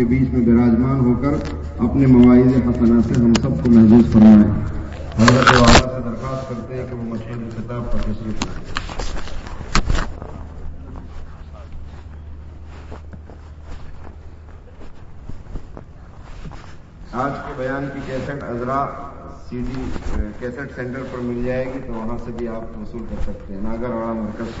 کے بیچ میں براجمان ہو کر اپنے مواعظ حسنا سے ہم سب کو محدود فرمائیں حضرت والا سے درخواست کرتے ہیں کہ وہ مشہور کتاب پر تشریف کریں آج کے بیان کی کیسٹ ازرا سی ڈی کیسٹ سینٹر پر مل جائے گی تو وہاں سے بھی آپ وصول کر سکتے ہیں۔ ناگر والا مرکز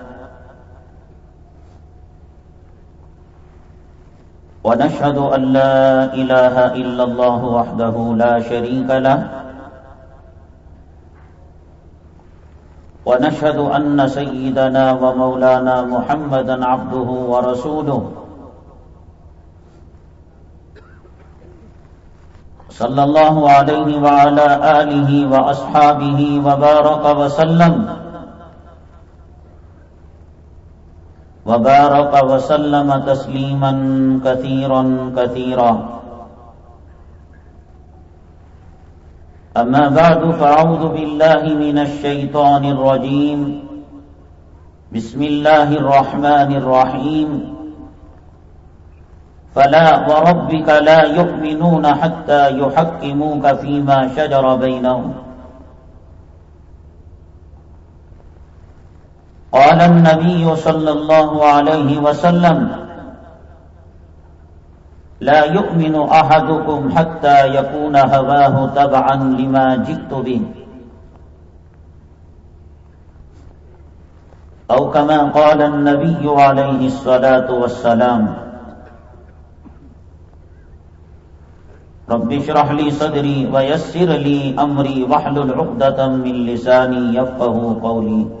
ونشهد أن لا إله إلا الله وحده لا شريك له ونشهد أن سيدنا ومولانا محمدا عبده ورسوله صلى الله عليه وعلى آله وأصحابه وبارك وسلم وبارك وسلم تسليما كثيرا كثيرا. أما بعد، فأعوذ بالله من الشيطان الرجيم. بسم الله الرحمن الرحيم. فلا وربك لا يؤمنون حتى يحكموك فيما شجر بينهم. قال النبي صلى الله عليه وسلم لا يؤمن أحدكم حتى يكون هواه تبعا لما جئت به. أو كما قال النبي عليه الصلاة والسلام رب اشرح لي صدري ويسر لي أمري واحلل عقدة من لساني يفقه قولي.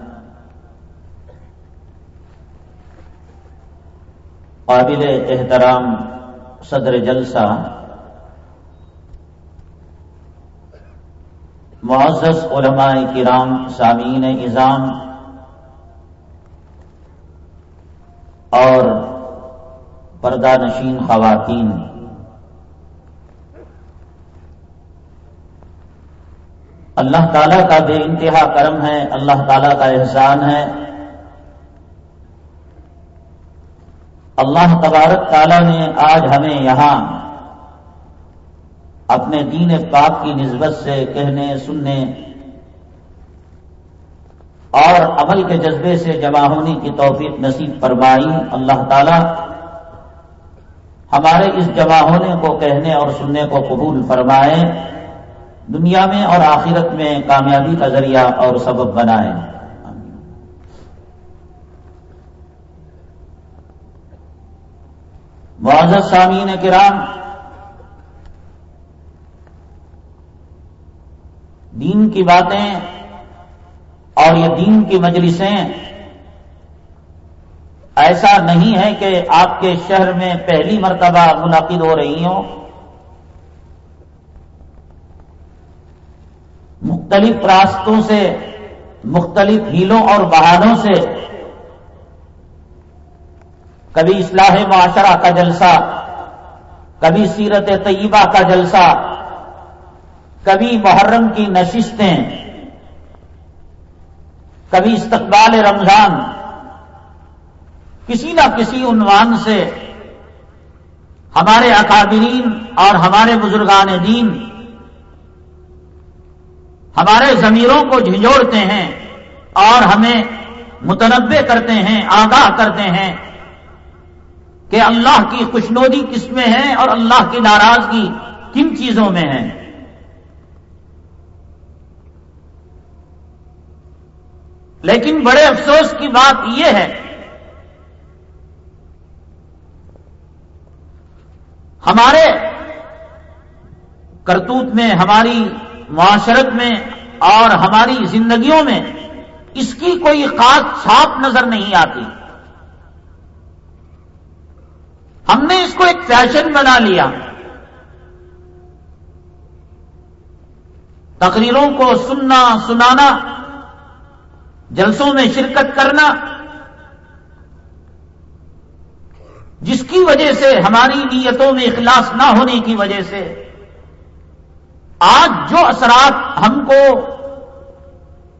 قابل احترام صدر جلسہ، معزز علماء کرام، سامعین نظام اور پردہ نشین خواتین۔ اللہ تعالیٰ کا بے انتہا کرم ہے، اللہ تعالیٰ کا احسان ہے۔ اللہ تبارک تعالیٰ نے آج ہمیں یہاں اپنے دین پاک کی نسبت سے کہنے، سننے اور عمل کے جذبے سے جمع ہونے کی توفیق نصیب فرمائی۔ اللہ تعالیٰ ہمارے اس جمع ہونے کو کہنے اور سننے کو قبول فرمائے۔ دنیا میں اور آخرت میں کامیابی کا ذریعہ اور سبب بنائے۔ معذر سامعین کرام، دین کی باتیں اور یہ دین کی مجلسیں ایسا نہیں ہے کہ آپ کے شہر میں پہلی مرتبہ منعقد ہو رہی ہوں۔ مختلف راستوں سے، مختلف ہیلوں اور بہانوں سے کبھی اصلاح معاشرہ کا جلسہ، کبھی سیرت طیبہ کا جلسہ، کبھی محرم کی نشستیں، کبھی استقبال رمضان، کسی نہ کسی عنوان سے ہمارے اکابرین اور ہمارے بزرگان دین، ہمارے ضمیروں کو جھنجھوڑتے ہیں اور ہمیں متنوع کرتے ہیں، آگاہ کرتے ہیں۔ کہ اللہ کی خوشنودی کس میں ہے اور اللہ کی ناراضگی کن چیزوں میں ہے؟ لیکن بڑے افسوس کی بات یہ ہے، ہمارے کرتوت میں، ہماری معاشرت میں اور ہماری زندگیوں میں اس کی کوئی خاص چھاپ نظر نہیں آتی۔ ہم نے اس کو ایک فیشن بنا لیا۔ تقریروں کو سننا، سنانا، جلسوں میں شرکت کرنا، جس کی وجہ سے ہماری نیتوں میں اخلاص نہ ہونے کی وجہ سے آج جو اثرات ہم کو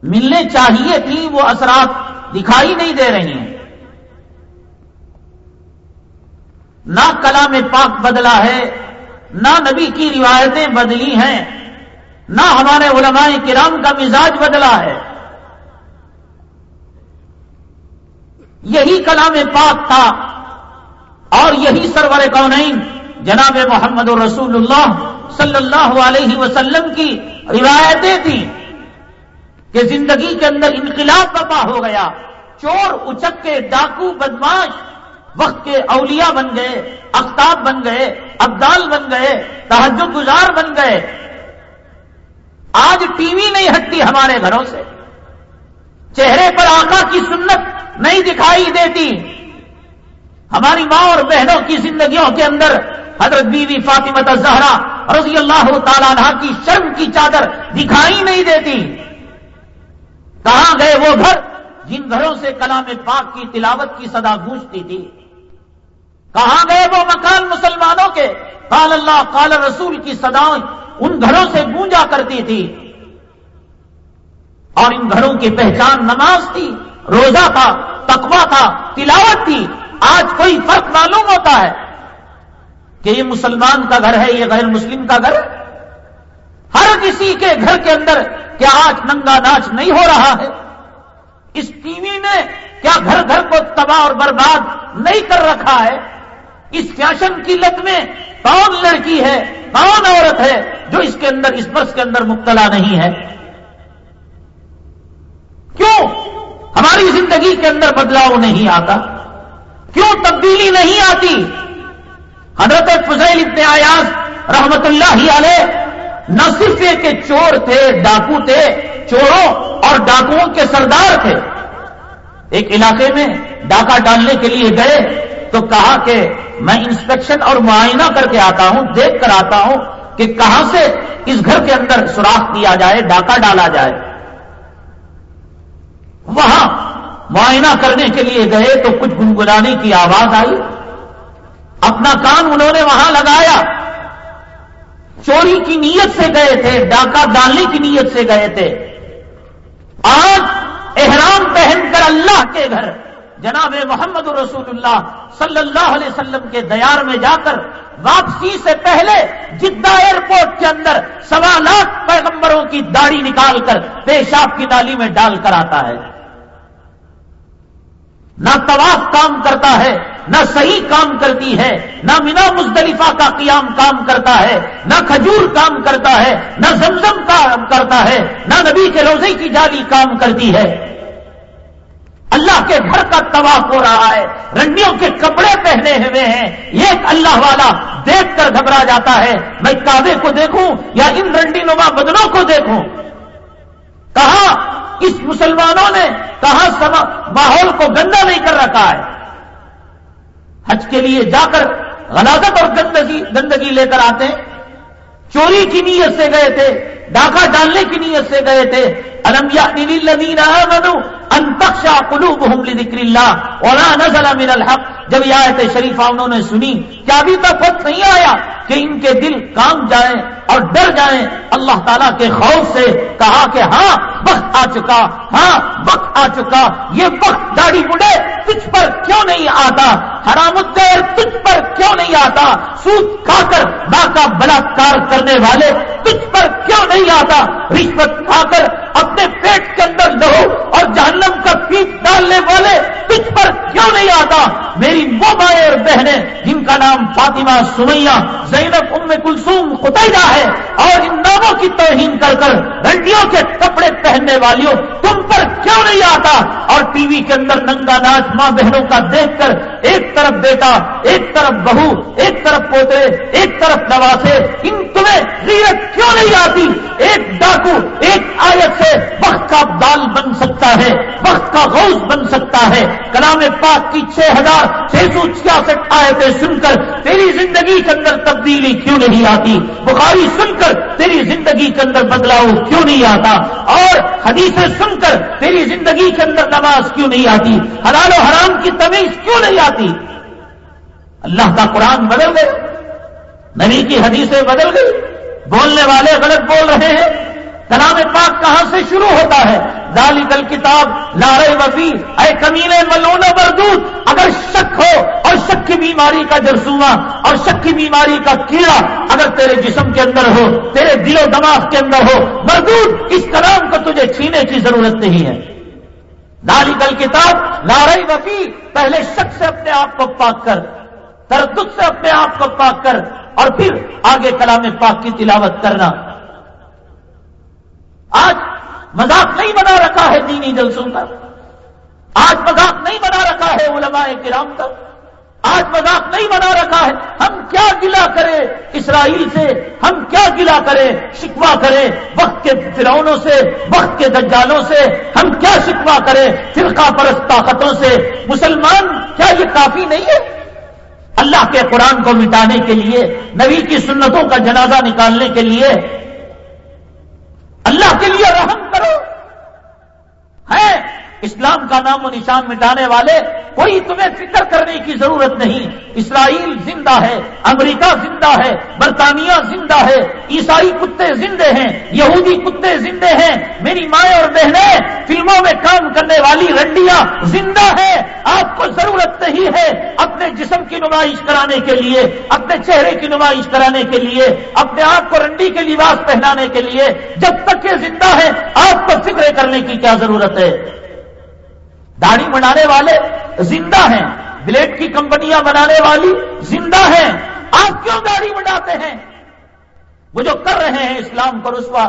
ملنے چاہیے تھی وہ اثرات دکھائی نہیں دے رہی ہیں۔ نہ کلام پاک بدلا ہے، نہ نبی کی روایتیں بدلی ہیں، نہ ہمارے علماء کرام کا مزاج بدلا ہے۔ یہی کلام پاک تھا اور یہی سرور کونین جناب محمد رسول اللہ صلی اللہ علیہ وسلم کی روایتیں تھیں کہ زندگی کے اندر انقلاب بپا ہو گیا، چور اچک کے ڈاکو، بدماش وقت کے اولیاء بن گئے، اختاب بن گئے، ابدال بن گئے تحجد گزار بن گئے۔ آج ٹی وی نہیں ہٹتی ہمارے گھروں سے۔ چہرے پر آقا کی سنت نہیں دکھائی دیتی۔ ہماری ماں اور بہنوں کی زندگیوں کے اندر حضرت بیوی فاطمت زہرا رضی اللہ تعالیٰ عنہ کی شرم کی چادر دکھائی نہیں دیتی۔ کہاں گئے وہ گھر؟ جن گھروں سے کلام پاک کی تلاوت کی صدا گونجتی تھی۔ کہاں گئے وہ مکان مسلمانوں کے؟ قال اللہ، قال رسول کی صدایں ان گھروں سے گونجا کرتی تھی۔ اور ان گھروں کی پہچان نماز تھی، روزہ تھا تقوا تھا، تلاوت تھی۔ آج کوئی فرق معلوم ہوتا ہے کہ یہ مسلمان کا گھر ہے، یہ غیر مسلم کا گھر ہر کسی کے گھر کے اندر کیا آج ننگا ناچ نہیں ہو رہا ہے؟ اس ٹی وی نے کیا گھر گھر کو تباہ اور برباد نہیں کر رکھا ہے؟ اس فیشن کی لت میں کون لڑکی ہے، کون عورت ہے جو اس کے اندر، اس برس کے اندر مبتلا نہیں ہے؟ کیوں ہماری زندگی کے اندر بدلاؤ نہیں آتا؟ کیوں تبدیلی نہیں آتی؟ حضرت فضیل ابن آیاز رحمت اللہ علیہ نہ صرف ایک چور تھے، ڈاکو تھے، چوروں اور ڈاکوؤں کے سردار تھے۔ ایک علاقے میں ڈاکہ ڈالنے کے لیے گئے تو کہا کہ میں انسپیکشن اور معائنہ کر کے آتا ہوں، دیکھ کر آتا ہوں کہ کہاں سے اس گھر کے اندر سوراخ کیا جائے، ڈاکہ ڈالا جائے۔ وہاں معائنہ کرنے کے لیے گئے تو کچھ گنگنانے کی آواز آئی۔ اپنا کام انہوں نے وہاں لگایا۔ چوری کی نیت سے گئے تھے، ڈاکہ ڈالنے کی نیت سے گئے تھے۔ آج احرام پہن کر اللہ کے گھر۔ جناب محمد رسول اللہ صلی اللہ علیہ وسلم کے دیار میں جا کر واپسی سے پہلے جدہ ایئرپورٹ کے اندر سوا لاکھ پیغمبروں کی داڑھی نکال کر پیشاب کی نالی میں ڈال کر آتا ہے۔ نہ طواف کام کرتا ہے، نہ صحیح کام کرتی ہے، نہ مینا مزدلفہ کا قیام کام کرتا ہے، نہ کھجور کام کرتا ہے، نہ زمزم کام کرتا ہے، نہ نبی کے روزے کی جالی کام کرتی ہے۔ اللہ کے گھر کا طواف ہو رہا ہے۔ رنڈیوں کے کپڑے پہنے ہوئے ہیں۔ یہ اللہ والا دیکھ کر گھبرا جاتا ہے۔ میں کعبے کو دیکھوں یا ان رنڈی نما بدنوں کو دیکھوں؟ کہا اس مسلمانوں نے کہاں سما ماحول کو گندا نہیں کر رکھا ہے؟ حج کے لیے جا کر غلازت اور گندگی گندگی لے کر آتے چوری کی نیت سے گئے تھے، ڈاکہ ڈالنے کی نیت سے گئے تھے۔ المیا لدین انتخشا قلوب لذکر اللہ ولا نزل من الحق. جب یہ آیت شریفہ انہوں نے سنی کیا ابھی تک وقت نہیں آیا کہ ان کے دل کام جائیں اور ڈر جائیں اللہ تعالیٰ کے خوف سے کہا کہ ہاں وقت آ چکا ہاں وقت آ چکا، یہ وقت داڑھی بڑھے تجھ پر کیوں نہیں آتا؟ حرام الدیر تجھ پر کیوں نہیں آتا؟ سود کھا کر ماں کا بلاکار کرنے والے تجھ پر کیوں نہیں آتا؟ رشوت کھا کر اپنے پیٹ کے اندر لہو اور جہنم کا پیٹ ڈالنے والے تجھ پر کیوں نہیں آتا؟ میری وہ مائیں اور بہنیں، جن کا نام فاطمہ سمیہ، زینب ام کلثوم خطیدہ ہے، اور ان ناموں کی توہین کر کر رنڈیوں کے کپڑے پہننے والیوں، تم پر کیوں نہیں آتا؟ اور ٹی وی کے اندر ننگا ناچ ماں بہنوں کا دیکھ کر ایک طرف بیٹا، ایک طرف بہو، ایک طرف پوتے، ایک طرف نواسے ان تمہیں ریت کیوں نہیں آتی؟ ایک ڈاکو، ایک آیت سے وقت کا دال بن سکتا ہے، وقت کا غوث بن سکتا ہے۔ کلام پاک کی چھ ہزار چھ سو چھیاسٹھ آیتیں سن کر تیری زندگی کے اندر تبدیلی کیوں نہیں آتی؟ بخاری سن کر تیری زندگی کے اندر بدلاؤ کیوں نہیں آتا؟ اور حدیثیں سن کر تیری زندگی کے اندر نماز کیوں نہیں آتی؟ حلال و حرام کی تمیز کیوں نہیں آتی؟ اللہ کا قرآن بدل گئے، نبی کی حدیثیں بدل گئی بولنے والے غلط بول رہے ہیں، کلام پاک کہاں سے شروع ہوتا ہے؟ دالی دل کتاب لارے وفی، اے کمینے ملون مردود اگر شک ہو اور شک کی بیماری کا جرسواں اور شک کی بیماری کا کیڑا اگر تیرے جسم کے اندر ہو، تیرے دل و دماغ کے اندر ہو، مردود، اس کلام کو تجھے چھینے کی ضرورت نہیں ہے۔ دالی دل کتاب لارے وفی، پہلے شک سے اپنے آپ کو پاک کر، تردد سے اپنے آپ کو پاک کر، اور پھر آگے کلام پاک کی تلاوت کرنا۔ آج مذاق نہیں بنا رکھا ہے دینی جلسوں کا۔ آج مذاق نہیں بنا رکھا ہے علماء کرام کا۔ آج مذاق نہیں بنا رکھا ہے، ہم کیا گلا کریں اسرائیل سے، ہم کیا گلا کریں شکوا کریں وقت کے فرونوں سے، وقت کے دجالوں سے، ہم کیا شکوا کریں فرقہ پرست طاقتوں سے۔ مسلمان، کیا یہ کافی نہیں ہے؟ اللہ کے قرآن کو مٹانے کے لیے، نبی کی سنتوں کا جنازہ نکالنے کے لیے اللہ کے لیے رحم کرو۔ ہے اسلام کا نام و نشان مٹانے والے کوئی تمہیں فکر کرنے کی ضرورت نہیں۔ اسرائیل زندہ ہے، امریکہ زندہ ہے، برطانیہ زندہ ہے، عیسائی کتے زندے ہیں، یہودی کتے زندے ہیں۔ میری مائیں اور بہنیں فلموں میں کام کرنے والی رنڈیاں زندہ ہیں۔ آپ کو ضرورت نہیں ہے اپنے جسم کی نمائش کرانے کے لیے، اپنے چہرے کی نمائش کرانے کے لیے، اپنے آپ کو رنڈی کے لباس پہنانے کے لیے۔ جب تک یہ زندہ ہے، آپ کو فکر کرنے کی کیا ضرورت ہے؟ داڑھی بنانے والے زندہ ہیں، بلیڈ کی کمپنیاں بنانے والی زندہ ہیں۔ آپ کیوں داڑھی بناتے ہیں؟ وہ جو کر رہے ہیں اسلام پر رسوا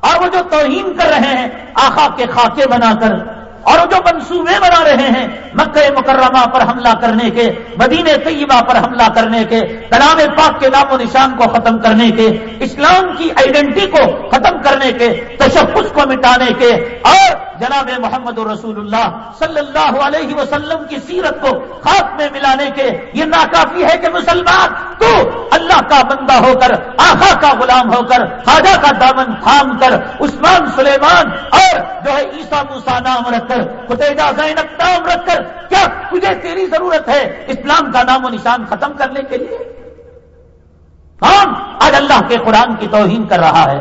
اور وہ جو توہین کر رہے ہیں آخا کے خاکے بنا کر اور جو منصوبے بنا رہے ہیں مکہ مکرمہ پر حملہ کرنے کے مدین طیبہ پر حملہ کرنے کے، کلام پاک کے نام و نشان کو ختم کرنے کے، اسلام کی آئیڈینٹی کو ختم کرنے کے، تشخص کو مٹانے کے، اور جناب محمد رسول اللہ صلی اللہ علیہ وسلم کی سیرت کو خاک میں ملانے کے، یہ ناکافی ہے کہ مسلمان تو اللہ کا بندہ ہو کر آخا کا غلام ہو کر خواجہ کا دامن تھام کر، عثمان، سلیمان اور جو ہے عیسا موسا نام رکھ کر خطیجہ زین اقدام رکھ کر، کیا تجھے تیری ضرورت ہے اسلام کا نام و نشان ختم کرنے کے لیے؟ کون آج اللہ کے قرآن کی توہین کر رہا ہے؟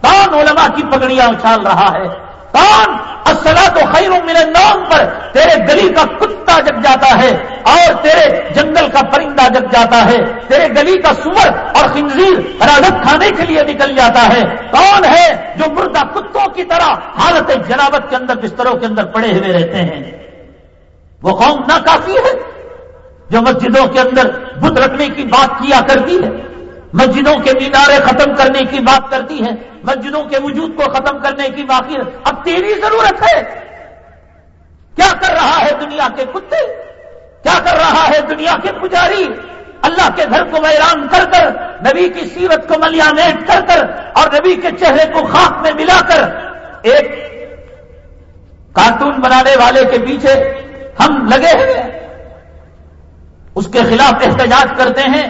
کون علماء کی پگڑیاں اچھال رہا ہے؟ کون اصلا تو خیروں میرے نام پر تیرے گلی کا کتا جگ جاتا ہے اور تیرے جنگل کا پرندہ جگ جاتا ہے۔ تیرے گلی کا سور اور خنزیر راجت کھانے کے لیے نکل جاتا ہے۔ کون ہے جو مردہ کتوں کی طرح حالت جنابت کے اندر بستروں کے اندر پڑے ہوئے رہتے ہیں؟ وہ قوم نہ کافی ہے جو مسجدوں کے اندر بت رکھنے کی بات کیا کرتی ہے، مسجدوں کے مینارے ختم کرنے کی بات کرتی ہے۔ مسجدوں کے وجود کو ختم کرنے کی باقی اب تیری ضرورت ہے۔ کیا کر رہا ہے دنیا کے کتے؟ کیا کر رہا ہے دنیا کے پجاری؟ اللہ کے گھر کو ویران کر کر، نبی کی سیرت کو ملیامیٹ کر کر اور نبی کے چہرے کو خاک میں ملا کر ایک کارٹون بنانے والے کے پیچھے ہم لگے ہوئے اس کے خلاف احتجاج کرتے ہیں۔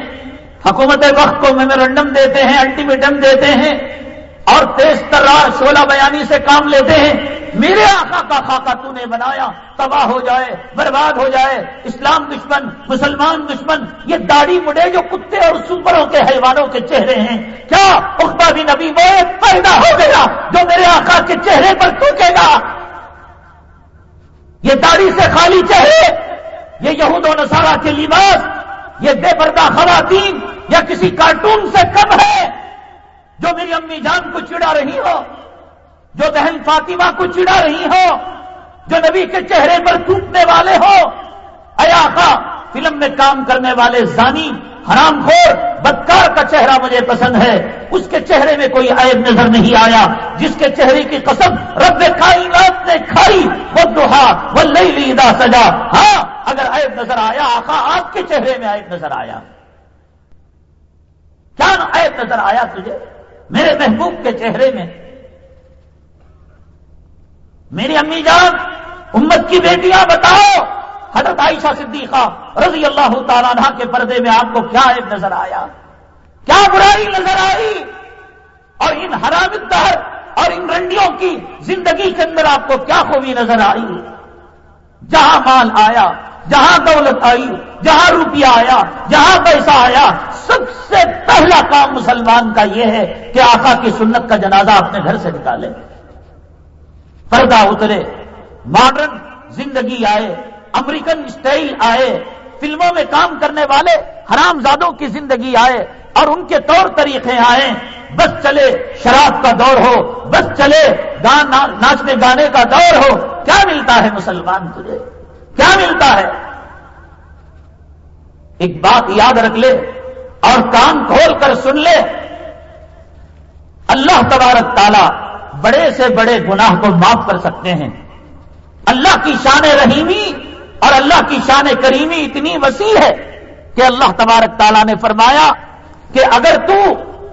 حکومت وقت کو میمورنڈم دیتے ہیں، الٹیمیٹم دیتے ہیں۔ اور تیز ترار شولہ بیانی سے کام لیتے ہیں۔ میرے آقا کا خاکہ تو نے بنایا، تباہ ہو جائے، برباد ہو جائے۔ اسلام دشمن، مسلمان دشمن، یہ داڑھی مڑے جو کتے اور سپروں کے حیوانوں کے چہرے ہیں۔ کیا اخبا بھی نبی وہ پیدا ہو گیا جو میرے آقا کے چہرے پر ٹوکے گا؟ یہ داڑھی سے خالی چہرے، یہ یہود و نصارہ کے لباس، یہ بے پردہ خواتین، یا کسی کارٹون سے کم ہے؟ جو میری امی جان کو چڑا رہی ہو، جو بہن فاطمہ کو چڑا رہی ہو، جو نبی کے چہرے پر ٹوٹنے والے ہو ایا فلم میں کام کرنے والے زانی، حرام خور، بدکار کا چہرہ مجھے پسند ہے۔ اس کے چہرے میں کوئی عیب نظر نہیں آیا۔ جس کے چہرے کی قسم رب کائنات نے کھائی، وہ دوہا، وہ لئی لیدا سجا۔ ہاں اگر عیب نظر آیا آخا آپ کے چہرے میں عیب نظر آیا۔ کیا عیب نظر آیا تجھے؟ میرے محبوب کے چہرے میں، میری امی جان، امت کی بیٹیاں بتاؤ، حضرت عائشہ صدیقہ رضی اللہ تعالیٰ عنہ کے پردے میں آپ کو کیا ایک نظر آیا؟ کیا برائی نظر آئی؟ اور ان حرام دہر اور ان رنڈیوں کی زندگی کے اندر آپ کو کیا خوبی نظر آئی؟ جہاں مال آیا جہاں دولت آئی، جہاں روپیہ آیا، جہاں پیسہ آیا، سب سے پہلا کام مسلمان کا یہ ہے کہ آقا کی سنت کا جنازہ اپنے گھر سے نکالے۔ پردہ اترے، ماڈرن زندگی آئے، امریکن اسٹائل آئے، فلموں میں کام کرنے والے حرام زادوں کی زندگی آئے اور ان کے طور طریقے آئے۔ بس چلے، شراب کا دور ہو، بس چلے ناچنے گانے کا دور ہو، کیا ملتا ہے مسلمان تجھے؟ کیا ملتا ہے؟ ایک بات یاد رکھ لے اور کان کھول کر سن لے۔ اللہ تبارک تعالی بڑے سے بڑے گناہ کو معاف کر سکتے ہیں۔ اللہ کی شان رحیمی اور اللہ کی شان کریمی اتنی وسیع ہے کہ اللہ تبارک تعالیٰ نے فرمایا کہ اگر تو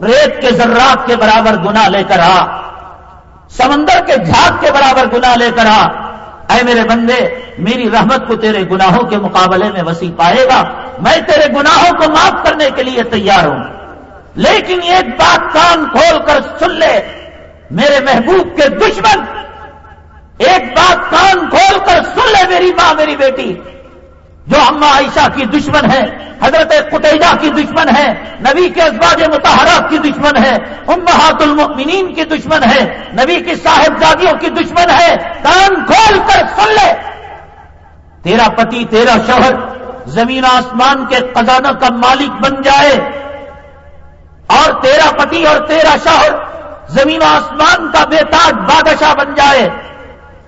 ریت کے ذرات کے برابر گنا لے کر آ، سمندر کے جھاگ کے برابر گنا لے کر آ اے میرے بندے، میری رحمت کو تیرے گناہوں کے مقابلے میں وسیع پائے گا۔ میں تیرے گناہوں کو معاف کرنے کے لیے تیار ہوں۔ لیکن ایک بات کان کھول کر سن لے، میرے محبوب کے دشمن، ایک بات کان کھول کر سن لے میری ماں، میری بیٹی۔ جو اما عائشہ کی دشمن ہے، حضرت قطعہ کی دشمن ہے، نبی کے ازواج متحرات کی دشمن ہے، امہات المؤمنین کی دشمن ہے، نبی کی صاحب جادیوں کی دشمن ہے، کان کھول کر سن لے۔ تیرا پتی، تیرا شوہر زمین آسمان کے خزانہ کا مالک بن جائے۔ اور تیرا پتی اور تیرا شوہر زمین آسمان کا بے تاج بادشاہ بن جائے۔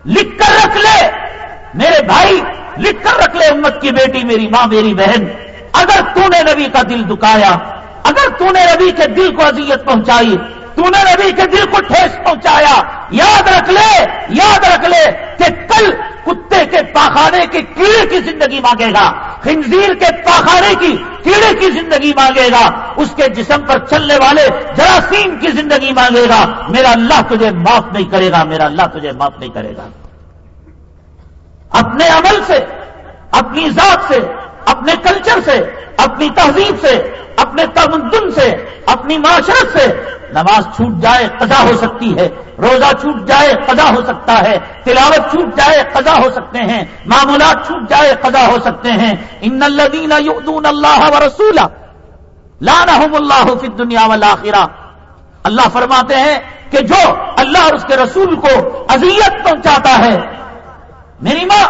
لکھ کر رکھ لے۔ میرے بھائی، لکھ کر رکھ لے امت کی بیٹی میری ماں، میری بہن۔ اگر تو نے نبی کا دل دکایا، اگر تو نے نبی کے دل کو اذیت پہنچائی تو نے نبی کے دل کو ٹھیس پہنچایا، یاد رکھ لے، یاد رکھ لے کہ کل کتے کے پاخانے کے کیڑے کی زندگی مانگے گا، خنزیر کے پاخانے کی کیڑے کی زندگی مانگے گا، اس کے جسم پر چلنے والے جراثیم کی زندگی مانگے گا۔ میرا اللہ تجھے معاف نہیں کرے گا، میرا اللہ تجھے معاف نہیں کرے گا۔ اپنے عمل سے، اپنی ذات سے، اپنے کلچر سے، اپنی تہذیب سے، اپنے تمدن سے، اپنی معاشرت سے۔ نماز چھوٹ جائے، قضا ہو سکتی ہے۔ روزہ چھوٹ جائے، قضا ہو سکتا ہے۔ تلاوت چھوٹ جائے، قضا ہو سکتے ہیں۔ معمولات چھوٹ جائے، قضا ہو سکتے ہیں۔ ان الدین یؤذون اللہ و رسول لعنهم اللہ فی الدنیا والآخرہ۔ اللہ فرماتے ہیں کہ جو اللہ اور اس کے رسول کو اذیت پہنچاتا ہے میری ماں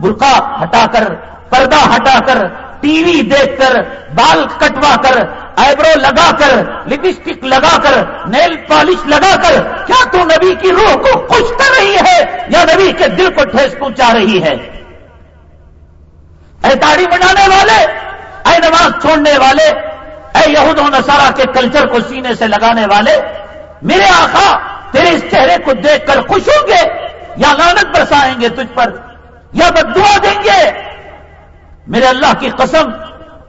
برقع ہٹا کر، پردہ ہٹا کر، ٹی وی دیکھ کر، بال کٹوا کر ایبرو لگا کر، لپسٹک لگا کر، نیل پالش لگا کر، کیا تو نبی کی روح کو خوش کر رہی ہے یا نبی کے دل کو ٹھیس پہنچا رہی ہے؟ اے داڑھی بنانے والے، اے نماز چھوڑنے والے، اے یہود و نصارہ کے کلچر کو سینے سے لگانے والے، میرے آقا تیرے اس چہرے کو دیکھ کر خوش ہوں گے یا لانت برسائیں گے تجھ پر، یا بدعا دیں گے۔ میرے اللہ کی قسم،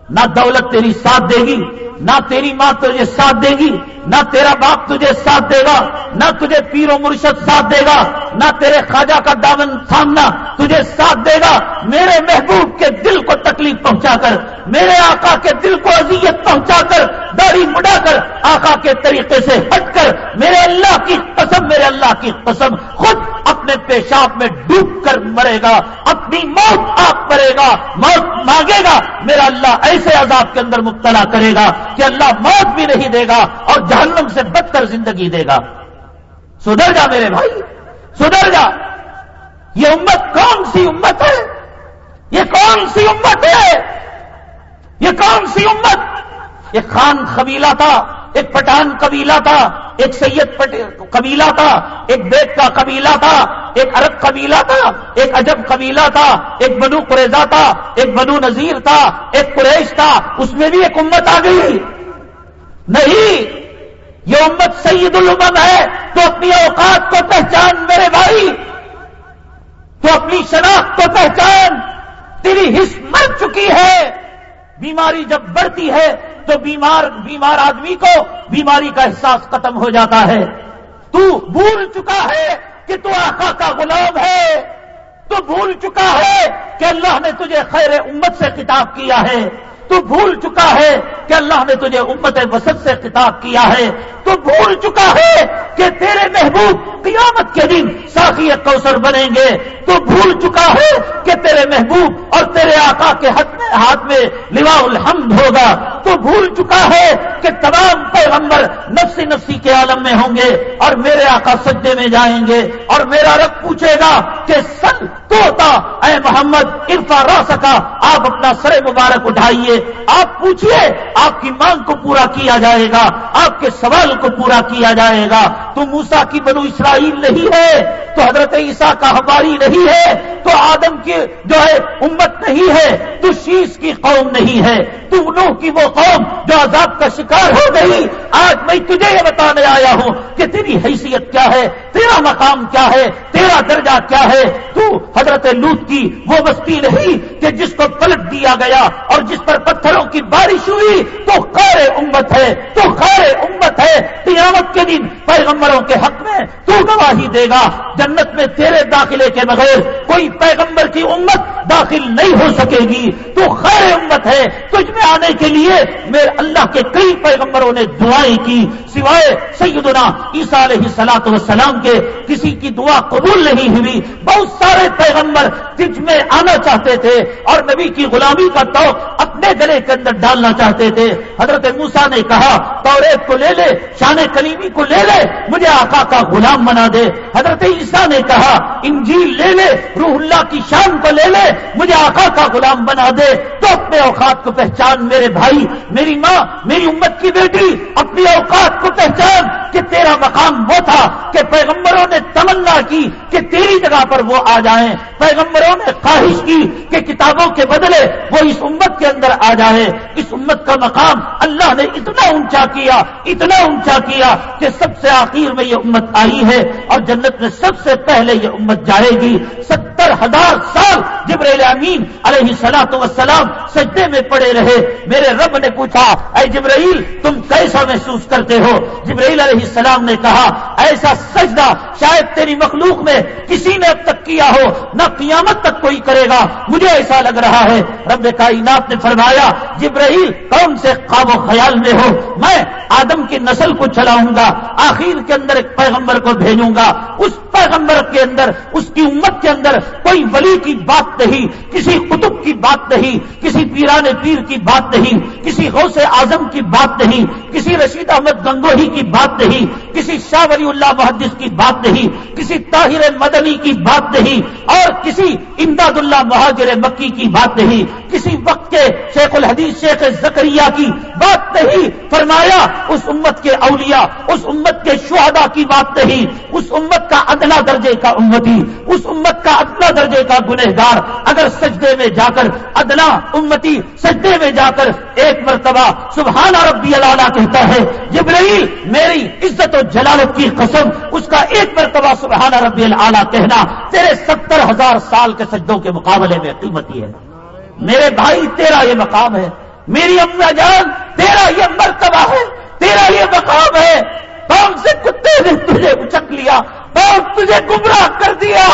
نہ دولت تیری ساتھ دے گی، نہ تیری ماں تجھے ساتھ دے گی، نہ تیرا باپ تجھے ساتھ دے گا، نہ تجھے پیر و مرشد ساتھ دے گا، نہ تیرے خواجہ کا دامن تھامنا تجھے ساتھ دے گا۔ میرے محبوب کے دل کو تکلیف پہنچا کر، میرے آقا کے دل کو اذیت پہنچا کر، داڑھی مڈا کر، آقا کے طریقے سے ہٹ کر، میرے اللہ کی قسم، میرے اللہ کی قسم، خود اپنے پیشاب میں ڈوب کر مرے گا، اپنی موت آپ مرے گا، موت مانگے گا۔ میرا اللہ ایسے عذاب کے اندر مبتلا کرے گا کہ اللہ موت بھی نہیں دے گا اور جہنم سے بدتر زندگی دے گا۔ سدھر جا میرے بھائی، سدھر جا۔ یہ امت کون سی امت ہے؟ یہ کون سی امت ہے؟ یہ کون سی امت؟ ایک خان قبیلہ تھا۔ ایک پٹھان قبیلہ تھا، ایک سید قبیلہ تھا، ایک بیگ کا قبیلہ تھا، ایک عرب قبیلہ تھا، ایک عجب قبیلہ تھا، ایک بنو قریضہ تھا، ایک بنو نذیر تھا، ایک قریش تھا، اس میں بھی ایک امت آ گئی۔ نہیں، یہ امت سید الامم ہے، تو اپنی اوقات کو پہچان میرے بھائی، تو اپنی شناخت کو پہچان، تیری حص مر چکی ہے، بیماری جب بڑھتی ہے تو بیمار بیمار آدمی کو بیماری کا احساس ختم ہو جاتا ہے۔ تو بھول چکا ہے کہ تو آقا کا غلام ہے۔ تو بھول چکا ہے کہ اللہ نے تجھے خیر امت سے کتاب کیا ہے۔ تو بھول چکا ہے کہ اللہ نے تجھے امت وسط سے خطاب کیا ہے۔ تو بھول چکا ہے کہ تیرے محبوب قیامت کے دن ساخی کوثر بنیں گے۔ تو بھول چکا ہے کہ تیرے محبوب اور تیرے آقا کے حق میں ہاتھ میں لوا الحمد ہوگا۔ تو بھول چکا ہے کہ تمام پیغمبر نفسی نفسی کے عالم میں ہوں گے اور میرے آقا سجدے میں جائیں گے اور میرا رب پوچھے گا کہ سن توتا اے محمد عرفا را سکا آپ اپنا سر مبارک اٹھائیے۔ آپ پوچھئے، آپ کی مانگ کو پورا کیا جائے گا، آپ کے سوال کو پورا کیا جائے گا۔ تو موسا کی بنو اسرائیل نہیں ہے، تو حضرت عیسیٰ کا ہماری نہیں ہے، تو آدم کی جو ہے امت نہیں ہے، تو شیش کی قوم نہیں ہے۔ تو انہوں کی وہ قوم جو عذاب کا شکار ہو گئی۔ آج میں تجھے یہ بتانے آیا ہوں کہ تیری حیثیت کیا ہے، تیرا مقام کیا ہے، تیرا درجہ کیا ہے۔ تو حضرت لوت کی وہ بستی نہیں کہ جس کو پلٹ دیا گیا اور جس پر پتھروں کی بارش ہوئی، تو خیر امت ہے، تو خیر امت ہے۔ قیامت کے دن پیغمبروں کے حق میں تو گواہی دے گا۔ جنت میں تیرے داخلے کے بغیر کوئی پیغمبر کی امت داخل نہیں ہو سکے گی۔ تو خیر امت ہے۔ تجھ میں آنے کے لیے میرے اللہ کے کئی پیغمبروں نے دعائیں کی۔ سوائے سیدنا عیسیٰ علیہ سلاط وسلام کے کسی کی دعا قبول نہیں ہوئی۔ بہت سارے پیغمبر تجھ میں آنا چاہتے تھے۔ اور نبی کی غلامی کا توق اپنے گلے کے اندر ڈالنا چاہتے تھے۔ حضرت موسا نے کہا، توریت کو لے لے، شان کلیمی کو لے لے، مجھے آقا کا غلام بنا دے۔ حضرت عیسیٰ نے کہا، انجیل لے لے، روح اللہ کی شان کو لے لے، مجھے آقا کا غلام بنا دے۔ تو اپنے اوقات کو پہچان میرے بھائی، میری ماں، میری امت کی بیٹی، اپنی اوقات کو پہچان کہ تیرا مقام وہ تھا کہ پیغمبروں نے تمنا کی کہ تیری جگہ پر وہ آ جائیں۔ پیغمبروں نے خواہش کی کہ کتابوں کے بدلے وہ اس امت کے اندر آ جائے اس امت کا مقام اللہ نے اتنا اونچا کیا، اتنا اونچا کیا کہ سب سے آخر میں یہ امت آئی ہے اور جنت میں سب سے پہلے یہ امت جائے گی۔ ستر ہزار سال جبریل امین علیہ سلاۃ وسلام سجدے میں پڑے رہے۔ میرے رب نے پوچھا، اے جبرائیل، تم کیسا محسوس کرتے ہو؟ جبرائیل علیہ السلام نے کہا، ایسا سجدہ شاید تیری مخلوق میں کسی نے اب تک کیا ہو، نہ قیامت تک کوئی کرے گا۔ مجھے ایسا لگ رہا ہے۔ رب کائنات نے فرمایا، جبرائیل، کون سے خواب و خیال میں ہو؟ میں آدم کی نسل کو چلاؤں گا، آخر کے اندر ایک پیغمبر کو بھیجوں گا۔ اس پیغمبر کے اندر، اس کی امت کے اندر کوئی ولی کی بات نہیں، کسی قطب کی بات نہیں۔ کسی پیران پیر کی بات نہیں، کسی غوث اعظم کی بات نہیں، کسی رشید احمد گنگوہی کی بات نہیں، کسی شاہ ولی اللہ محدث کی بات نہیں، کسی طاہر مدنی کی بات نہیں، اور کسی امداد اللہ مہاجر مکی کی بات نہیں، کسی وقت کے شیخ الحدیث شیخ زکریہ کی بات نہیں، فرمایا اس امت کے اولیاء، اس امت کے شہدا کی بات نہیں، اس امت کا ادنا درجے کا امتی، اس امت کا ادنا درجے کا گنہگار، اگر سجدے میں جا کر ادنا امتی سجدے میں جا کر ایک مرتبہ سبحانہ ربی اللہ کہتا ہے، جبرائیل میری عزت و جلالت کی قسم، اس کا ایک مرتبہ سبحانہ ربی اللہ کہنا تیرے ستر ہزار سال کے سجدوں کے مقابلے میں قیمتی ہے۔ میرے بھائی، تیرا یہ مقام ہے۔ میری اما جان، تیرا یہ مرتبہ ہے۔ تیرا یہ مقام ہے۔ کون سے کتے نے تجھے اچک لیا کون تجھے گمراہ کر دیا۔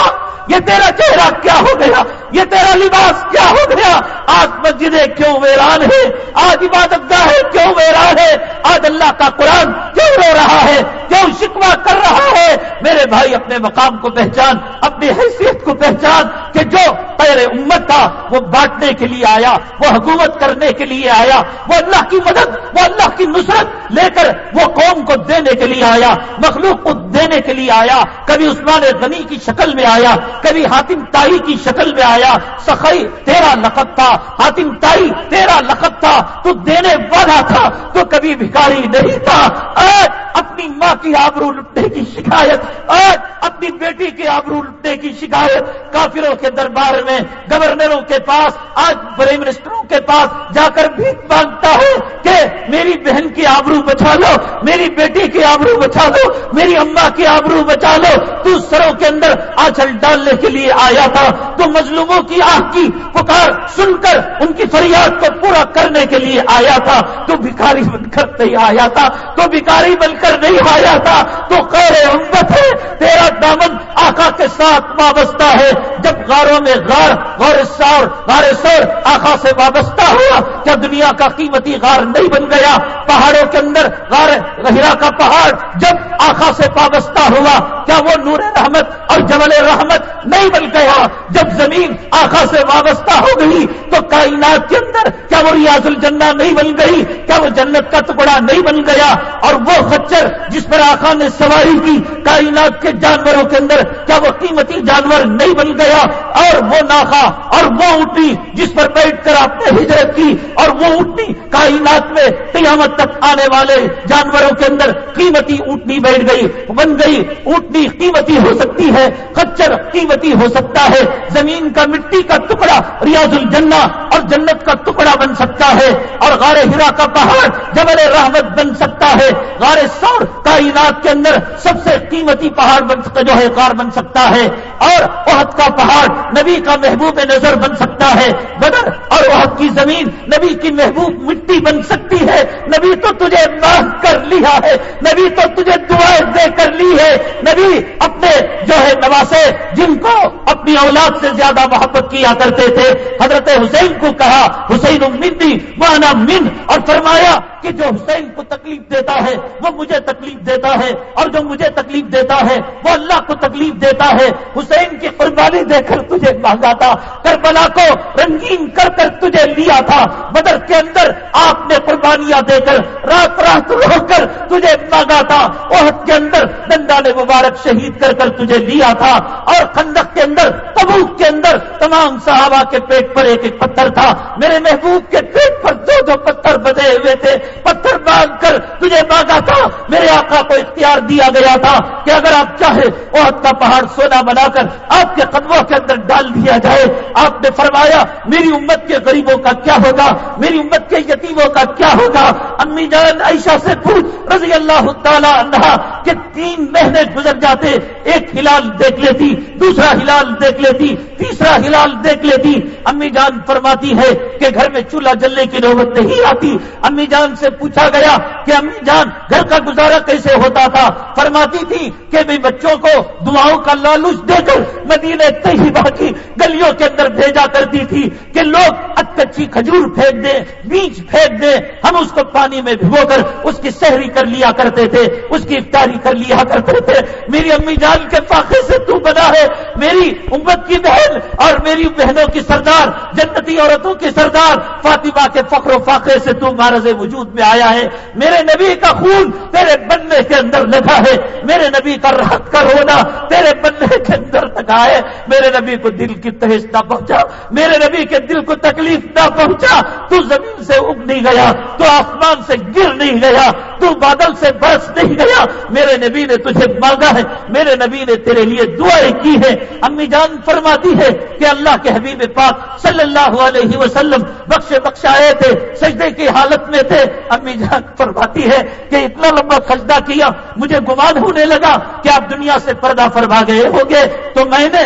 یہ تیرا چہرہ کیا ہو گیا؟ یہ تیرا لباس کیا ہو گیا؟ آج مسجدیں کیوں ویران ہے آج عبادت گاہیں کیوں ویران ہے آج اللہ کا قرآن کیوں رو رہا ہے؟ کیوں شکوا کر رہا ہے؟ میرے بھائی، اپنے مقام کو پہچان، اپنی حیثیت کو پہچان کہ جو پہلے امت تھا، وہ بانٹنے کے لیے آیا، وہ حکومت کرنے کے لیے آیا، وہ اللہ کی مدد، وہ اللہ کی نصرت لے کر وہ قوم کو دینے کے لیے آیا۔ مخلوق کو دینے کے لیے آیا، کبھی عثمان غنی کی شکل میں آیا، کبھی حاتم تائی کی شکل میں آیا سخی تیرا لقب تھا، حاتم تائی تیرا لقب تھا، تو دینے والا تھا، تو کبھی بھکاری نہیں تھا۔ آج اپنی ماں کی آبرو لٹنے کی شکایت، آج اپنی بیٹی کی آبرو لٹنے کی شکایت، کافروں کے دربار میں، گورنروں کے پاس، آج بڑے منسٹروں کے پاس جا کر بھی مانگتا ہے کہ میری بہن کی آبرو بچا لو، میری بیٹی کی آبرو بچا لو، میری کی آبرو بچا لو۔ تو سروں کے اندر آچل ڈالنے کے لیے آیا تھا۔ تو مظلوموں کی آہ کی پکار سن کر ان کی فریاد کو پورا کرنے کے لیے آیا تھا۔ تو بھکاری بن کر نہیں آیا تھا۔ تو بھکاری بن کر نہیں آیا تھا۔ تو خیر امت ہے۔ تیرا دامن آقا کے ساتھ وابستہ ہے۔ جب غاروں میں غار غور سور، غار سور آقا سے وابستہ ہوا، کیا دنیا کا قیمتی غار نہیں بن گیا؟ پہاڑوں کے اندر غار ہیرا کا پہاڑ، جب آخا سے وابستہ ہوا۔ کیا وہ نور رحمت اور جمل رحمت نہیں بن گیا؟ جب زمین آخا سے وابستہ ہو گئی تو کائنات کے اندر کیا وہ ریاض الجنہ نہیں بن گئی؟ کیا وہ جنت کا ٹکڑا نہیں بن گیا؟ اور وہ خچر جس پر آخا نے سواری کی کائنات کے جانوروں کے اندر کیا وہ قیمتی جانور نہیں بن گیا؟ اور وہ ناخا اور وہ اٹھی جس پر بیٹھ کر آپ نے ہجرت کی، اور وہ اٹھنی کائنات میں قیامت تک آنے والے جانوروں کے اندر قیمتی اونٹنی بیٹھ گئی۔ بن گئی، اونٹنی قیمتی ہو سکتی ہے، خچر قیمتی ہو سکتا ہے، زمین کا مٹی کا ٹکڑا ریاض الجنہ اور جنت کا ٹکڑا بن سکتا ہے، اور غار ہرا کا پہاڑ جبل رحمت بن سکتا ہے۔ غار سور کائنات کے اندر سب سے قیمتی پہاڑ بن سکتا، جو ہے، غار بن سکتا ہے۔ اور عہد کا پہاڑ نبی کا محبوب نظر بن سکتا ہے۔ بدر اور عہد کی زمین نبی کی محبوب مٹی بن سکتی ہے۔ نبی تو تجھے مانگ کر لیا ہے، نبی تو تجھے دعائیں دے کر لی ہے نبی، اپنے جو ہے نواسے، جن کو اپنی اولاد سے زیادہ محبت کیا کرتے تھے۔ حضرت حسین کو کہا، حسین امدی مانا من، اور فرمایا کہ جو حسین کو تکلیف دیتا ہے، وہ مجھے تکلیف دیتا ہے۔ اور جو مجھے تکلیف دیتا ہے، وہ اللہ کو تکلیف دیتا ہے۔ حسین کی قربانی دے کر تجھے مانگا تھا، کربلا کو رنگین کر کر تجھے لیا تھا۔ بدر کے اندر آپ نے قربانیاں دے کر رات رات رو کر تجھے مانگا تھا۔ عہد کے اندر ڈنڈا نے مبارک شہید کر کر تجھے لیا تھا اور خندق کے اندر تبوک کے اندر تمام صحابہ کے پیٹ پر ایک ایک پتھر تھا۔ میرے محبوب کے پیٹ پر دو دو پتھر بدے ہوئے تھے۔ پتھر باندھ کر تجھے مانگا تھا۔ میرے آقا کو اختیار دیا گیا تھا کہ اگر آپ چاہے عہد کا پہاڑ سونا بنا کر آپ کے قدموں کے اندر ڈال دیا جائے، آپ نے فرمایا، میری امت کے غریبوں کا کیا ہوگا؟ میری امت کے یتیموں کا کیا ہوگا؟ امی جان عائشہ سے پوچھ، رضی اللہ تعالی عنہ کہ تین مہینے گزر جاتے، ایک ہلال دیکھ لیتی، دوسرا ہلال دیکھ لیتی، تیسرا ہلال دیکھ لیتی۔ امی جان فرماتی ہے کہ گھر میں چولہا جلنے کی نوبت نہیں آتی۔ امی جان سے پوچھا گیا کہ امی جان، گھر کا گزارا کیسے ہوتا تھا؟ فرماتی تھی کہ بھی بچوں کو دعاؤں کا لالوچ دے کر مدینے طیبہ کی گلیوں کے اندر بھیجا کرتی تھی کہ لوگ اچھی کھجور پھینک دیں بیج پھینک دیں۔ ہم اس کو پانی میں بھگو کر اس کی سحری کر لیا کرتے تھے، اس کی افطاری کر لیا کرتے تھے، میری امی جان کے فاقے سے تو بنا ہے۔ میری امت کی بہن اور میری بہنوں کی سردار، جنتی عورتوں کی سردار، فاطمہ کے فخر و فاقے سے تو مارز وجود میں آیا ہے۔ میرے نبی کا خون تیرے بننے کے اندر لگا ہے۔ میرے نبی کا راحت کا رونا تیرے بننے کے اندر لگا ہے۔ میرے نبی کو دل کی تہس نہ پہنچا۔ میرے نبی کے دل کو تکلیف نہ پہنچا۔ تو زمین سے اگ نہیں گیا، تو آسمان سے گر نہیں گیا۔ تو بادل سے برس نہیں گیا۔ میرے نبی نے تجھے مانگا ہے، میرے نبی نے تیرے لیے دعائیں کی ہے امی جان فرماتی ہے کہ اللہ کے حبیب پاک صلی اللہ علیہ وسلم بخشے بخش آئے تھے، سجدے کی حالت میں تھے۔ امی جان فرماتی ہے کہ اتنا لمبا سجدہ کیا، مجھے گمان ہونے لگا کہ آپ دنیا سے پردہ فرما گئے ہوگے تو میں نے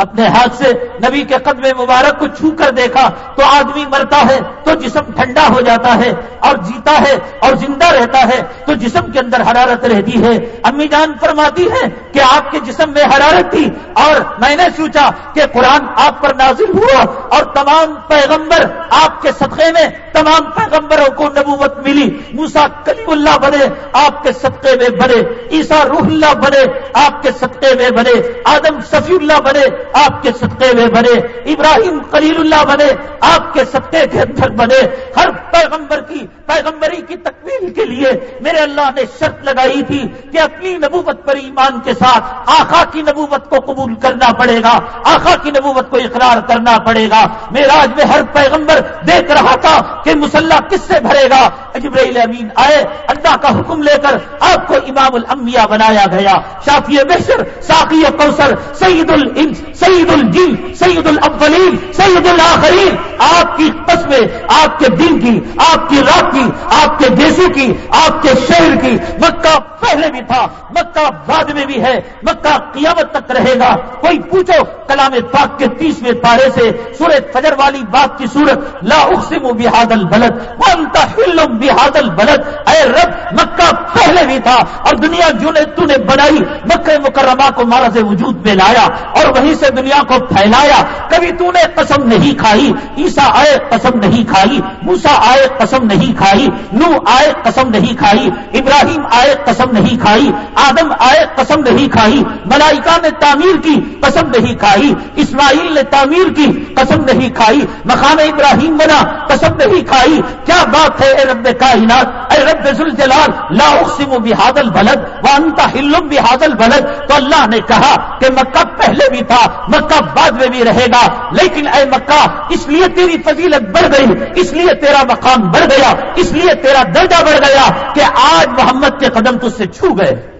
اپنے ہاتھ سے نبی کے قدم مبارک کو چھو کر دیکھا تو آدمی مرتا ہے تو جسم ٹھنڈا ہو جاتا ہے اور جیتا ہے اور زندہ رہتا ہے تو جسم کے اندر حرارت رہتی ہے۔ امی جان فرماتی ہے کہ آپ کے جسم میں حرارت تھی اور میں نے سوچا کہ قرآن آپ پر نازل ہوا اور تمام پیغمبر آپ کے صدقے میں تمام پیغمبروں کو نبوت ملی۔ موسا کلیم اللہ بنے، آپ کے صدقے میں بنے۔ عیسا روح اللہ بنے، آپ کے صدقے میں بنے۔ آدم صفی اللہ بنے آپ کے صدقے میں بنے، ابراہیم خلیل اللہ بنے، آپ کے صدقے کے اندر بنے۔ ہر پیغمبر کی، پیغمبری کی تکمیل کے لیے میرے اللہ نے شرط لگائی تھی کہ اپنی نبوت پر ایمان کے ساتھ آخا کی نبوت کو قبول کرنا پڑے گا آخا کی نبوت کو اقرار کرنا پڑے گا۔ میرا میں ہر پیغمبر دیکھ رہا تھا کہ مسلح کس سے بھرے گا۔ جبرائیل امین آئے، اللہ کا حکم لے کر آپ کو امام الانبیاء بنایا گیا۔ شافی بشر ساقی کوثر سعید الانس سعید الجن سعید الاولین سعید الاخرین آپ کی قسمیں، آپ کے دن کی، آپ کی رات کی، آپ کے دیسوں کی، آپ کے شہر کی۔ مکہ پہلے بھی تھا، مکہ بعد میں بھی ہے، مکہ قیامت تک رہے گا۔ کوئی پوچھو، کلام پاک کے تیسویں پارے سے سورہ فجر والی بات کی صورت، لا اقسم بحاد البلد، وانت حلم بحاد البلد۔ اے رب، مکہ پہلے بھی تھا اور دنیا جو نے تو نے بنائی، مکہ مکرمہ کو مارا سے وجود میں لایا اور وہیں سے دنیا کو پھیلایا، کبھی تو نے قسم نہیں کھائی عیسا آئے قسم نہیں کھائی موسا آئے قسم نہیں کھائی نو آئے قسم نہیں کھائی، ابراہیم آئے قسم نہیں کھائی، آدم آئے قسم نہیں کھائی، ملائکہ نے تعمیر کی قسم نہیں کھائی، اسماعیل نے تعمیر کی قسم نہیں کھائی، مقام ابراہیم بنا قسم نہیں کھائی، کیا بات ہے اے رب کائنات؟ رب جلال، لا اقسم بحاد البلد وانت حل بحاد البلد۔ تو اللہ نے کہا کہ مکہ پہلے بھی تھا، مکہ بعد میں بھی رہے گا۔ لیکن اے مکہ، اس لیے تیری فضیلت بڑھ گئی، اس لیے تیرا مقام بڑھ گیا، اس لیے تیرا درجہ بڑھ گیا کہ آج محمد کے قدم تج سے چھو گئے۔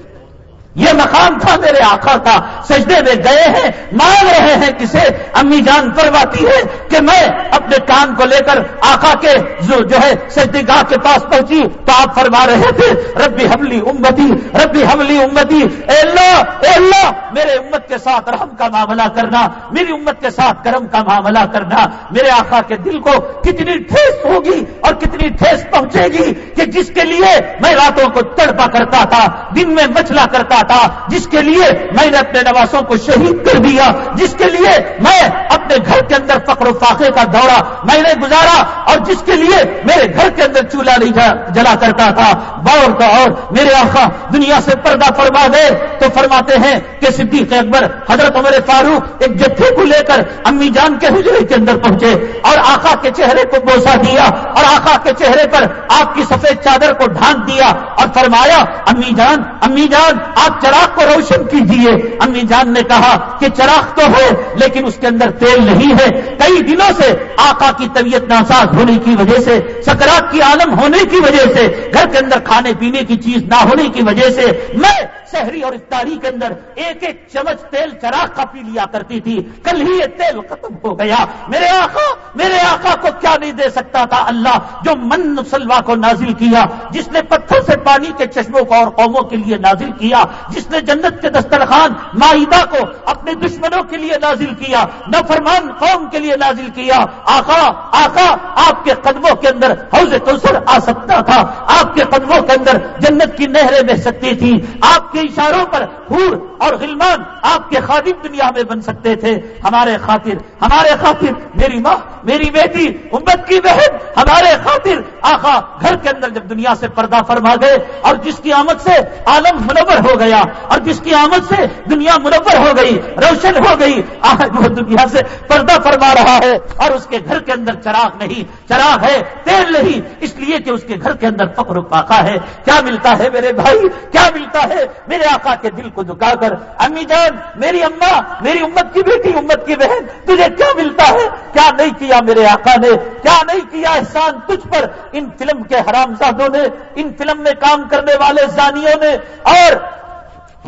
یہ مقام تھا میرے آقا کا۔ سجدے میں گئے ہیں، مانگ رہے ہیں کسے امی جان فرماتی ہے کہ میں اپنے کام کو لے کر آقا کے جو ہے سجدے گاہ کے پاس پہنچی۔ تو آپ فرما رہے تھے ربی حملی امتی، ربی حملی امتی۔ اے اللہ اے اللہ، میرے امت کے ساتھ رحم کا معاملہ کرنا، میری امت کے ساتھ کرم کا معاملہ کرنا۔ میرے آقا کے دل کو کتنی ٹھیس ہوگی اور کتنی ٹھیس پہنچے گی کہ جس کے لیے میں راتوں کو تڑپا کرتا تھا، دن میں مچلا کرتا تھا جس کے لیے میں نے اپنے نوازوں کو شہید کر دیا، جس کے لیے میں اپنے گھر کے اندر فقر و فاقے کا دورہ میں نے گزارا اور جس کے لیے میرے گھر کے اندر چولہا نہیں جلا کرتا تھا۔ بور کا اور میرے آخا دنیا سے پردہ فرما دے۔ تو فرماتے ہیں کہ صدیق اکبر، حضرت عمر فاروق ایک جتھے کو لے کر امی جان کے حجرے کے اندر پہنچے اور آقا کے چہرے کو بوسا دیا اور آقا کے چہرے پر آپ کی سفید چادر کو ڈھانک دیا اور فرمایا، امی جان امی جان، آپ آپ چراغ کو روشن کیجیے امی جان نے کہا کہ چراغ تو ہے، لیکن اس کے اندر تیل نہیں ہے۔ کئی دنوں سے آقا کی طبیعت ناساز ہونے کی وجہ سے، سکرات کی عالم ہونے کی وجہ سے، گھر کے اندر کھانے پینے کی چیز نہ ہونے کی وجہ سے، میں شہری اور افطاری کے اندر ایک ایک چمچ تیل چراغ کا پی لیا کرتی تھی۔ کل ہی یہ تیل ختم ہو گیا۔ میرے آقا میرے آقا کو کیا نہیں دے سکتا تھا اللہ جو من سلوا کو نازل کیا، جس نے پتھر سے پانی کے چشموں کو اور قوموں کے لیے نازل کیا، جس نے جنت کے دسترخوان معاہدہ کو اپنے دشمنوں کے لیے نازل کیا نہ فرمان قوم کے لیے نازل کیا۔ آقا آقا، آپ کے قدموں کے اندر حوض کوثر آ سکتا تھا۔ آپ کے قدموں کے اندر جنت کی نہریں بہ سکتی تھی آپ کے اشاروں پر حور اور غلمان آپ کے خادم دنیا میں بن سکتے تھے۔ ہمارے خاطر ہمارے خاطر، میری ماں، میری بیٹی، امت کی بہن، ہمارے خاطر آقا گھر کے اندر جب دنیا سے پردہ فرما گئے اور جس کی آمد سے عالم منور ہو گیا اور جس کی آمد سے دنیا منور ہو گئی، روشن ہو گئی، آج وہ دنیا سے پردہ فرما رہا ہے اور اس کے گھر کے اندر چراغ نہیں، چراغ ہے، تیل نہیں۔ اس لیے کہ اس کے گھر کے اندر فخر پاکا ہے۔ کیا ملتا ہے میرے بھائی؟ کیا ملتا ہے میرے آقا کے دل کو دکا کر، امی جان، میری اما میری امت کی بیٹی، امت کی بہن، تجھے کیا ملتا ہے؟ کیا نہیں کیا میرے آقا نے؟ کیا نہیں کیا احسان تجھ پر؟ ان فلم کے حرام زادوں نے، ان فلم میں کام کرنے والے زانیوں نے، اور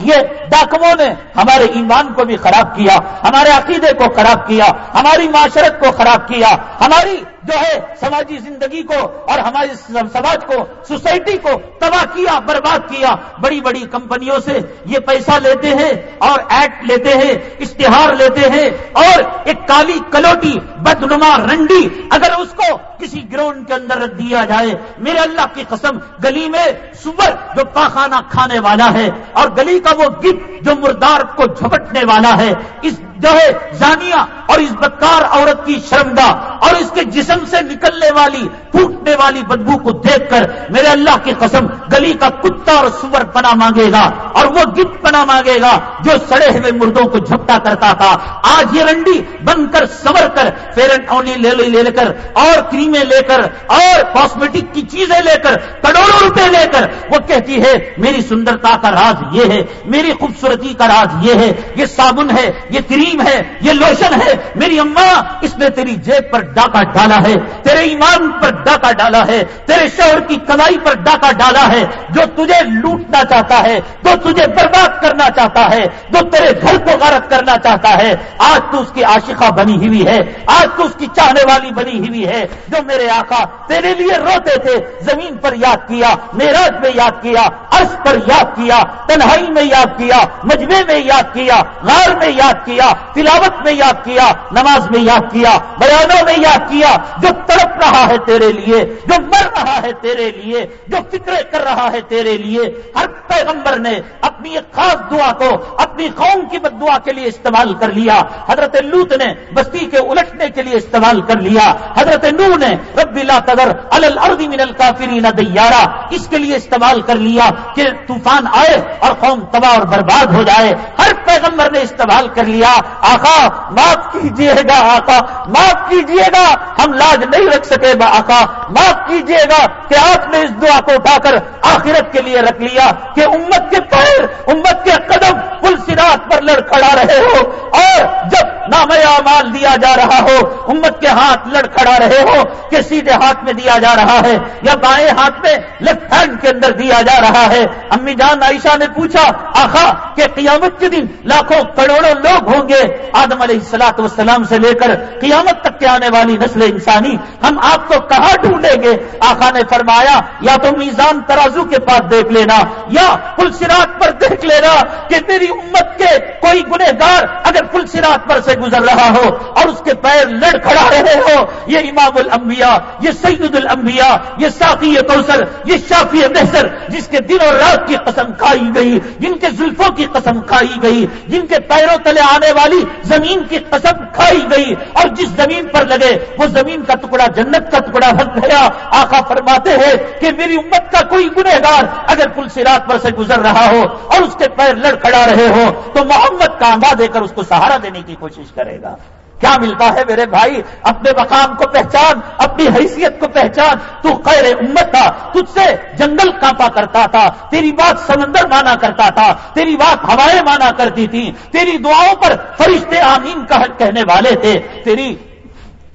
یہ ڈاکموں نے ہمارے ایمان کو بھی خراب کیا، ہمارے عقیدے کو خراب کیا، ہماری معاشرت کو خراب کیا، ہماری جو ہے سماجی زندگی کو اور ہمارے سماج کو، سوسائٹی کو تباہ کیا، برباد کیا۔ بڑی بڑی کمپنیوں سے یہ پیسہ لیتے ہیں اور ایکٹ لیتے ہیں، اشتہار لیتے ہیں اور ایک کالی کلوٹی، بدنما رنڈی اگر اس کو کسی گراؤنڈ کے اندر رکھ دیا جائے۔ میرے اللہ کی قسم، گلی میں سور جو پاخانہ کھانے والا ہے اور گلی کا وہ گفٹ جو مردار کو جھپٹنے والا ہے، اس جو ہے زانیہ اور اس بدکار عورت کی شرمگاہ اور اس کے جسم سے نکلنے والی، پھوٹنے والی بدبو کو دیکھ کر میرے اللہ کی قسم گلی کا کتا اور سور پنا مانگے گا اور وہ گفٹ پنا مانگے گا جو سڑے ہوئے مردوں کو جھپٹا کرتا تھا۔ آج یہ رنڈی بن کر سور کر فیرن اونلی لے لے کر اور کریمیں لے کر اور کاسمیٹک کی چیزیں لے کر، کروڑوں روپے لے کر وہ کہتی ہے، میری سندرتا کا راز یہ ہے، میری خوبصورتی کا راز یہ ہے، یہ صابن ہے، یہ کریم ہے، یہ لوشن ہے۔ میری اماں اس نے تیری جیب پر ڈاکہ ڈالا ہے، تیرے ایمان پر ڈاکہ ڈالا ہے، تیرے شوہر کی کمائی پر ڈاکہ ڈالا ہے، جو تجھے لوٹنا چاہتا ہے، جو تجھے برباد کرنا چاہتا ہے، جو تیرے گھر کو غارت کرنا چاہتا ہے۔ آج تو اس کی عاشقہ بنی ہوئی ہے، آج تو اس کی چاہنے والی بنی ہوئی ہے، جو میرے آقا تیرے لیے روتے تھے، زمین پر یاد کیا میراج میں یاد کیا عرض پر یاد کیا، تنہائی میں یاد کیا مجمے میں یاد کیا، غار میں یاد کیا تلاوت میں یاد کیا، نماز میں یاد کیا، بیانوں میں یاد کیا، جو تڑپ رہا ہے تیرے لیے، جو مر رہا ہے تیرے لیے، جو فکرے کر رہا ہے تیرے لیے، ہر پیغمبر نے اپنی ایک خاص دعا کو اپنی قوم کی بد دعا کے لیے استعمال کر لیا۔ حضرت لوت نے بستی کے الٹنے کے لیے استعمال کر لیا۔ حضرت نو نے رب لا تدر الارض من الکافرین دیارا، اس کے لیے استعمال کر لیا کہ طوفان آئے اور قوم تباہ اور برباد ہو جائے۔ ہر پیغمبر نے استعمال کر لیا۔ آقا، معاف کیجیے گا آقا، معاف کیجیے گا۔ ہم لاج نہیں رکھ سکے گا آقا۔ معاف کیجیے گا کہ آپ نے اس دعا کو اٹھا کر آخرت کے لیے رکھ لیا کہ امت کے پیر امت کے قدم پل سرات پر لڑ کھڑا رہے ہو۔ اور جب نام مال دیا جا رہا ہو، امت کے ہاتھ لڑ کھڑا رہے ہو، کہ سیدھے ہاتھ میں دیا جا رہا ہے، یا بائیں ہاتھ میں لیفٹ ہینڈ کے اندر دیا جا رہا ہے۔ امی جان عائشہ نے پوچھا، آخا، کہ قیامت کے دن لاکھوں کروڑوں لوگ ہوں گے؟ آدم علیہ السلاط والسلام سے لے کر قیامت تک کے آنے والی نسل انسانی، ہم آپ کو کہاں ڈھونڈیں گے؟ آخا نے فرمایا، یا تو میزان ترازو کے پاس دیکھ لینا، یا پل سراط پر دیکھ لینا، کہ میری امت کے کوئی گنہ گار اگر پل سراط پر سے گزر رہا ہو اور اس کے پیر لڑ کھڑا رہے ہو، یہ امام الانبیاء، یہ سید الانبیاء، یہ ساقی کوثر، یہ شافی محسر جس کے دن اور رات کی قسم کھائی گئی، جن کے زلفوں کی قسم کھائی گئی، جن کے پیروں تلے آنے والی زمین کی قسم کھائی گئی اور جس زمین پر لگے، وہ زمین کا ٹکڑا جنت کا ٹکڑا بن گیا۔ آقا فرماتے ہیں کہ میری امت کا کوئی گنہ گار اگر پل سرات پر سے گزر رہا ہو اور اس کے پیر لڑ کھڑا رہے ہو، تو محمد کا آندھا دے کر اس کو سہارا دینے کی کوشش کرے گا۔ کیا ملتا ہے میرے بھائی؟ اپنے مقام کو پہچان، اپنی حیثیت کو پہچان۔ تو خیر امت تھا، تجھ سے جنگل کانپا کرتا تھا، تیری بات سمندر مانا کرتا تھا، تیری بات ہوائیں مانا کرتی تھی تیری دعاؤں پر فرشتے آمین کہنے والے تھے۔ تیری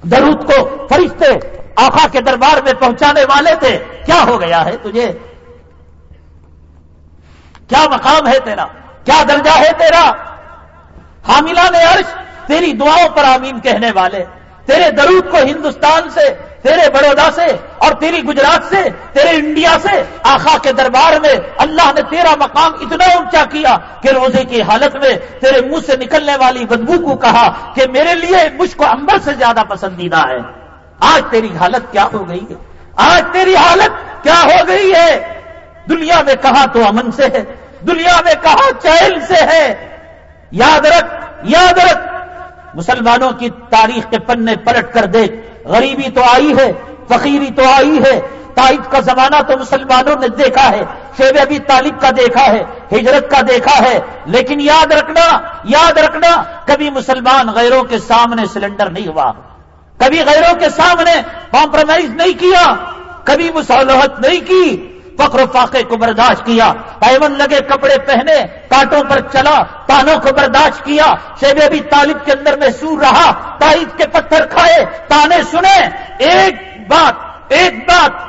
درود کو فرشتے آخا کے دربار میں پہنچانے والے تھے۔ کیا ہو گیا ہے تجھے؟ کیا مقام ہے تیرا؟ کیا درجہ ہے تیرا؟ حاملہ نے عرش تیری دعاؤں پر آمین کہنے والے، تیرے درود کو ہندوستان سے، تیرے بڑودا سے، اور تیری گجرات سے، تیرے انڈیا سے آخا کے دربار میں اللہ نے تیرا مقام اتنا اونچا کیا کہ روزے کی حالت میں تیرے منہ سے نکلنے والی بدبو کو کہا کہ میرے لیے مجھ کو امبر سے زیادہ پسندیدہ ہے۔ آج تیری حالت کیا ہو گئی ہے؟ آج تیری حالت کیا ہو گئی ہے؟ دنیا میں کہاں تو امن سے ہے؟ دنیا میں کہاں چہل سے ہے؟ یاد رکھ یاد رکھ مسلمانوں کی تاریخ کے پنے پلٹ کر دیکھ، غریبی تو آئی ہے، فقیری تو آئی ہے، تائید کا زمانہ تو مسلمانوں نے دیکھا ہے شیب ابھی طالب کا دیکھا ہے، ہجرت کا دیکھا ہے، لیکن یاد رکھنا یاد رکھنا، کبھی مسلمان غیروں کے سامنے سلنڈر نہیں ہوا۔ کبھی غیروں کے سامنے کمپرومائز نہیں کیا۔ کبھی مسلحت نہیں کی۔ فقر و فاقے کو برداشت کیا، پیون لگے کپڑے پہنے، کاٹوں پر چلا تانوں کو برداشت کیا، شیب ابھی طالب کے اندر میں سور رہا، تائید کے پتھر کھائے، تانے سنے، ایک بات ایک بات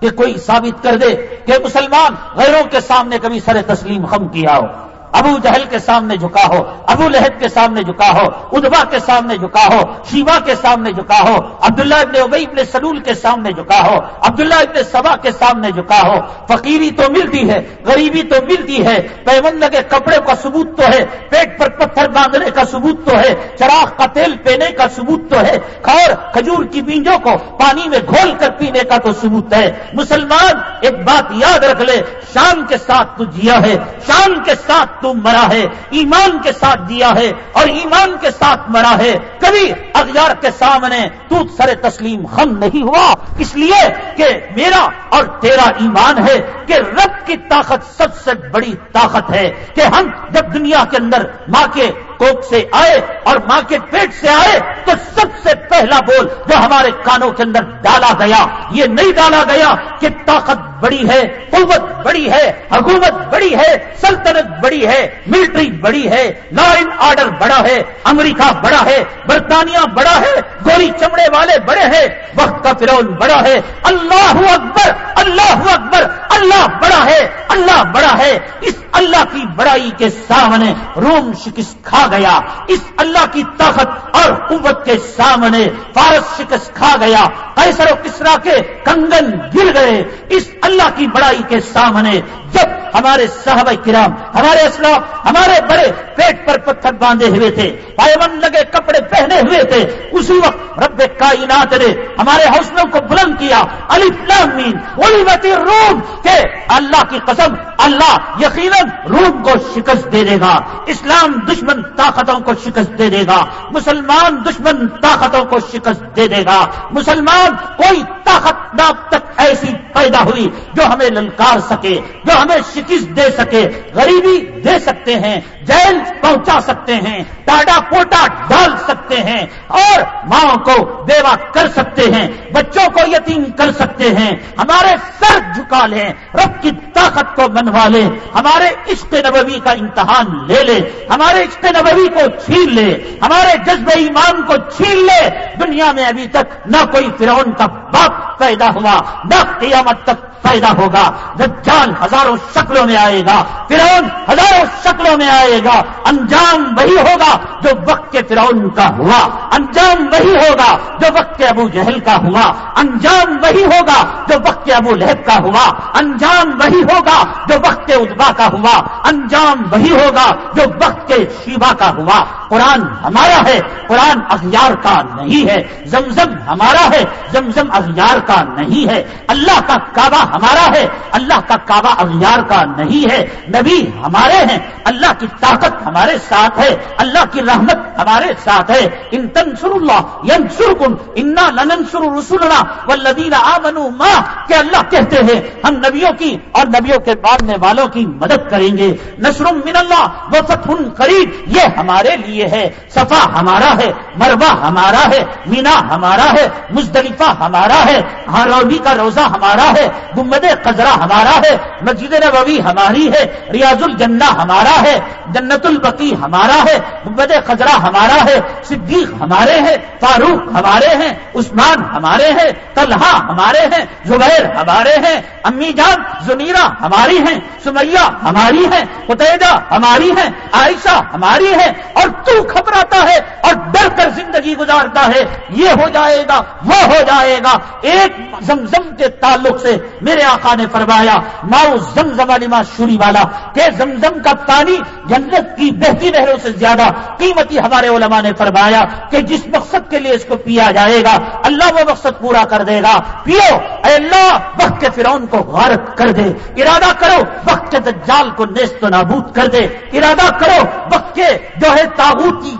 کہ کوئی ثابت کر دے کہ مسلمان غیروں کے سامنے کبھی سر تسلیم خم کیا ہو۔ ابو جہل کے سامنے جھکا ہو، ابو لہب کے سامنے جھکا ہو، ادبا کے سامنے جھکا ہو، شیوا کے سامنے جھکا ہو، عبداللہ ابن ابئی ابن سلول کے سامنے جھکا ہو، عبداللہ ابن سبا کے سامنے جھکا ہو۔ فقیری تو ملتی ہے، غریبی تو ملتی ہے پیمند کے کپڑے کا ثبوت تو ہے، پیٹ پر پتھر باندھنے کا ثبوت تو ہے، چراغ کا تیل پینے کا ثبوت تو ہے اور کھجور کی بیجوں کو پانی میں گھول کر پینے کا تو ثبوت ہے۔ مسلمان، ایک بات یاد رکھ لے، شان کے ساتھ تو جیا ہے، شان کے ساتھ تو مرا ہے، ایمان کے ساتھ دیا ہے اور ایمان کے ساتھ مرا ہے۔ کبھی اغیار کے سامنے تو سر تسلیم خم نہیں ہوا؟ اس لیے کہ میرا اور تیرا ایمان ہے کہ رب کی طاقت سب سے بڑی طاقت ہے کہ ہم جب دنیا کے اندر ماں کے کوک سے آئے اور ماں کے پیٹ سے آئے تو سب سے پہلا بول جو ہمارے کانوں کے اندر ڈالا گیا۔ یہ نہیں ڈالا گیا کہ طاقت بڑی ہے، قوت بڑی ہے، حکومت بڑی ہے، سلطنت بڑی ہے، ملٹری بڑی ہے، لا اینڈ آرڈر بڑا ہے، امریکہ بڑا ہے، برطانیہ بڑا ہے گوری چمڑے والے بڑے ہیں، وقت کا فرون بڑا ہے۔ اللہ اکبر اللہ اکبر، اللہ بڑا ہے، اللہ بڑا ہے۔ اس اللہ کی بڑائی کے سامنے روم شکست کھا گیا، اس اللہ کی طاقت اور قوت کے سامنے فارس شکست کھا گیا و کسرا کے کنگن گر گئے۔ اس اللہ کی بڑائی کے سامنے جب ہمارے صحابہ کرام، ہمارے اسلام ہمارے بڑے پیٹ پر پتھر باندھے ہوئے تھے پائبند لگے کپڑے پہنے ہوئے تھے، اسی وقت رب کائنات نے ہمارے حوصلوں کو بلند کیا علی فلامین ولی روم کہ اللہ کی قسم، اللہ یقیناً روم کو شکست دے دے گا۔ اسلام دشمن طاقتوں کو شکست دے دے گا۔ مسلمان دشمن طاقتوں کو شکست دے دے گا۔ مسلمان کوئی طاقت نہ تک ایسی پیدا ہوئی جو ہمیں للکار سکے، جو ہمیں شکست دے سکے۔ غریبی دے سکتے ہیں، جیل پہنچا سکتے ہیں، ٹاڈا پوٹا ڈال سکتے ہیں اور ماں کو بیوہ کر سکتے ہیں، بچوں کو یتیم کر سکتے ہیں۔ ہمارے سر جھکا لیں، رب کی طاقت کو منوا لیں۔ ہمارے عشق نبوی کا امتحان لے لے ہمارے عشق نبوی کو چھین لے، ہمارے جذب ایمان کو چھین لے، دنیا میں ابھی تک نہ کوئی فرعون کا باپ پیدا ہوا، نہ قیامت تک پیدا ہوگا۔ دجال ہزاروں شکلوں میں آئے گا، فرعون ہزاروں شکلوں میں آئے گا۔ انجام وہی ہوگا جو وقت کے فرعون کا ہوا۔ انجام وہی ہوگا جو وقت کے ابو جہل کا ہوا۔ انجام وہی ہوگا جو وقت کے ابو لہب کا ہوا۔ انجام وہی ہوگا جو وقت کے ادبا کا ہوا۔ انجام وہی ہوگا جو وقت کے شیوا کا ہوا قرآن ہمارا ہے، قرآن اغیار کا نہیں ہے، زمزم ہمارا ہے، زمزم اغیار کا نہیں ہے۔ اللہ کا کعبہ ہمارا ہے، اللہ کا کعبہ اغیار کا نہیں ہے۔ نبی ہمارے ہیں، اللہ کی طاقت ہمارے ساتھ ہے، اللہ کی رحمت ہمارے ساتھ ہے۔ ان تنسر اللہ ینسر کن انا لننسر رسولنا والذین آمنوا ما۔ کہ اللہ کہتے ہیں، ہم نبیوں کی اور نبیوں کے ماننے والوں کی مدد کریں گے۔ نصر من اللہ و فتح قریب، یہ ہمارے لیے ہے، صفا ہمارا ہے مربع ہمارا ہے، مینا ہمارا ہے، مزدلفہ ہمارا ہے ہارونی کا روزہ ہمارا ہے گمد قزرا ہمارا ہے، مسجد نبوی ہماری ہے، ریاض الجنہ ہمارا ہے، جنت البقی ہمارا ہے گمد قزرا ہمارا ہے، صدیق ہمارے ہیں، فاروق ہمارے ہیں، عثمان ہمارے ہیں، طلحہ ہمارے ہیں، زبیر ہمارے ہیں، امی جان زنیرا ہماری ہیں، سمیہ ہماری ہیں قطعہ ہماری ہیں، عائشہ ہماری ہے اور تو گھبراتا ہے اور ڈر کر زندگی گزارتا ہے، یہ ہو جائے گا، وہ ہو جائے گا۔ ایک زمزم کے تعلق سے میرے آقا نے فرمایا، ماؤ زمزم علی شوری والا، کہ زمزم کا پانی جنت کی بہتی نہروں سے زیادہ قیمتی ہمارے علماء نے فرمایا کہ جس مقصد کے لیے اس کو پیا جائے گا، اللہ وہ مقصد پورا کر دے گا۔ پیو، اے اللہ، وقت کے فرعون کو غارت کر دے۔ ارادہ کرو، وقت کے دجال کو نیست و نابود کر دے۔ ارادہ کرو، وقت کے جو ہے تابوت کی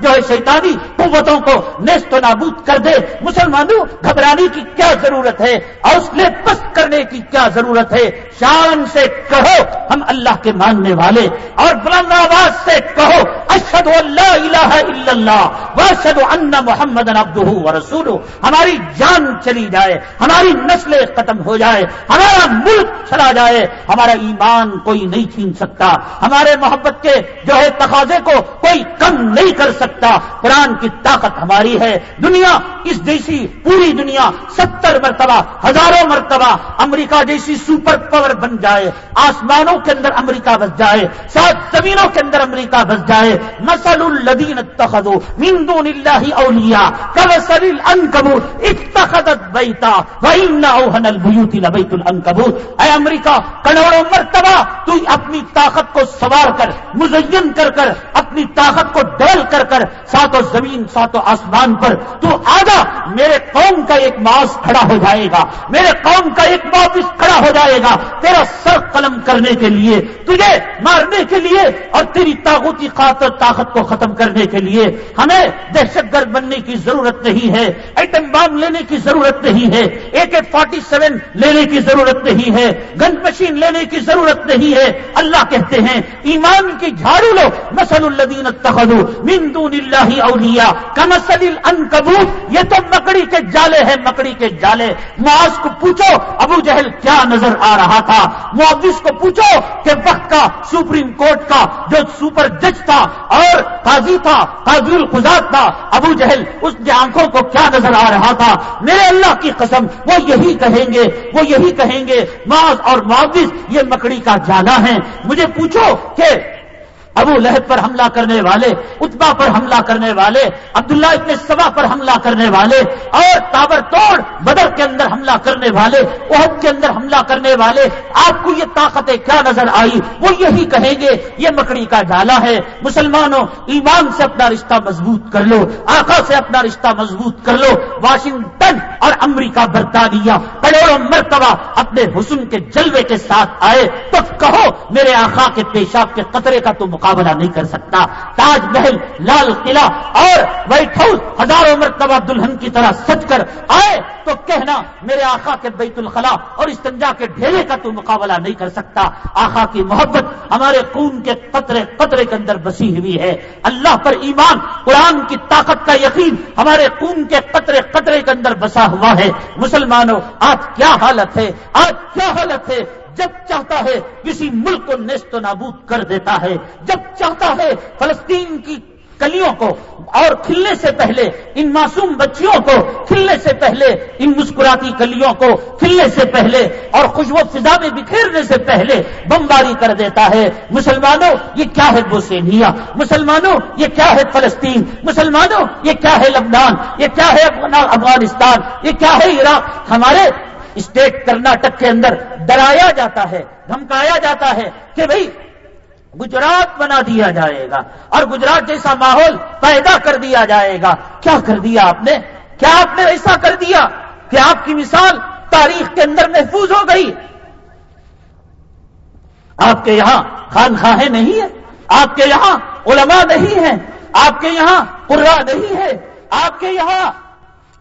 جو ہے شیطانی قوتوں کو نیست و نابود کر دے۔ مسلمانوں، گھبرانے کی کیا ضرورت ہے؟ اور اس لیے پست کرنے کی کیا ضرورت ہے؟ شان سے کہو، ہم اللہ کے ماننے والے۔ اور بلند آواز سے کہو اشد اللہ الہ الا اللہ واشد ان محمد ابدہ و رسول ہماری جان چلی جائے، ہماری نسلیں ختم ہو جائے، ہمارا ملک چلا جائے۔ ہمارا ایمان کوئی نہیں چھین سکتا۔ ہمارے محبت کے جو ہے تقاضے کو کوئی کم نہیں کر سکتا۔ قرآن کی طاقت ہماری ہے۔ دنیا اس جیسی پوری دنیا ستر مرتبہ، ہزاروں مرتبہ امریکہ جیسی سپر پاور بن جائے۔ آسمانوں کے اندر امریکہ بس جائے۔ سات زمینوں کے اندر امریکہ بس جائے۔ مسل الدین اتخذو من دون اللہ اولیاء۔ کمسل الانکبوت اتخذت بیتا۔ وإن اوہن البیوت لبیت الانکبوت اے امریکہ، کروڑوں مرتبہ تو اپنی طاقت کو سوار کر، مزین کر کر اپنی طاقت کو ڈول کر کر ساتوں زمین، ساتوں آسمان پر، تو آگا میرے قوم کا ایک ماس کھڑا ہو جائے گا۔ میرے قوم کا ایک واپس کھڑا ہو جائے گا۔ تیرا سر قلم کرنے کے لیے، تجھے مارنے کے لیے اور تیری طاقتی خاطر، طاقت کو ختم کرنے کے لیے۔ ہمیں دہشت گرد بننے کی ضرورت نہیں ہے، ایٹم بام لینے کی ضرورت نہیں ہے، اے کے فورٹی سیون لینے کی ضرورت نہیں ہے، گن مشین لینے کی ضرورت نہیں ہے۔ اللہ کہتے ہیں، ایمان کی جھاڑو لو مسل الدین من دون اللہ اولیا کمسل العنکبوت یہ تو مکڑی کے جالے ہیں، مکڑی کے جالے۔ معاذ کو پوچھو، ابو جہل کیا نظر آ رہا تھا؟ معاوض کو پوچھو کہ وقت کا سپریم کورٹ کا جو سپر جج تھا اور قاضی تھا، قاضی الخزاد تھا، ابو جہل اس کی آنکھوں کو کیا نظر آ رہا تھا؟ میرے اللہ کی قسم، وہ یہی کہیں گے، وہ یہی کہیں گے، معاذ اور معاوض، یہ مکڑی کا جانا ہے مجھے پوچھو کہ ابو لہب پر حملہ کرنے والے اتبا پر حملہ کرنے والے، عبداللہ ابن سبا پر حملہ کرنے والے، اور تابر توڑ بدر کے اندر حملہ کرنے والے، عہد کے اندر حملہ کرنے والے، آپ کو یہ طاقتیں کیا نظر آئی؟ وہ یہی کہیں گے، یہ مکڑی کا ڈالا ہے۔ مسلمانوں، ایمان سے اپنا رشتہ مضبوط کر لو، آقا سے اپنا رشتہ مضبوط کر لو۔ واشنگٹن اور امریکہ برطانیہ کروڑوں مرتبہ اپنے حسن کے جلوے کے ساتھ آئے۔ تو کہو، میرے آقا کے پیشاب کے قطرے کا تو مقابلہ نہیں کر سکتا۔ تاج محل، لال قلعہ اور وائٹ ہاؤس ہزاروں مرتبہ دلہن کی طرح سچ کر آئے۔ تو کہنا میرے آقا کے بیت الخلا اور استنجا کے ڈھیرے کا تو مقابلہ نہیں کر سکتا۔ آقا کی محبت ہمارے خون کے قطرے قطرے کے اندر بسی ہوئی ہے۔ اللہ پر ایمان، قرآن کی طاقت کا یقین ہمارے خون کے قطرے قطرے کے اندر بسا ہوا ہے۔ مسلمانوں، آج کیا حالت ہے؟ آج کیا حالت ہے؟ جب چاہتا ہے کسی ملک کو نیست و نابود کر دیتا ہے۔ جب چاہتا ہے فلسطین کی کلیوں کو اور کھلنے سے پہلے، ان معصوم بچیوں کو کھلنے سے پہلے، ان مسکراتی کلیوں کو کھلنے سے پہلے اور خوشبو فضا میں بکھیرنے سے پہلے بمباری کر دیتا ہے۔ مسلمانوں، یہ کیا ہے بوسینیا؟ مسلمانوں، یہ کیا ہے فلسطین؟ مسلمانوں، یہ کیا ہے لبنان؟ یہ کیا ہے افغانستان؟ یہ کیا ہے عراق؟ ہمارے اسٹیٹ کرناٹک کے اندر ڈرایا جاتا ہے، دھمکایا جاتا ہے کہ بھائی گجرات بنا دیا جائے گا اور گجرات جیسا ماحول پیدا کر دیا جائے گا کیا کر دیا آپ نے کیا آپ نے ایسا کر دیا کہ آپ کی مثال تاریخ کے اندر محفوظ ہو گئی آپ کے یہاں خان خواہیں نہیں ہے آپ کے یہاں علماء نہیں ہے آپ کے یہاں قرا نہیں ہے آپ کے یہاں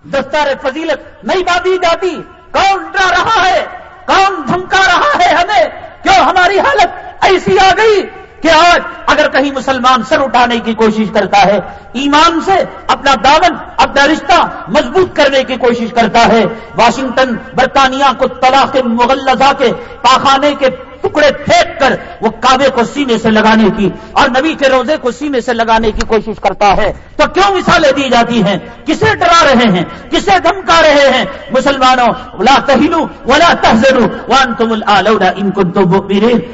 دستار فضیلت نہیں باندھی جاتی کون ڈرا رہا ہے کون دھمکا رہا ہے ہمیں کیوں ہماری حالت ایسی آ گئی کہ آج اگر کہیں مسلمان سر اٹھانے کی کوشش کرتا ہے، ایمان سے اپنا دامن، اپنا رشتہ مضبوط کرنے کی کوشش کرتا ہے۔ واشنگٹن برطانیہ کو طلاق مغلزہ کے پاخانے کے ٹکڑے پھینک کر وہ کعبے کو سینے سے لگانے کی اور نبی کے روزے کو سینے سے لگانے کی کوشش کرتا ہے۔ تو کیوں مثالیں دی جاتی ہیں؟ کسے ڈرا رہے ہیں؟ کسے دھمکا رہے ہیں؟ مسلمانوں، ولا تہلو ولا تہذرو وان تم ان کو تو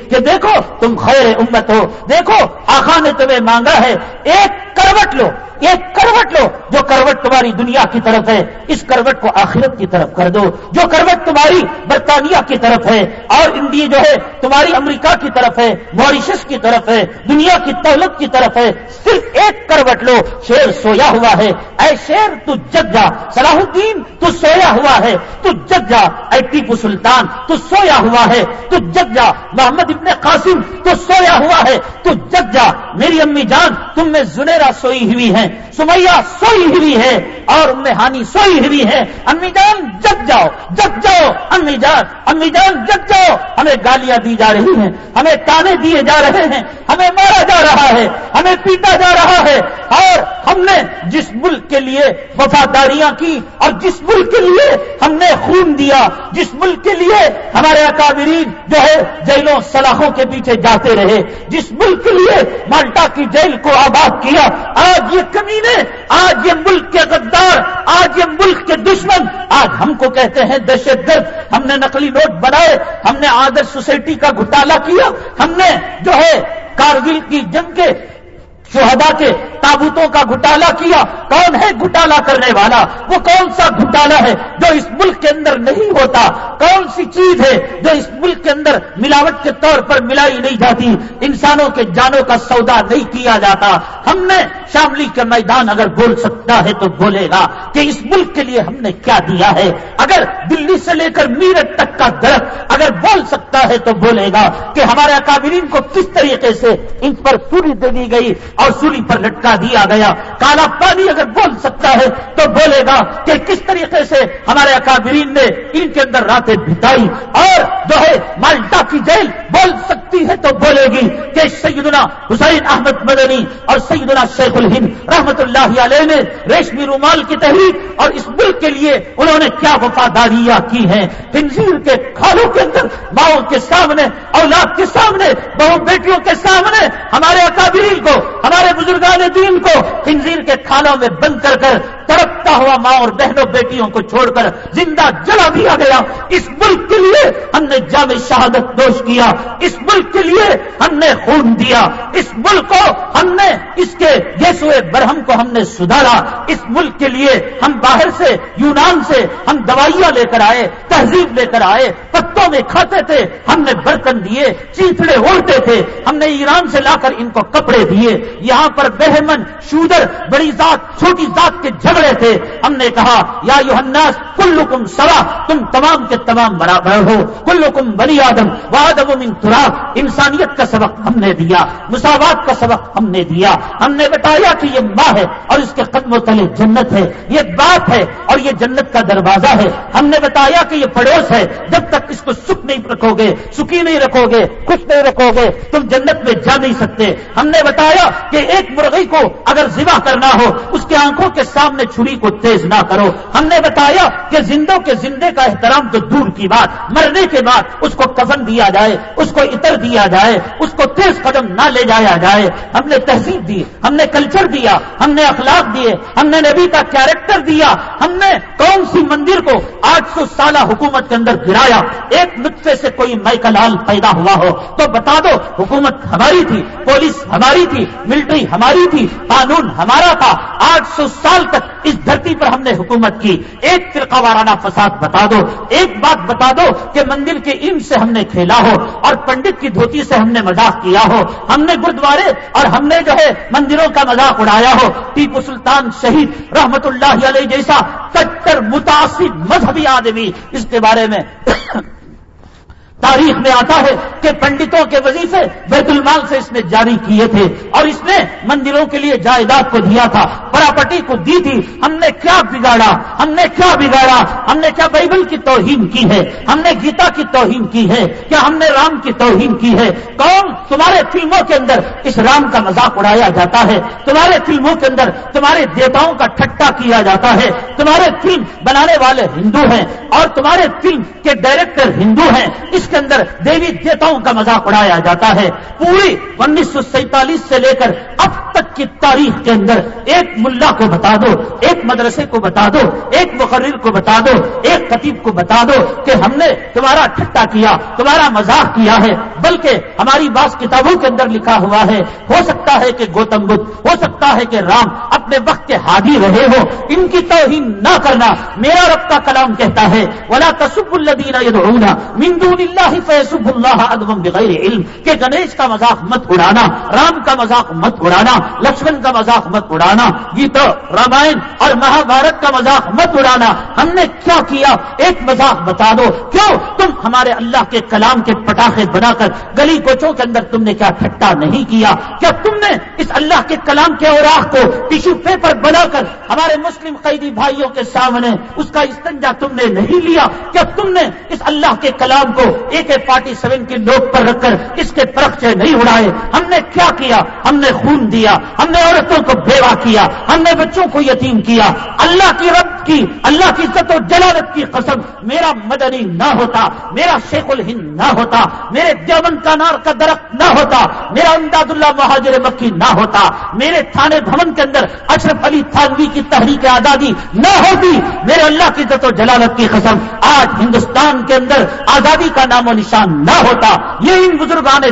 کہ دیکھو، تم خیر امت ہو۔ دیکھو آخا نے تمہیں مانگا ہے۔ ایک کروٹ لو، ایک کروٹ لو، جو کروٹ تمہاری دنیا کی طرف ہے، اس کروٹ کو آخرت کی طرف کر دو۔ جو کروٹ تمہاری برطانیہ کی طرف ہے، اور انڈیا جو ہے، تمہاری امریکہ کی طرف ہے موریشس کی طرف ہے، دنیا کی دولت کی طرف ہے، صرف ایک کروٹ لو، شیر سویا ہوا ہے۔ اے شیر، تو جگ جا صلاح الدین تو سویا ہوا ہے۔ تو جگ جا اے ٹیپو سلطان، تو سویا ہوا ہے۔ تو جگ جا محمد ابن قاسم، تو سویا ہوا ہے۔ تو جگ جا میری امی جان، تم میں زنیرا سوئی ہوئی ہے سمیا سوئی ہوئی ہے اور ان میں ہانی سوئی ہوئی ہے۔ امی جان، جگ جاؤ جگ جاؤ۔ امی جان امی جان، جگ جاؤ۔ ہمیں گالیاں دی جا رہی ہیں، ہمیں تانے دیے جا رہے ہیں، ہمیں مارا جا رہا ہے، ہمیں پیٹا جا رہا ہے۔ اور ہم نے جس ملک کے لیے وفاداریاں کی اور جس ملک کے لیے ہم نے خون دیا، جس ملک کے لیے ہمارے اکابرین جو ہے جیلوں سلاخوں کے پیچھے جاتے رہے، جس ملک کے لیے مالٹا کی جیل کو آباد کیا۔ آج یہ کمی نے آج یہ ملک کے غدار، آج یہ ملک کے دشمن، آج ہم کو کہتے ہیں دہشت گرد، ہم نے نقلی نوٹ بنائے، ہم نے آدر سوسائٹی کا گھٹالا کیا، ہم نے جو ہے کارگل کی جنگ کے شہدا کے تابوتوں کا گھٹالا کیا؟ کون ہے گھٹالا کرنے والا؟ وہ کون سا گھٹالا ہے جو اس ملک کے اندر نہیں ہوتا؟ کون سی چیز ہے جو اس ملک کے اندر ملاوٹ کے طور پر ملائی نہیں جاتی؟ انسانوں کے جانوں کا سودا نہیں کیا جاتا۔ ہم نے شاملی کے میدان اگر بول سکتا ہے تو بولے گا کہ اس ملک کے لیے ہم نے کیا دیا ہے۔ اگر دلی سے لے کر میرٹ تک کا درخت اگر بول سکتا ہے تو بولے گا کہ ہمارے اکابرین کو کس طریقے سے ان پر سوری دے دی گئی اور سولی پر لٹکا دیا گیا۔ کالا پانی اگر بول سکتا ہے تو بولے گا کہ کس طریقے سے ہمارے اکابرین نے ان کے اندر راتیں بتائی اور جو ہے مالٹا کی جیل بول سکتی ہے تو بولے گی کہ سیدنا حسین احمد مدنی اور سیدنا شیخ الہند رحمت اللہ علیہ نے ریشمی رومال کی تحریک اور اس ملک کے لیے انہوں نے کیا وفاداریاں کی ہیں۔ تنظیر کے کھالوں کے اندر ماؤں کے سامنے، اولاد کے سامنے، بہو بیٹیوں کے سامنے ہمارے اکابرین کو، ہمارے بزرگان دین کو خنزیر کے کھانوں میں بند کر کر تڑپتا ہوا ماں اور بہنوں بیٹیوں کو چھوڑ کر زندہ جلا دیا گیا۔ اس ملک کے لیے ہم نے جامع شہادت دوش کیا۔ اس ملک کے لیے ہم نے خون دیا۔ اس ملک کو ہم نے اس کے یسوئے برہم کو ہم نے سدھارا اس ملک کے لیے ہم باہر سے، یونان سے ہم دوائیاں لے کر آئے، تہذیب لے کر آئے، پتوں میں کھاتے تھے، ہم نے برتن دیے، چیتڑے اوڑھتے تھے، ہم نے ایران سے لا کر ان کو کپڑے دیے۔ یہاں پر بہمن شودر بڑی ذات، چھوٹی ذات کے جھگڑے تھے۔ ہم نے کہا، یا یوحناس کلکم سوا، تم تمام کے تمام برابر ہو۔ کلکم بنی آدم وادم من تراب۔ انسانیت کا سبق ہم نے دیا، مساوات کا سبق ہم نے دیا۔ ہم نے بتایا کہ یہ ماں ہے اور اس کے قدم و تلے جنت ہے۔ یہ باپ ہے اور یہ جنت کا دروازہ ہے۔ ہم نے بتایا کہ یہ پڑوس ہے۔ جب تک اس کو سکھ نہیں رکھو گے سکھی نہیں رکھو گے خوش نہیں رکھو گے تم جنت میں جا نہیں سکتے۔ ہم نے بتایا کہ ایک مرغی کو اگر ذبح کرنا ہو، اس کے آنکھوں کے سامنے چھری کو تیز نہ کرو۔ ہم نے بتایا کہ زندوں کے زندے کا احترام تو دور کی بات، مرنے کے بعد اس کو کفن دیا جائے، اس کو اتر دیا جائے، اس کو تیز قدم نہ لے جایا جائے۔ ہم نے تہذیب دی، ہم نے کلچر دیا، ہم نے اخلاق دیے، ہم نے نبی کا کیریکٹر دیا، ہم نے کون سی مندر کو آٹھ سو سالہ حکومت کے اندر گرایا۔ ایک نقطے سے کوئی میکلال پیدا ہوا ہو، تو بتا دو، حکومت ہماری تھی، پولیس ہماری تھی، ملٹری ہماری تھی قانون ہمارا تھا۔ آٹھ سو سال تک اس دھرتی پر ہم نے حکومت کی۔ ایک فرقہ وارانہ فساد بتا دو۔ ایک بات بتا دو کہ مندر کے ان سے ہم نے کھیلا ہو اور پنڈت کی دھوتی سے ہم نے مذاق کیا ہو۔ ہم نے گردوارے اور ہم نے جو ہے مندروں کا مذاق اڑایا ہو۔ ٹیپو سلطان شہید رحمت اللہ علیہ جیسا کٹر متاثر مذہبی آدمی اس کے بارے میں تاریخ میں آتا ہے کہ پنڈتوں کے وظیفے بیت المال سے اس نے جاری کیے تھے اور اس نے مندروں کے لیے جائیداد کو دیا تھا، پراپرٹی کو دی تھی۔ ہم نے کیا بگاڑا؟ ہم نے کیا بگاڑا؟ ہم نے کیا بائبل کی توہین کی ہے؟ ہم نے گیتا کی توہین کی ہے؟ کیا ہم نے رام کی توہین کی ہے؟ کون تمہارے فلموں کے اندر اس رام کا مذاق اڑایا جاتا ہے؟ تمہارے فلموں کے اندر تمہارے دیوتاؤں کا ٹھٹا کیا جاتا ہے؟ تمہارے فلم بنانے والے ہندو ہیں اور تمہارے فلم کے ڈائریکٹر ہندو ہیں۔ اس کے اندر دیوی دیوتاؤں کا مذاق اڑایا جاتا ہے۔ پوری انیس سو سینتالیس سے لے کر اب تک کی تاریخ کے اندر ایک ملا کو بتا دو، ایک مدرسے کو بتا دو، ایک مقرر کو بتا دو، ایک خطیب کو بتا دو کہ ہم نے تمہارا ٹھٹا کیا، تمہارا مذاق کیا ہے۔ بلکہ ہماری بعض کتابوں کے اندر لکھا ہوا ہے، ہو سکتا ہے کہ گوتم بدھ، ہو سکتا ہے کہ رام اپنے وقت کے حادی رہے ہو ان کی توہین نہ کرنا میرا رب کا کلام کہتا ہے۔ ولا تصب الدین مندون اللہ فیصب اللہ ادم بغیر علم کہ گنیش کا مذاق مت اڑانا، رام کا مذاق مت اڑانا، لکشمن کا مذاق مت اڑانا گیت رامائن اور مہابھارت کا مذاق مت اڑانا۔ ہم نے کیا کیا؟ ایک مذاق بتا دو۔ کیوں؟ تم ہمارے اللہ کے کلام کے پٹاخے بنا کر گلی کوچوں کے اندر تم نے کیا ٹھٹا نہیں کیا؟ کیا تم نے اس اللہ کے کلام کے اوراق کو ٹیشو پیپر بنا کر ہمارے مسلم قیدی بھائیوں کے سامنے اس کا استنجا تم نے نہیں لیا؟ کیا تم نے اس اللہ کے کلام کو ایک پارٹی سیون کی لوگ پر رکھ کر اس کے پرخچے نہیں اڑائے۔ ہم نے کیا کیا؟ ہم نے خون دیا۔ ہم نے عورتوں کو بیوہ کیا۔ ہم نے بچوں کو یتیم کیا۔ اللہ کی رب کی اللہ کی عزت و جلالت کی قسم میرا مدنی نہ ہوتا، میرا شیخ الہند نہ ہوتا، میرے دیوبند کا نار کا درخت نہ ہوتا، میرا امداد اللہ مہاجر مکی نہ ہوتا، میرے تھانے بھون کے اندر اشرف علی تھانوی کی تحریک آزادی نہ ہوتی، میرے اللہ کی عزت و جلالت کی قسم آج ہندوستان کے اندر آزادی کا نام و نشان نہ ہوتا۔ یہ ان بزرگان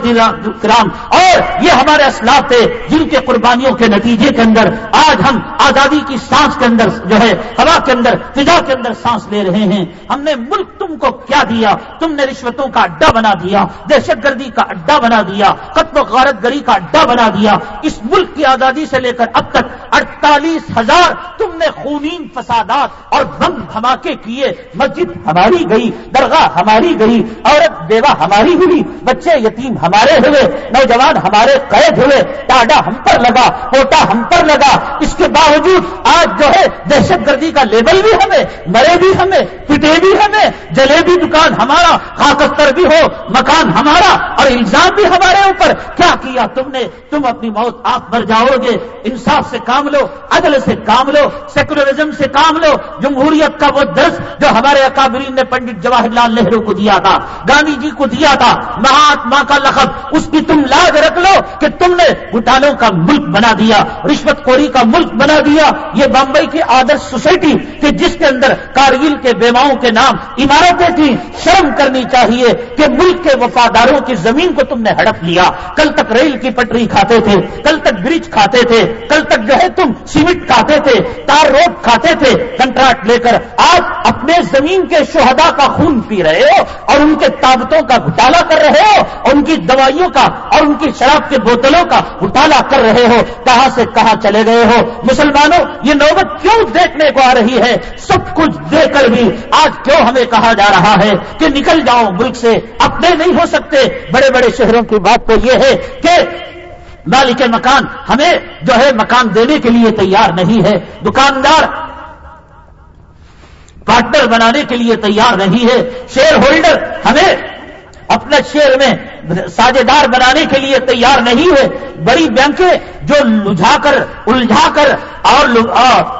کرام اور یہ ہمارے اسلاف تھے جن کے قربانیوں کے نتیجے کے اندر آج ہم آزادی کی سانس کے اندر جو ہے، ہوا کے اندر، فضا کے اندر سانس لے رہے ہیں۔ ہم نے ملک تم کو کیا دیا؟ تم نے رشوتوں کا اڈا بنا دیا، دہشت گردی کا اڈا بنا دیا، قتل و غارت گری کا اڈا بنا دیا۔ اس ملک کی آزادی سے لے کر اب تک اڑتالیس ہزار تم نے خونین فسادات اور بم دھماکے کیے۔ مسجد ہماری گئی، درگاہ ہماری گئی، عورت بیوہ ہماری ہوئی بچے یتیم ہمارے ہوئے، نوجوان ہمارے قید ہوئے۔ ٹاڈا ہم پر لگا پوٹا ہم پر لگا۔ اس کے باوجود آج جو ہے دہشت گردی کا لیبل بھی ہمیں، مرے بھی ہمیں، پٹے بھی ہمیں جلے بھی دکان ہمارا، خاکستر بھی ہو، مکان ہمارا اور الزام بھی ہمارے اوپر۔ کیا کیا تم نے؟ تم اپنی موت آپ مر جاؤ گے۔ انصاف سے کام لو، عدل سے کام لو، سیکولرزم سے کام لو۔ جمہوریت کا وہ درس جو ہمارے اکابرین نے پنڈت جواہر لال نہرو کو دیا تھا، گاندھی جی کو دیا تھا، مہاتما کا لقب، اس کی تم لاج رکھ لو کہ تم نے گھٹالوں کا ملک بنا دیا، رشوت خوری کا ملک بنا دیا۔ یہ بمبئی کی آدرش سوسائٹی کہ جس کے اندر کارگل کے بیواؤں کے نام عمارتیں تھیں، شرم کرنی چاہیے کہ ملک کے وفاداروں کی زمین کو تم نے ہڑپ لیا۔ کل تک ریل کی پٹری کھاتے تھے، کل تک برج کھاتے تھے، کل تک جو ہے تم سیمنٹ کھاتے تھے، تار روڈ کھاتے تھے۔ کنٹراکٹ لے کر آج اپنے زمین کے شہدا کا خون پی رہے ہو اور ان کے طاقتوں کا گھٹالا کر رہے ہو اور ان کی دوائیوں کا اور ان کی شراب کے بوتلوں کا گھٹالا کر رہے ہو۔ کہاں سے کہاں چلے گئے ہو؟ مسلمانوں، یہ نوبت کیوں دیکھنے کو آ رہی ہے، سب کچھ دے کر بھی آج کیوں ہمیں کہا جا رہا ہے کہ نکل جاؤ ملک سے؟ اپنے نہیں ہو سکتے۔ بڑے بڑے شہروں کی بات تو یہ ہے کہ مالک مکان ہمیں جو ہے مکان دینے کے لیے تیار نہیں ہے۔ دکاندار پارٹنر بنانے کے لیے تیار نہیں ہے۔ شیئر ہولڈر ہمیں اپنا شیئر میں ساجے دار بنانے کے لیے تیار نہیں ہے بڑی بینکیں جو لجھا کر، الجھا کر اور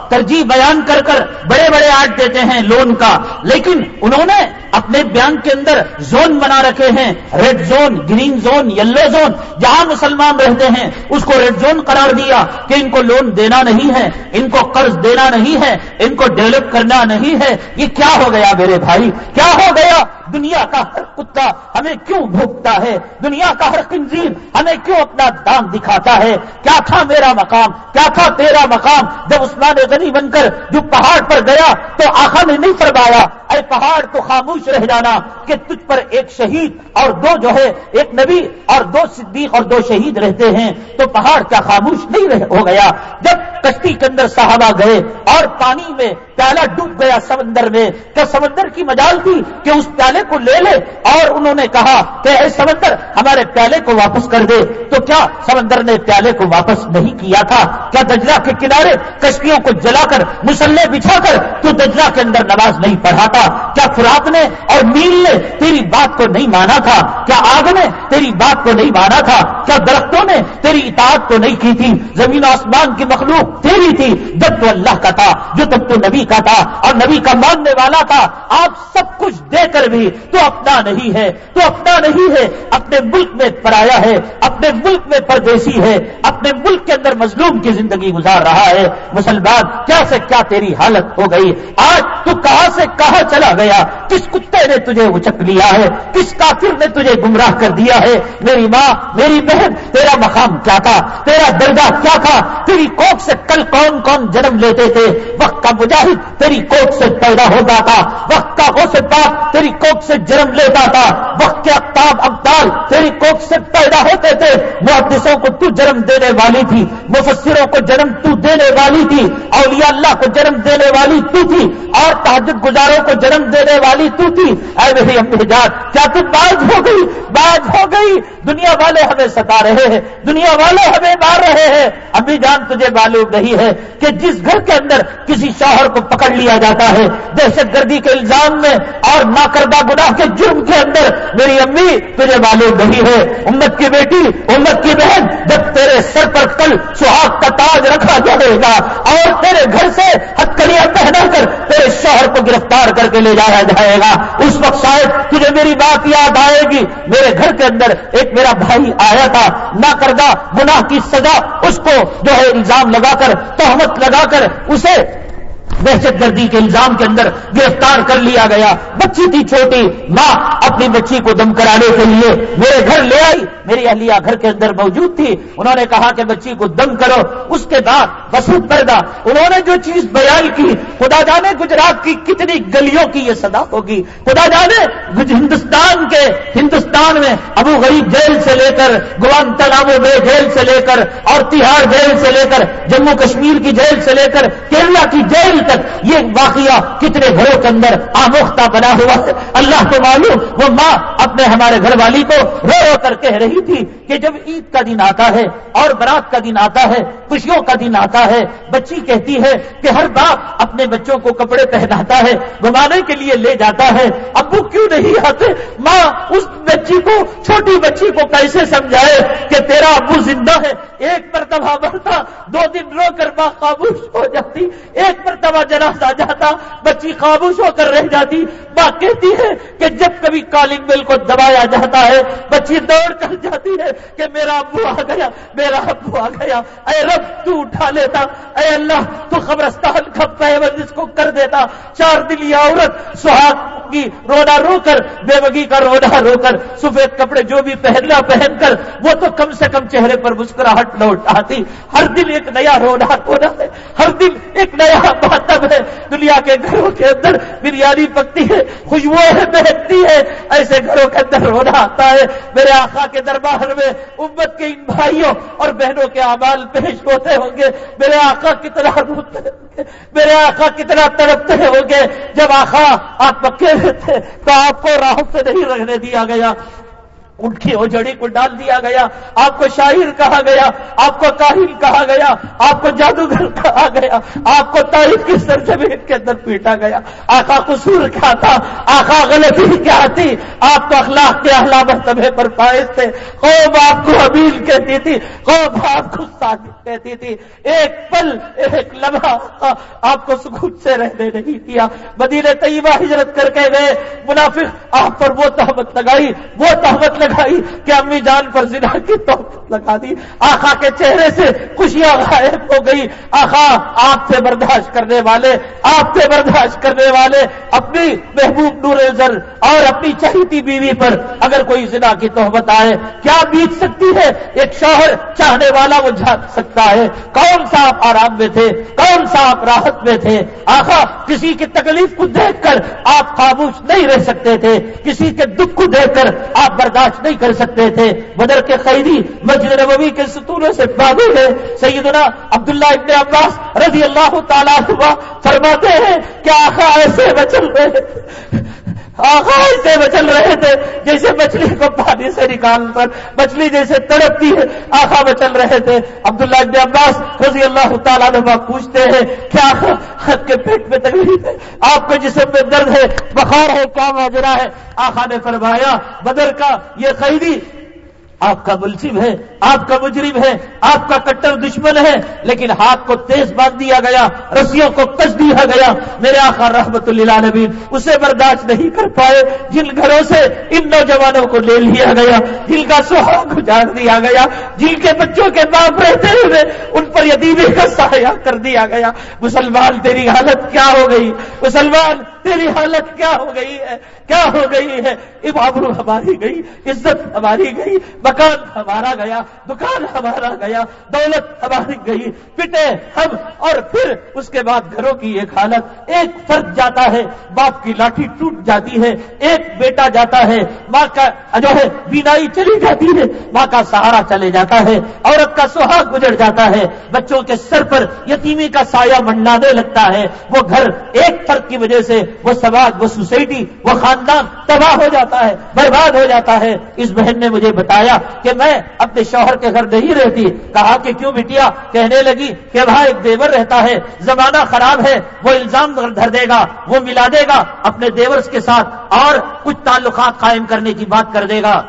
ترجیح بیان کر کر بڑے بڑے آٹ دیتے ہیں لون کا۔ لیکن انہوں نے اپنے بیان کے اندر زون بنا رکھے ہیں، red zone, green zone, yellow zone, جہاں مسلمان رہتے ہیں، اس کو ریڈ زون قرار دیا کہ ان کو لون دینا نہیں ہے، ان کو قرض دینا نہیں ہے، ان کو ڈیولپ کرنا نہیں ہے۔ یہ کیا ہو گیا میرے بھائی؟ کیا ہو گیا؟ دنیا کا ہر کتا ہمیں کیوں بھوکتا ہے؟ دنیا کا ہر کنزیر ہمیں کیوں اپنا دام دکھاتا ہے؟ کیا تھا میرا مقام؟ کیا تھا تیرا مقام؟ جب عثمان غنی بن کر جو پہاڑ پر گیا تو آخا نے نہیں فرمایا، اے پہاڑ تو خاموش رہ جانا کہ تجھ پر ایک شہید اور دو جو ہے، ایک نبی اور دو صدیق اور دو شہید رہتے ہیں۔ تو پہاڑ کیا خاموش نہیں ہو گیا؟ جب کشتی کے اندر صحابہ گئے اور پانی میں پیالہ ڈوب گیا سمندر میں کیا سمندر کی مجال تھی کہ اس پیالے کو لے لے اور انہوں نے کہا کہ اے سمندر، ہمارے پیالے کو واپس کر دے۔ تو کیا سمندر نے پیالے کو واپس نہیں کیا تھا؟ کیا دجلہ کے کنارے کشتیوں کو جلا کر مسلح بچھا کر تو دجلہ کے اندر نماز نہیں پڑھا تھا؟ کیا فراق نے اور میل نے تیری بات کو نہیں مانا تھا؟ کیا آگ نے تیری بات کو نہیں مانا تھا؟ کیا درختوں نے تیری اطاعت کو نہیں کی تھی؟ زمین آسمان کی مخلوق تیری تھی، جب تو اللہ کا تھا، جو تب تو نبی کا تھا اور نبی کا ماننے والا تھا، آپ سب کچھ دے کر بھی تو اپنا نہیں ہے، تو اپنا نہیں ہے، اپنے ملک میں پرایا ہے، اپنے ملک میں پردیسی ہے، اپنے ملک کے اندر مظلوم کی زندگی گزار رہا ہے۔ مسلمان، کیا سے کیا تیری حالت ہو گئی؟ آج تو کہاں سے کہاں چلا گیا؟ کس کتے نے تجھے اچک لیا ہے؟ کس کافر نے تجھے گمراہ کر دیا ہے؟ میری ماں، میری بہن، تیرا مقام کیا تھا؟ تیرا درجہ کیا تھا؟ تیری کوک سے کل کون کون جنم لیتے تھے؟ وقت کا مجاہد تیری کوک سے پیدا ہوتا تھا۔ وقت کا ہو سکتا تیری کوک سے جنم لیتا تھا۔ وقت کے تمام ابدال تیری کوک سے پیدا ہوتے تھے۔ محدثوں کو تو جنم دینے والی تھی، مفسروں کو جنم تو دینے والی تھی، اولیاء اللہ کو جنم دینے والی تو تھی، اور تحجد گزاروں کو جنم دینے والی تو تھی۔ اے میری امی جان۔ کیا تم باز ہو گئی؟ باز ہو گئی۔ دنیا والے ہمیں ستا رہے ہیں۔ دنیا والے ہمیں مار رہے ہیں۔ ابھی جان، تجھے معلوم نہیں ہے کہ جس گھر کے اندر کسی شوہر کو پکڑ لیا جاتا ہے، دہشت گردی کے الزام میں اور ناکردہ گناہ کے جرم کے اندر میری امی تجھے معلوم نہیں ہے۔ امت کی بیٹی، امت کی بہن، جب تیرے سر پر کل سہاگ کا تاج رکھا جائے گا اور تیرے گھر سے ہتکڑیاں پہنا کر تیرے شوہر کو گرفتار کر کے لے جایا جائے گا۔ اس وقت شاید تجھے میری بات یاد آئے گی۔ میرے گھر کے اندر ایک میرا بھائی آیا تھا۔ نہ کردہ گناہ کی سزا اس کو جو ہے الزام لگا کر، تہمت لگا کر اسے دہشت گردی کے الزام کے اندر گرفتار کر لیا گیا۔ بچی تھی چھوٹی، ماں اپنی بچی کو دم کرانے کے لیے میرے گھر لے آئی۔ میری اہلیہ گھر کے اندر موجود تھی۔ انہوں نے کہا کہ بچی کو دم کرو۔ اس کے بعد بسود پیدا انہوں نے جو چیز بیان کی، خدا جانے گجرات کی کتنی گلیوں کی یہ صدا ہوگی۔ خدا جانے ہندوستان کے، ہندوستان میں ابو غریب جیل سے لے کر گوان تالابوں میں جیل سے لے کر اور تہاڑ جیل سے لے کر جموں کشمیر کی جیل سے لے کر کیرلا کی جیل تک یہ واقعہ کتنے گھروں کے اندر آموختہ بنا ہوا ہے۔ اللہ کو معلوم وہ ماں اپنے ہمارے گھر والی کو رو رو کر کہہ رہی تھی کہ جب عید کا دن آتا ہے اور برات کا دن آتا ہے، خوشیوں کا دن آتا ہے، بچی کہتی ہے کہ ہر باپ اپنے بچوں کو کپڑے پہناتا ہے گھمانے کے لیے لے جاتا ہے۔ ابو کیوں نہیں آتے؟ ماں اس بچی کو، چھوٹی بچی کو کیسے سمجھائے کہ تیرا ابو زندہ ہے؟ ایک مرتبہ بڑھتا دو دن رو کر ماں خاموش ہو جاتی، ایک مرتبہ جنازہ جاتا، بچی خاموش ہو کر رہ جاتی۔ ماں کہتی ہے کہ جب کبھی کالنگ بل کو دبایا جاتا ہے، بچی دوڑ کر جاتی ہے کہ میرا ابو آ گیا، میرا ابو آ گیا۔ اے رب، تو اٹھا لیتا۔ اے اللہ، تو خبرستان کا پیون جس کو کر دیتا۔ چار دن یہ عورت سہاگ کی، رونا رو کر بے بگی کا رونا رو کر۔ سفید کپڑے جو بھی پہننا پہن کر وہ تو کم سے کم چہرے پر مسکراہٹ لوٹ آتی۔ ہر دن ایک نیا رونا رونا ہے۔ ہر دن ایک نیا ماتم ہے۔ دنیا کے گھروں کے اندر بریانی پکتی ہے، خوشبوئیں بہتتی ہے ایسے گھروں کے اندر رونا آتا ہے۔ میرے آقا کے دربار میں امت کے ان بھائیوں اور بہنوں کے اعمال پیش ہوتے ہوں گے۔ میرے آقا کتنا روتے ہوں گے۔ میرے آقا کتنا تڑپتے ہوں گے۔ جب آقا آپ پکے ہوئے تھے تو آپ کو راہ سے نہیں رکھنے دیا گیا۔ گیا ان کی اوجڑی کو ڈال دیا گیا، آپ کو شاعر کہا گیا، آپ کو کاہل کہا گیا، آپ کو جادوگر کہا گیا، آپ کو تاریخ کی سرزمین کے اندر پیٹا گیا۔ آقا قصور کیا تھا؟ آقا غلطی کیا تھی؟ آپ کو اخلاق کے اہلا مرتبے پر فائز تھے۔ خوب آپ کو ابیل کہتی تھی، خوب آپ کو صادق کہتی تھی۔ ایک پل، ایک لمحہ آپ کو سکون سے رہنے نہیں دیا۔ مدینہ طیبہ ہجرت کر کے گئے، منافق آپ پر وہ تحمت لگائی، وہ تحمت لگائی کہ امی جان پر زنا کی تو لگا دی۔ آخا کے چہرے سے خوشیاں غائب ہو گئی۔ آخا آپ سے برداشت کرنے والے، آپ سے برداشت کرنے والے، اپنی محبوب نور زر اور اپنی چہیتی بیوی پر اگر کوئی زنا کی تحمت آئے، کیا بیت سکتی ہے؟ ایک شوہر چاہنے والا وہ جان سکتا ہے۔ کون سا آپ آرام میں تھے؟ کون سا آپ راحت میں تھے؟ آخا کسی کی تکلیف کو دیکھ کر آپ خاموش نہیں رہ سکتے تھے۔ کسی کے دکھ کو دیکھ کر آپ برداشت نہیں کر سکتے تھے۔ بدر کے قیدی مسجد نبوی کے ستونوں سے باندھے ہے سیدنا عبداللہ ابن عباس رضی اللہ تعالیٰ فرماتے ہیں کہ آخا ایسے بچل رہے آخا سے بچل رہے تھے، جیسے مچھلی کو پانی سے نکال کر، مچھلی جیسے تڑپتی ہے آخا بچل رہے تھے۔ عبداللہ ابن عباس رضی اللہ تعالیٰ نما پوچھتے ہیں، کیا آپ کے پیٹ میں تکلیف ہے؟ آپ کے جسم میں درد ہے، بخار ہے، کیا ماجرا ہے؟ آخا نے فرمایا، بدر کا یہ قیدی آپ کا ملزم ہے، آپ کا مجرم ہے، آپ کا کٹر دشمن ہے، لیکن ہاتھ کو تیز باندھ دیا گیا، رسیوں کو کس دیا گیا۔ میرے آخر رحمت اللہ نبی اسے برداشت نہیں کر پائے۔ جن گھروں سے ان نوجوانوں کو لے لیا گیا، جن کا سہاگ گزار دیا گیا، جن کے بچوں کے باپ رہتے ہوئے ان پر یدیبی کا سایہ کر دیا گیا۔ مسلمان، تیری حالت کیا ہو گئی؟ مسلمان، تیری حالت کیا ہو گئی ہے؟ کیا ہو گئی ہے؟ ابابرو ہماری گئی، عزت ہماری گئی مکان ہمارا گیا، دکان ہمارا گیا، دولت ہماری گئی، پٹے ہم اور پھر اس کے بعد گھروں کی ایک حالت، ایک فرد جاتا ہے، باپ کی لاٹھی ٹوٹ جاتی ہے، ایک بیٹا جاتا ہے، ماں کا جو ہے بینائی چلی جاتی ہے، ماں کا سہارا چلے جاتا ہے، عورت کا سہاگ گزر جاتا ہے، بچوں کے سر پر یتیمی کا سایہ منڈانے لگتا ہے، وہ گھر ایک فرق کی وجہ سے، وہ سماج وہ سوسائٹی، وہ خاندان تباہ ہو جاتا ہے، برباد ہو جاتا ہے۔ اس بہن نے مجھے بتایا کہ میں اپنے شوہر کے گھر نہیں رہتی۔ کہا کہ کیوں بٹیا کہنے لگی کہ وہاں ایک دیور رہتا ہے، زمانہ خراب ہے، وہ الزام دھر دے گا، وہ ملا دے گا، اپنے دیور کے ساتھ اور کچھ تعلقات قائم کرنے کی بات کر دے گا۔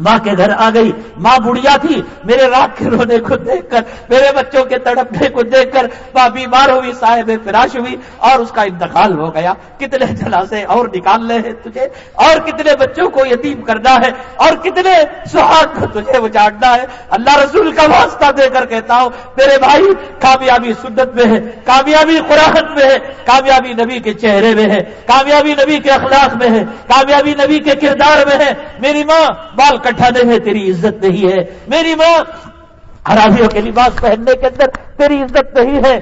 ماں کے گھر آ گئی۔ ماں بڑھیا تھی۔ میرے رات کے رونے کو دیکھ کر، میرے بچوں کے تڑپنے کو دیکھ کر، ماں بیمار ہوئی صاحب فراش ہوئی اور اس کا انتقال ہو گیا۔ کتنے جنازے اور نکالنے ہیں تجھے؟ اور کتنے بچوں کو یتیم کرنا ہے؟ اور کتنے سہاگ کو تجھے اجاڑنا ہے؟ اللہ رسول کا واسطہ دے کر کہتا ہوں، میرے بھائی، کامیابی سدت میں ہے، کامیابی قرآن میں ہے، کامیابی نبی کے چہرے میں ہے، کامیابی نبی کے اخلاق میں ہے، کامیابی نبی کے کردار میں ہے۔ میری ماں، بال کٹھا نہیں ہے، تیری عزت نہیں ہے۔ میری ماں حرامیوں کے لباس پہننے کے اندر تیری عزت نہیں ہے۔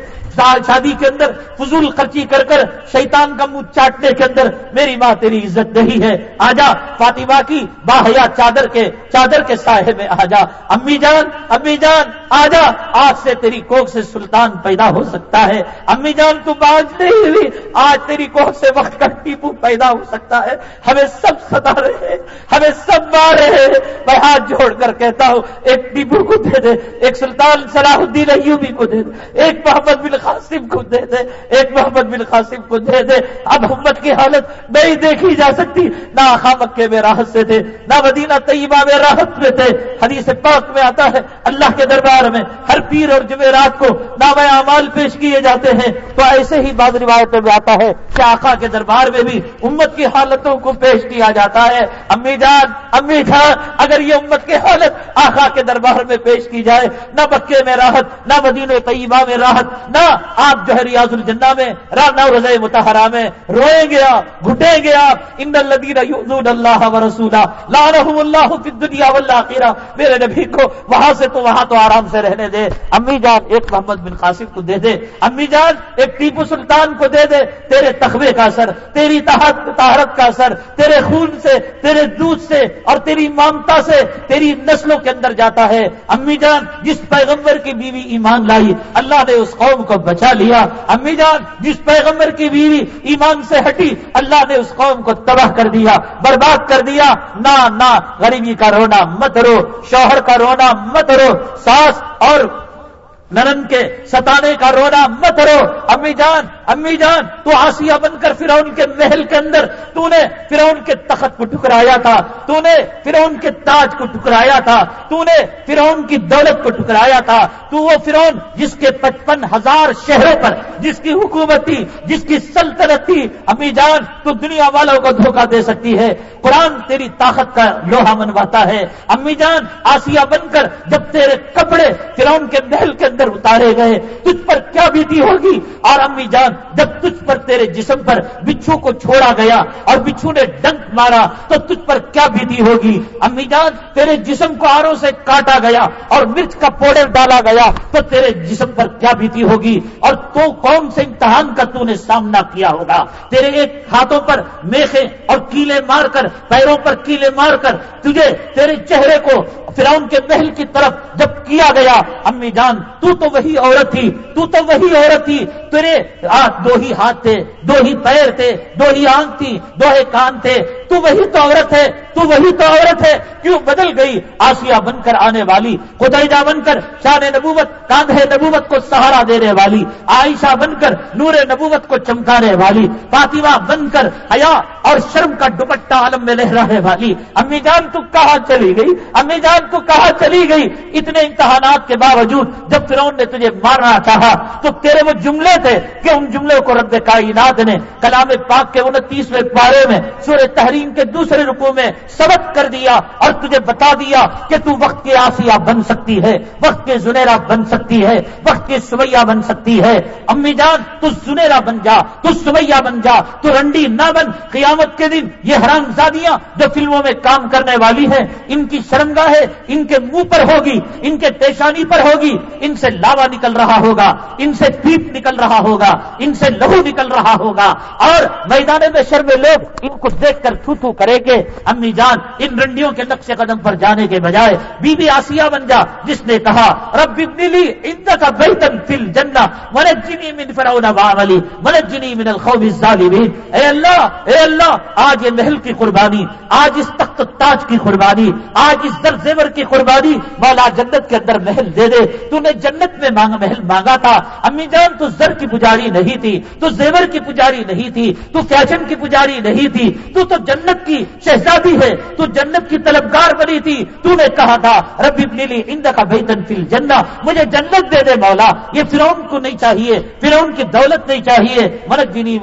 شادی کے اندر فضول خرچی کر کر شیطان کا منہ چاٹنے کے اندر میری ماں تیری عزت نہیں ہے۔ آجا، فاطمہ کی باہیا چادر کے چادر کے ساحے میں آجا۔ امی جان امی جان، آجا۔ آج سے تیری کوک سے سلطان پیدا ہو سکتا ہے۔ امی جان، تو باز نہیں ہوئی۔ آج تیری کوک سے وقت کا ٹیپو پیدا ہو سکتا ہے۔ ہمیں سب ستا رہے ہیں۔ ہمیں سب مار رہے ہیں۔ میں ہاتھ جوڑ کر کہتا ہوں، ایک ٹیپو کو دے دے۔ ایک سلطان صلاح الدین ایوبی کو دے دے۔ ایک محمد بن قاسم کو دے دے۔ ایک محمد بن قاسم کو دے دے۔ اب امت کی حالت نہیں دیکھی جا سکتی۔ نہ آخا مکے میں راحت سے تھے، نہ مدینہ طیبہ میں راحت میں تھے۔ حدیث پاک میں آتا ہے، اللہ کے دربار میں ہر پیر اور جمعرات کو نام اعمال پیش کیے جاتے ہیں۔ تو ایسے ہی بعض روایتوں میں آتا ہے کہ آقا کے دربار میں بھی امت کی حالتوں کو پیش کیا جاتا ہے۔ امی جان امی جان، اگر یہ امت کی حالت آقا کے دربار میں پیش کی جائے، نہ مکے میں راحت، نہ مدینہ طیبہ میں راحت، نہ آپ جو ہے ریاض الجنہ میں رانا رضا متحرہ میں، روئیں گے آپ، گھٹیں گے آپ، ان الدین اللہ و رسولہ لارحم اللہ فی دنیا والآخرہ۔ میرے نبی کو وہاں سے تو وہاں تو آرام سے رہنے دے۔ امی جان ایک محمد بن قاسم کو دے دے۔ امی جان ایک ٹیپو سلطان کو دے دے۔ تیرے تخبے کا اثر تیری تہارت کا اثر تیرے خون سے، تیرے دودھ سے اور تیری مامتا سے تیری نسلوں کے اندر جاتا ہے۔ امی جان، جس پیغمبر کی بیوی ایمان لائی اللہ نے اس قوم کو بچا لیا۔ امی جان، جس پیغمبر کی بیوی ایمان سے ہٹی، اللہ نے اس قوم کو تباہ کر دیا، برباد کر دیا۔ نہ نہ غریبی کا رونا مت رو، شوہر کا رونا مت رو، ساس اور نرن کے ستانے کا رونا مت رو امی جان امی جان، تو آسیہ بن کر فرعون کے محل کے اندر تو نے فرعون کے تخت کو ٹکرایا تھا۔ تو نے فرعون کے تاج کو ٹکرایا تھا۔ تو نے فرعون کی دولت کو ٹکرایا تھا۔ تو وہ فرعون جس کے پچپن ہزار شہروں پر، جس کی حکومت تھی، جس کی سلطنت تھی، امی جان، تو دنیا والوں کو دھوکہ دے سکتی ہے۔ قرآن تیری طاقت کا لوہا منواتا ہے۔ امی جان، آسیہ بن کر جب تیرے کپڑے فرعون کے محل کے اندر اتارے گئے، تجھ پر کیا بیتی ہوگی؟ اور امی جان، جب تجھ پر تیرے جسم پر بچھو کو چھوڑا گیا اور بچھو نے ڈنک مارا، تو تجھ پر کیا بیتی ہوگی؟ امی جان، تیرے جسم کو آروں سے کاٹا گیا اور مرچ کا پوڑے ڈالا گیا، تو تیرے جسم پر کیا بیتی ہوگی؟ اور تو کون سے امتحان کا تو نے سامنا کیا ہوگا؟ تیرے ایک ہاتھوں پر میخے اور کیلے مار کر، پیروں پر کیلے مار کر تجھے، تیرے چہرے کو فراؤن کے محل کی طرف جب کیا گیا، امی جان، تو تو وہی عورت تھی، تو تو وہی عورت تھی۔ تیرے دو ہی ہاتھ تھے، دو ہی پیر تھے، دو ہی آنکھ تھی، دو ہی کان تھے۔ تو وہی تو عورت ہے، تو وہی تو عورت ہے، کیوں بدل گئی؟ آسیہ بن کر آنے والی خدیجہ بن کر شان نبوت، کاندھے نبوت کو سہارا دینے والی، عائشہ بن کر نور نبوت کو چمکانے والی، فاطمہ بن کر حیا اور شرم کا دوپٹہ عالم میں لہرانے والی۔ امی جان تو کہاں چلی گئی؟ امی جان تو کہاں چلی گئی؟ اتنے امتحانات کے باوجود جب فرون نے تجھے مارنا چاہا، تو تیرے وہ جملے تھے کہ ان جملے کو رب کائنات نے کلام پاک کے انتیسویں پارے میں سورہ تحریر کریم کے دوسرے رکو میں سبق کر دیا اور تجھے بتا دیا کہ تو وقت کے آسیہ بن سکتی ہے، وقت کے زنیرا بن سکتی ہے، وقت کے سویا بن سکتی ہے۔ امی جان، تو زنیرا بن جا، تو سویا بن جا، تو رنڈی نہ بن۔ قیامت کے دن یہ حرام زادیاں جو فلموں میں کام کرنے والی ہیں، ان کی شرمگاہ ہے، ان کے منہ پر ہوگی، ان کے پیشانی پر ہوگی، ان سے لاوا نکل رہا ہوگا، ان سے پیپ نکل رہا ہوگا، ان سے لہو نکل رہا ہوگا۔ اور میدان میں شرم لوگ ان کو دیکھ کر تھو تھو کرے گے امی جان ان رنڈیوں کے نقش قدم پر جانے کے بجائے بی بی آسیہ بن جا، جس نے کہا، رب ابنلی کا بہتن فل جنا منجنی من فراؤن والی منجنی من الخوف الظالمین۔ اے اللہ اے اللہ، آج یہ محل کی قربانی، آج اس تخت تاج کی قربانی، آج اس در زیور کی قربانی، مولا جنت کے اندر محل دے دے۔ تو نے جنت میں مانگ محل مانگا تھا۔ امی جان، تو زر کی پجاری نہیں تھی، تو زیور کی پجاری نہیں تھی، تو فیشن کی پجاری نہیں تھی، تو تو جنت کی شہزادی ہے، تو جنت کی طلبگار بنی تھی۔ تو نے کہا تھا ربی نیلی اند کا بہتن فل جنا مجھے جنت دے دے مولا، یہ فرعون کو نہیں چاہیے، فرعون کی دولت نہیں چاہیے۔ مرد جنی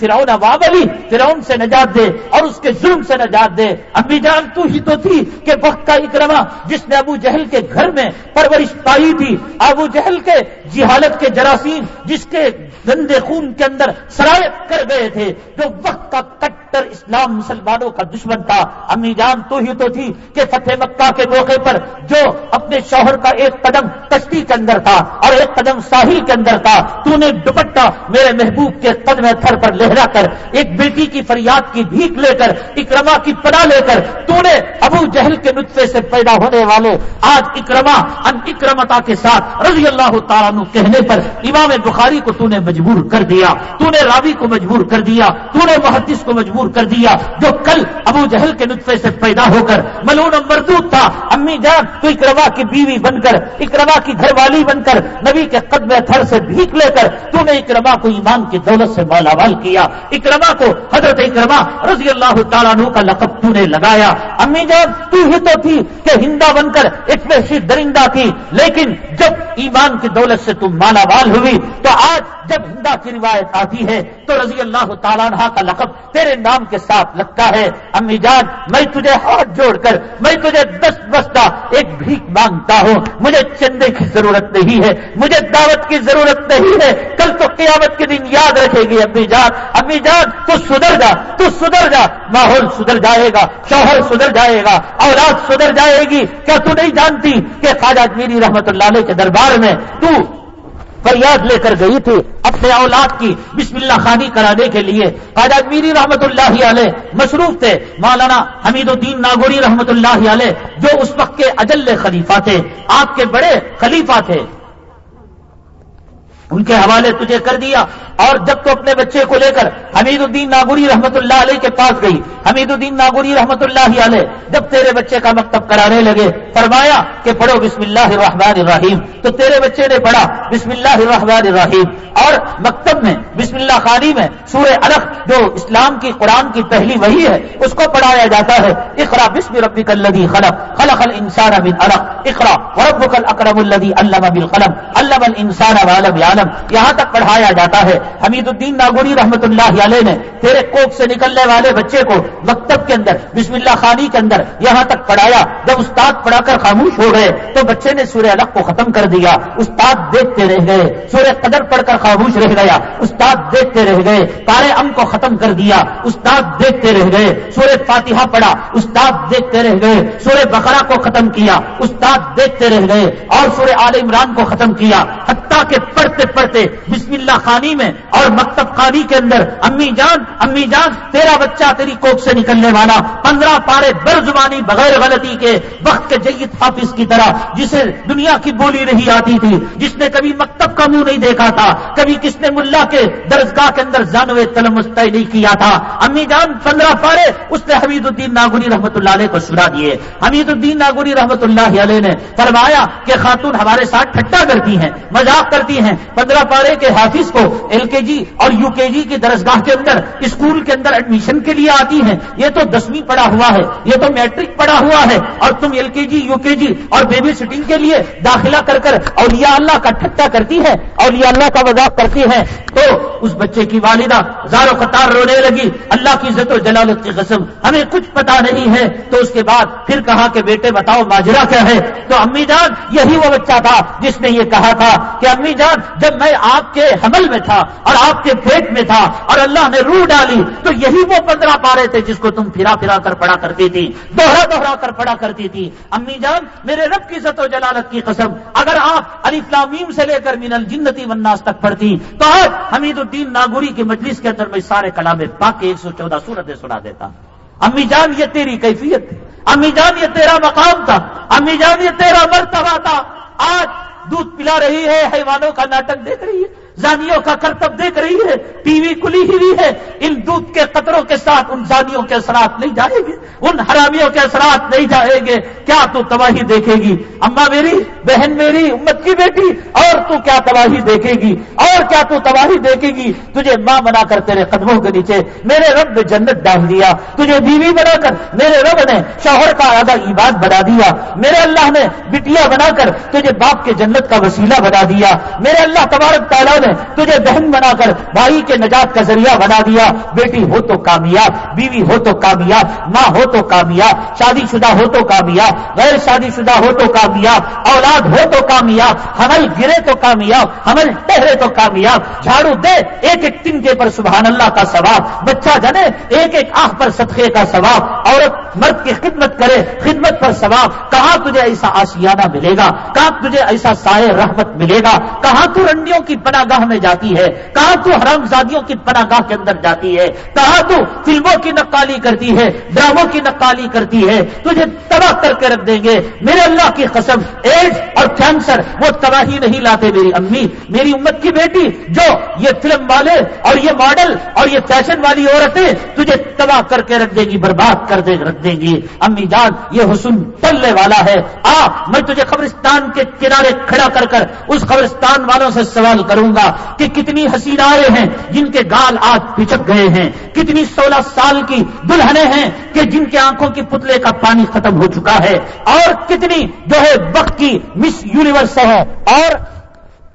فرعون وابلی فرعون سے نجات دے اور اس کے ظلم سے نجات دے۔ امی جان تو ہی تو تھی کہ وقت کا اکرما جس نے ابو جہل کے گھر میں پرورش پائی تھی۔ ابو جہل کے جہالت کے جراثیم، جس کے گندے خون کے اندر سرایت کر گئے تھے، جو وقت کا کٹ کٹر اسلام مسلمانوں کا دشمن تھا۔ امی جان تو ہی تو تھی کہ فتح مکہ کے موقع پر جو اپنے شوہر کا ایک قدم کشتی کے اندر تھا اور ایک قدم ساحل کے اندر تھا، تو نے دوپٹہ میرے محبوب کے قدم تھر پر لہرا کر، ایک بیٹی کی فریاد کی بھیک لے کر اکرما کی پڑا لے کر، تو نے ابو جہل کے نطفے سے پیدا ہونے والے آج اکرما ان اکرمتا کے ساتھ رضی اللہ تعالیٰ کہنے پر امام بخاری کو تو نے مجبور کر دیا، تو نے راوی کو مجبور کر دیا، تو نے محدث کو مجبور کر دیا جو کل ابو جہل کے نطفے سے پیدا ہو کر ملون مردود تھا۔ امی جان، تو اکرما کی بیوی بن کر اکرما کی گھر والی بن کر، نبی کے قدم تھر سے بھیک لے کر تو نے اکرما کو ایمان کی دولت سے مالا مال کیا۔ اکرما کو حضرت اکرما رضی اللہ تعالیٰ عنہ کا لقب تو نے لگایا۔ امی جان، تو ہی تو تھی کہ ہندا بن کر ایک وحشی درندہ تھی، لیکن جب ایمان کی دولت سے تم مالا مال ہوئی، تو آج جب ہندا کی روایت آتی ہے، تو رضی اللہ تعالیٰ عنہ کا لقب تیرے نام کے ساتھ لگتا ہے، امی جان، میں تجھے ہاتھ جوڑ کر، میں تجھے دس بستہ ایک بھیک مانگتا ہوں۔ مجھے چندے کی ضرورت نہیں ہے، مجھے دعوت کی ضرورت نہیں ہے۔ کل تو قیامت کے دن یاد رکھے گی امی جان۔ امی جان، تو سدھر جا، تو سدھر جا۔ ماحول سدھر جائے گا، شوہر سدھر جائے گا، اولاد سدھر جائے گی۔ کیا تو نہیں جانتی کہ خواجہ میری رحمت اللہ علیہ کے دربار میں تو فریاد لے کر گئی تھی اپنے اولاد کی بسم اللہ خانی کرانے کے لیے۔ خواجہ میری رحمت اللہ علیہ مصروف تھے۔ مولانا حمید الدین ناگوری رحمت اللہ علیہ جو اس وقت کے اجل خلیفہ تھے، آپ کے بڑے خلیفہ تھے۔ ان کے حوالے تجھے کر دیا اور جب تو اپنے بچے کو لے کر حمید الدین ناگوری رحمت اللہ علیہ کے پاس گئی، حمید الدین ناگوری رحمت اللہ علیہ جب تیرے بچے کا مکتب کرانے لگے، فرمایا کہ پڑھو بسم اللہ الرحمن الرحیم، تو تیرے بچے نے پڑھا بسم اللہ الرحمن الرحیم اور مکتب میں، بسم اللہ خانی میں، سورہ الگ جو اسلام کی، قرآن کی پہلی وہی ہے، اس کو پڑھایا جاتا ہے اقرا بسم ربک الذی خلق خلق الانسان من الگ اقرا وربک الاکرم الذی علم بالقلم، علم الانسان ما لم يعلم یہاں تک پڑھایا جاتا ہے۔ حمید الدین ناگوری رحمت اللہ علیہ نے تیرے کوک سے نکلنے والے بچے کو مکتب کے اندر، بسم اللہ خانی کے اندر یہاں تک پڑھایا۔ جب استاد پڑھا کر خاموش ہو گئے تو بچے نے سورہ الگ کو ختم کر دیا۔ استاد دیکھتے رہ گئے۔ سورہ قدر پڑھ کر خاموش رہ گیا۔ استاد دیکھتے رہ گئے۔ تارے ام کو ختم کر دیا۔ استاد دیکھتے رہ گئے۔ سورہ فاتحہ پڑھا۔ استاد دیکھتے رہ گئے۔ سورہ بقرہ کو ختم کیا۔ استاد دیکھتے رہ گئے اور سورہ آل عمران کو ختم کیا۔ حتیٰ کہ پڑھتے پڑھتے بسم اللہ خانی میں اور مکتب خانی کے اندر، امی جان امی جان، تیرا بچہ تیری کوک سے نکلنے والا، پندرہ پارے بر زبانی بغیر غلطی کے وقت کے جید حافظ کی طرح، جسے دنیا کی بولی نہیں آتی تھی، جس نے کبھی مکتب کا منہ نہیں دیکھا تھا، کبھی کس نے ملا کے درزگاہ کے اندر جانوے تلمس طے نہیں کیا تھا۔ امی جان، پندرہ پارے اس نے حمید الدین ناگوری رحمت اللہ علیہ کو سنا دیے۔ حمید الدین ناگوری رحمت اللہ علیہ نے فرمایا کہ خاتون ہمارے ساتھ ٹھٹا کرتی ہیں، مذاق کرتی ہیں پندرہ پارے کے حافظ کو ایل کے جی اور یو کے جی کی درسگاہ کے اندر، اسکول کے اندر ایڈمیشن کے لیے آتی ہیں۔ یہ تو دسویں پڑا ہوا ہے، یہ تو میٹرک پڑا ہوا ہے۔ اور تم ایل کے جی یو کے جی اور بیبی سٹنگ کے لیے داخلہ کر کر اولیاء اللہ کا ٹھٹا کرتی ہے اولیاء اللہ کا مذاق کرتی ہے تو اس بچے کی والدہ زارو قطار رونے لگی۔ اللہ کی عزت و جلالت کی قسم، ہمیں کچھ پتا نہیں ہے۔ تو اس کے بعد پھر کہا کہ بیٹے بتاؤ ماجرا کیا ہے؟ تو امی جان، یہی وہ بچہ تھا جس نے یہ کہا تھا کہ امی جان جب میں آپ کے حمل میں تھا اور آپ کے پیٹ میں تھا اور اللہ نے روح ڈالی، تو یہی وہ پندرہ پارے تھے جس کو تم پھرا پھرا کر پڑا کرتی تھی، دوہرا دوہرا کر پڑا کرتی تھی۔ امی جان، میرے رب کی عزت و جلالت کی قسم، اگر آپ علی فلامیم سے لے کر مین الجنتی وناس تک پڑھتی، تو آج حمید الدین ناگوری کی مجلس کے اندر میں سارے کلام پاک کے ایک سو چودہ سورتیں سنا دیتا۔ امی جان، یہ تیری کیفیت تھی۔ امی جان، یہ تیرا مقام تھا۔ امی جان، یہ تیرا مرتبہ تھا۔ آج دودھ پلا رہی ہے حیوانوں کا ناٹک دیکھ رہی ہے۔ زانیوں کا کرتب دیکھ رہی ہے ٹی وی کھلی ہوئی ہے۔ ان دودھ کے قطروں کے ساتھ ان زانیوں کے اثرات نہیں جائیں گے۔ ان حرامیوں کے اثرات نہیں جائیں گے۔ کیا تو تباہی دیکھے گی؟ اما میری، بہن میری، امت کی بیٹی، اور تو کیا تباہی دیکھے گی؟ اور کیا تو تباہی دیکھے گی؟ تجھے ماں بنا کر تیرے قدموں کے نیچے میرے رب نے جنت ڈال دیا۔ تجھے بیوی بنا کر میرے رب نے شوہر کا آدھا عباد بنا دیا۔ میرے اللہ نے بٹیا بنا کر تجھے باپ کے جنت کا وسیلہ بنا دیا۔ میرے اللہ تبارک تعالیٰ نے تجھے بہن بنا کر بھائی کے نجات کا ذریعہ بنا دیا۔ بیٹی ہو تو کامیاب، بیوی ہو تو کامیاب، ماں ہو تو کامیاب، شادی شدہ ہو تو کامیاب، غیر شادی شدہ ہو تو کامیاب، اولاد ہو تو کامیاب، حمل گرے تو کامیاب، حمل ٹہرے تو کامیاب، جھاڑو دے، ایک ایک تنکے پر سبحان اللہ کا ثواب، بچہ جنے، ایک ایک آہ پر صدقے کا ثواب، عورت مرد کی خدمت کرے، خدمت پر ثواب، کہاں تجھے ایسا آشیانہ ملے گا؟ کہاں تجھے ایسا سائے رحمت ملے گا؟ کہاں تو رنڈیوں کی پناہ گاہ میں جاتی ہے۔ کہاں تو حرام زادیوں کی پناہ گاہ کے اندر جاتی ہے؟ کہاں تو فلموں کی نقالی کرتی ہے؟ ڈراموں کی نقالی کرتی ہے؟ تجھے تباہ کر کے رکھ دیں گے۔ میرے اللہ کی قسم، ایڈز اور کینسر وہ تباہی نہیں لاتے میری امی۔ میری امت کی بیٹی، جو یہ فلم والے اور یہ ماڈل اور یہ فیشن والی عورتیں تجھے تباہ کر کے رکھ دے گی، برباد کر دے رکھ دیں گی۔ امی جان، یہ حسن پلنے والا ہے۔ آ، میں تجھے قبرستان کے کنارے کھڑا کر کر اس قبرستان والوں سے سوال کروں گا۔ کہ کتنی حسینارے ہیں، جن کے گال آج پچک گئے ہیں۔ کتنی سولہ سال کی دلہنیں ہیں کہ جن کے آنکھوں کے پتلے کا پانی ختم ہو چکا ہے۔ اور کتنی جو ہے وقت کی مس یونیورس ہے۔ اور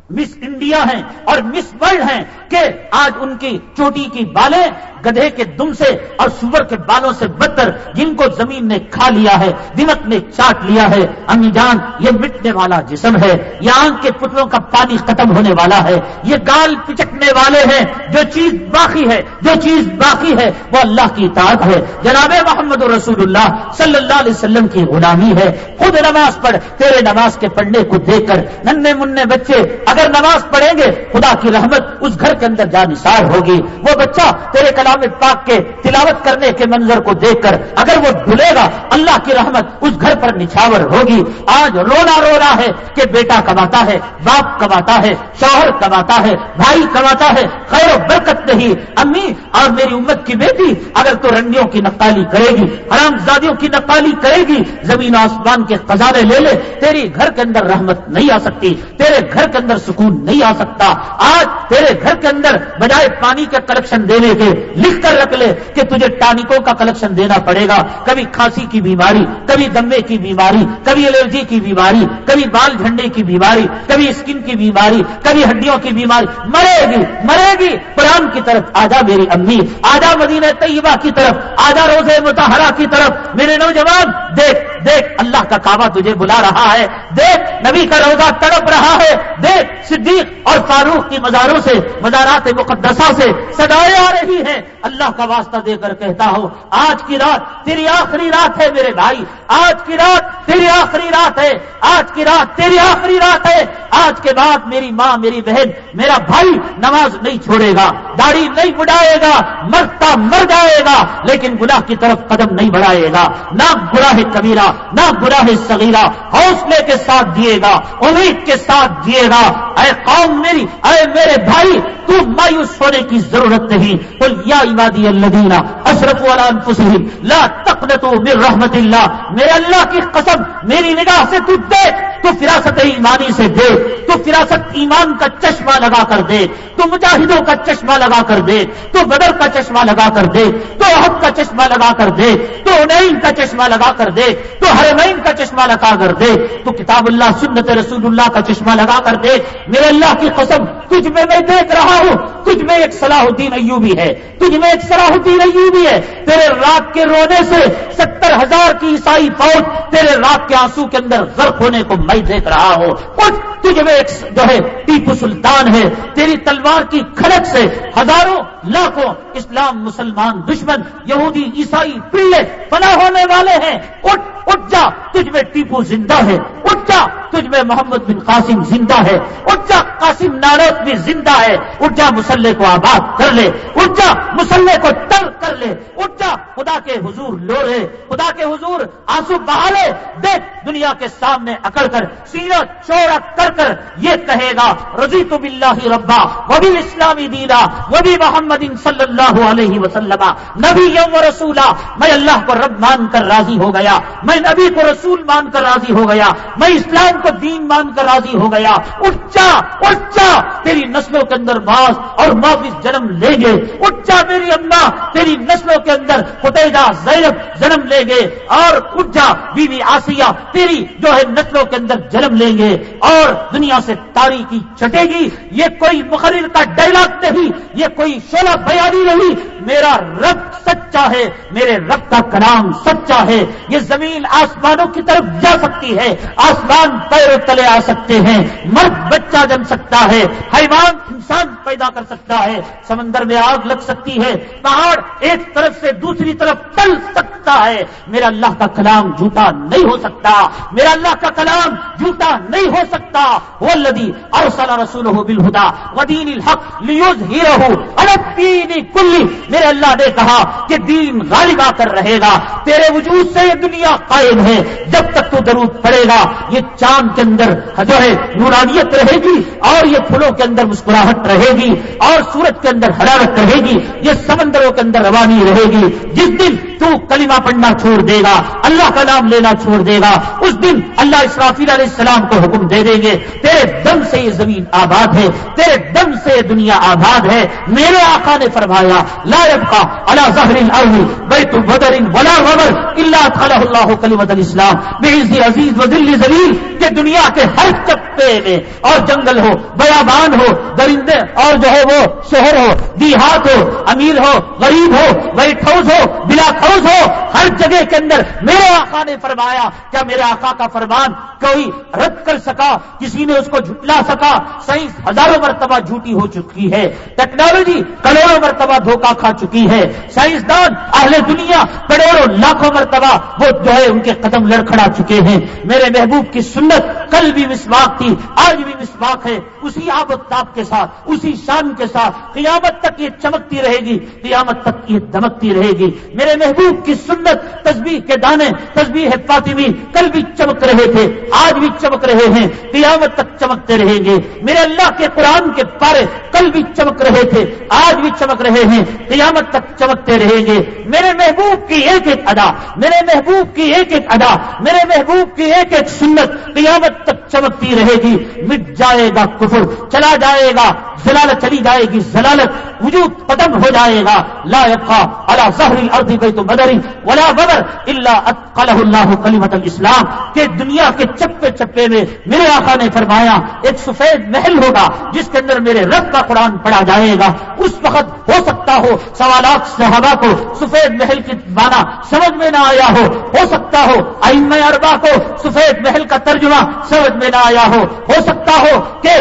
مس انڈیا ہیں اور مس ورلڈ ہیں۔ کہ آج ان کی چوٹی کی بالیں گدھے کے دم سے اور سور کے بالوں سے بدتر جن کو زمین نے کھا لیا ہے دمک نے چاٹ لیا ہے۔ امی جان، یہ مٹنے والا جسم ہے۔ یہ آنکھ کے پتلوں کا پانی ختم ہونے والا ہے۔ یہ گال پچکنے والے ہیں۔ جو چیز باقی ہے، جو چیز باقی ہے، وہ اللہ کی اطاعت ہے۔ جناب محمد رسول اللہ صلی اللہ علیہ وسلم کی غلامی ہے۔ خود نماز پڑھ، تیرے نماز کے پڑھنے کو دیکھ کر ننے منہ بچے اگر نماز پڑھیں گے، خدا کی رحمت اس گھر کے اندر جا نثار ہوگی۔ وہ بچہ تیرے کلام پاک کے تلاوت کرنے کے منظر کو دیکھ کر اگر وہ ڈھلے گا، اللہ کی رحمت اس گھر پر نچھاور ہوگی۔ آج رونا رو رہا ہے کہ بیٹا کماتا ہے، باپ کماتا ہے، شوہر کماتا ہے، بھائی کماتا ہے، خیر و برکت نہیں۔ امی، اور میری امت کی بیٹی اگر تو رنڈیوں کی نقالی کرے گی، حرام زادیوں کی نقالی کرے گی، زمین آسمان کے خزانے لے لے، تیری گھر کے اندر رحمت نہیں آ سکتی، تیرے گھر کے اندر سکون نہیں آ سکتا۔ آج تیرے گھر کے اندر بجائے پانی کا کلیکشن دینے کے، لکھ کر رکھ لے کہ تجھے ٹانکوں کا کلیکشن دینا پڑے گا۔ کبھی کھانسی کی بیماری، کبھی دمے کی بیماری، کبھی الرجی کی بیماری، کبھی بال جھنڈے کی بیماری، کبھی اسکن کی بیماری، کبھی ہڈیوں کی بیماری۔ مرے گی مرے گی۔ قرآن کی طرف آجا میری امی، آجا مدینہ طیبہ کی طرف، آجا روزے متحرہ کی طرف۔ میرے نوجوان، دیکھ دیکھ اللہ کا کعبہ تجھے بلا رہا ہے، دیکھ نبی کا روزہ تڑپ رہا ہے، دیکھ صدیق اور فاروق کی مزاروں سے، مزارات مقدسہ سے سدائے آ رہی ہیں۔ اللہ کا واسطہ دے کر کہتا ہوں، آج کی رات تیری آخری رات ہے میرے بھائی، آج کی رات تیری آخری رات ہے، آج کی رات تیری آخری رات ہے۔ آج کے بعد میری ماں، میری بہن، میرا بھائی نماز نہیں چھوڑے گا، داڑھی نہیں بڑھائے گا، مرتا مر جائے گا، لیکن گناہ کی طرف قدم نہیں بڑھائے گا۔ نہ برا ہے کبیرہ نہ برا صغیرہ حوصلے کے ساتھ دیے گا امید کے ساتھ دیے گا اے قوم میری، اے میرے بھائی، تو مایوس ہونے کی ضرورت نہیں۔ تو یا عبادی الذین اشرف والا انفسهم لا تقنطوا من رحمت اللہ۔ میرے اللہ کی قسم، میری نگاہ سے تو دیکھ، تو فراست ایمانی سے دے تو فراست ایمان کا چشمہ لگا کر دے تو مجاہدوں کا چشمہ لگا کر دے تو بدر کا چشمہ لگا کر دے تو عہد کا چشمہ لگا کر دے تو انین کا چشمہ لگا کر دے تو حرمین کا چشمہ لگا کر دے تو کتاب اللہ، سنت رسول اللہ کا چشمہ لگا کر دے میرے اللہ کی قسم تجھ میں میں دیکھ رہا ہوں تجھ میں ایک صلاح الدین ایوبی ہے تجھ میں ایک صلاح الدین ایوبی ہے۔ تیرے رات کے رونے سے ستر ہزار کی عیسائی فوج تیرے رات کے آنسو کے اندر غرق ہونے کو میں دیکھ رہا ہوں۔ کچھ تجھ میں ایک جو ہے، ٹیپو سلطان ہے، تیری تلوار کی کھڑک سے ہزاروں لاکھوں اسلام مسلمان دشمن، یہودی، عیسائی، پلے، فنا ہونے والے ہیں۔ اٹھ اٹھ جا، تجھ میں ٹیپو زندہ ہے۔ اٹھ جا، تجھ میں محمد بن قاسم زندہ ہے۔ اٹھ جا، قاسم ناروت بھی زندہ ہے۔ اٹھ جا، مسلح کو آباد کر لے۔ اٹھ جا، مسلح کو تر کر لے۔ اٹھ جا، خدا کے حضور لو رہے۔ خدا کے حضور آنسو بہا لے۔ دیکھ، دنیا کے سامنے اکڑ کر، سیرت چوڑا کر کر یہ کہے گا رضی تو بلّہ ربا وہ بھی اسلامی دینا وہ بھی محمد صلی اللہ علیہ وسلم. نبی یوم رسولہ. میں اللہ کو رب مان کر راضی ہو گیا. میں نبی کو رسول مان کر راضی ہو گیا. میں اسلام کو دین مان کر راضی ہو گیا. اچا اچا تیری نسلوں کے اندر باس اور معافی جنم لیں گے. اچا میری اما، تیری نسلوں کے اندر خطیجہ زینب جنم لیں گے. اور اچا بیوی آسیہ، تیری جو ہے نسلوں کے اندر جنم لیں گے. اور دنیا سے تاریخی چٹے گی. یہ کوئی مقرر کا ڈائلاگ نہیں. یہ کوئی شولہ بیانی نہیں، میرا رب سچا ہے، میرے رب کا کلام سچا ہے، یہ زمین آسمانوں کی طرف جا سکتی ہے، آسمان پیر تلے آ سکتے ہیں، مرد بچہ جم سکتا ہے، حیوان انسان پیدا کر سکتا ہے، سمندر میں آگ لگ سکتی ہے، پہاڑ ایک طرف سے دوسری طرف تل سکتا ہے، میرا اللہ کا کلام جھوٹا نہیں ہو سکتا، میرا اللہ کا کلام جھوٹا نہیں ہو سکتا وہ لدی اور رسول ہو بالہدا، ودین الحق لیوز ہی رہو الگ کلی میرے اللہ نے کہا کہ دین غالب آ کر رہے گا۔ تیرے وجود سے یہ دنیا قائم ہے۔ جب تک تو درود پڑے گا۔ یہ چاند کے اندر جو ہے نورانیت رہے گی اور یہ پھولوں کے اندر مسکراہٹ رہے گی اور سورج کے اندر حرارت رہے گی۔ یہ سمندروں کے اندر روانی رہے گی۔ جس دن تو کلمہ پڑھنا چھوڑ دے گا، اللہ کا نام لینا چھوڑ دے گا۔ اس دن اللہ اسرافیل علیہ السلام کو حکم دے دیں گے، تیرے دم سے یہ زمین آباد ہے، تیرے دم سے یہ دنیا آباد ہے۔ میرے آقا نے فرمایا، لا يبقى على ظهر الارض بيت بدر ولا غبر الا ادخله الله كلمه الاسلام بعز عزيز وذل ذلیل کہ دنیا کے ہر چپے میں اور جنگل ہو، بیابان ہو، درندے اور جو ہے وہ شہر ہو، دیہات ہو، امیر ہو، غریب ہو وائٹ ہاؤس ہو، بلا ہاؤس ہو، ہر جگہ کے اندر میرے آقا نے فرمایا، کیا میرے آقا کا فرمان کوئی رد کر سکا؟ کسی نے اس کو جھٹلا سکا؟ سائنس ہزاروں مرتبہ جھوٹی ہو چکی ہے۔ ٹیکنالوجی کروڑوں مرتبہ دھوکہ کھا چکی ہے۔ سائنسدان، اہل دنیا، کروڑوں، لاکھوں مرتبہ وہ جو ہے ان کے قدم لڑکھڑا چکے ہیں۔ میرے محبوب کی سنت کل بھی مسواک تھی، آج بھی مسواک ہے۔ اسی آب و تاب کے ساتھ، اسی شان کے ساتھ۔ قیامت تک یہ چمکتی رہے گی، قیامت تک یہ دمکتی رہے گی۔ میرے محبوب کی سنت، تسبیح کے دانے، تسبیح فاطمی کل بھی چمک رہے تھے، آج بھی چمک رہے ہیں۔ قیامت تک چمکتے رہیں گے۔ میرے اللہ کے قرآن کے پارے کل بھی چمک رہے تھے، آج بھی چمک رہے ہیں، قیامت تک چمکتے رہیں گے۔ میرے محبوب کی ایک ایک ادا، میرے محبوب کی ایک ایک ادا، میرے محبوب کی ایک ایک سنت قیامت تک چمکتی رہے گی۔ مٹ جائے گا کفر، چلا جائے گا، زلالت چلی جائے گی۔ زلالت وجود ختم ہو جائے گا۔ لا يبقى على ظهر الارض بيت بدر ولا بدر الا اتقله الله كلمه الاسلام۔ کہ دنیا کے چپے چپے میں میرے آقا نے فرمایا، ایک سفید محل ہوگا جس کے اندر میرے رب کا قرآن پڑھا جائے گا۔ اس وقت ہو سکتا ہو، سوالات صحابہ کو، سفید محل کی بانا سمجھ میں نہ آیا ہو ہو سکتا ہو آئم اربا کو سفید محل کا ترجمہ سمجھ میں نہ آیا ہو ہو سکتا ہو کہ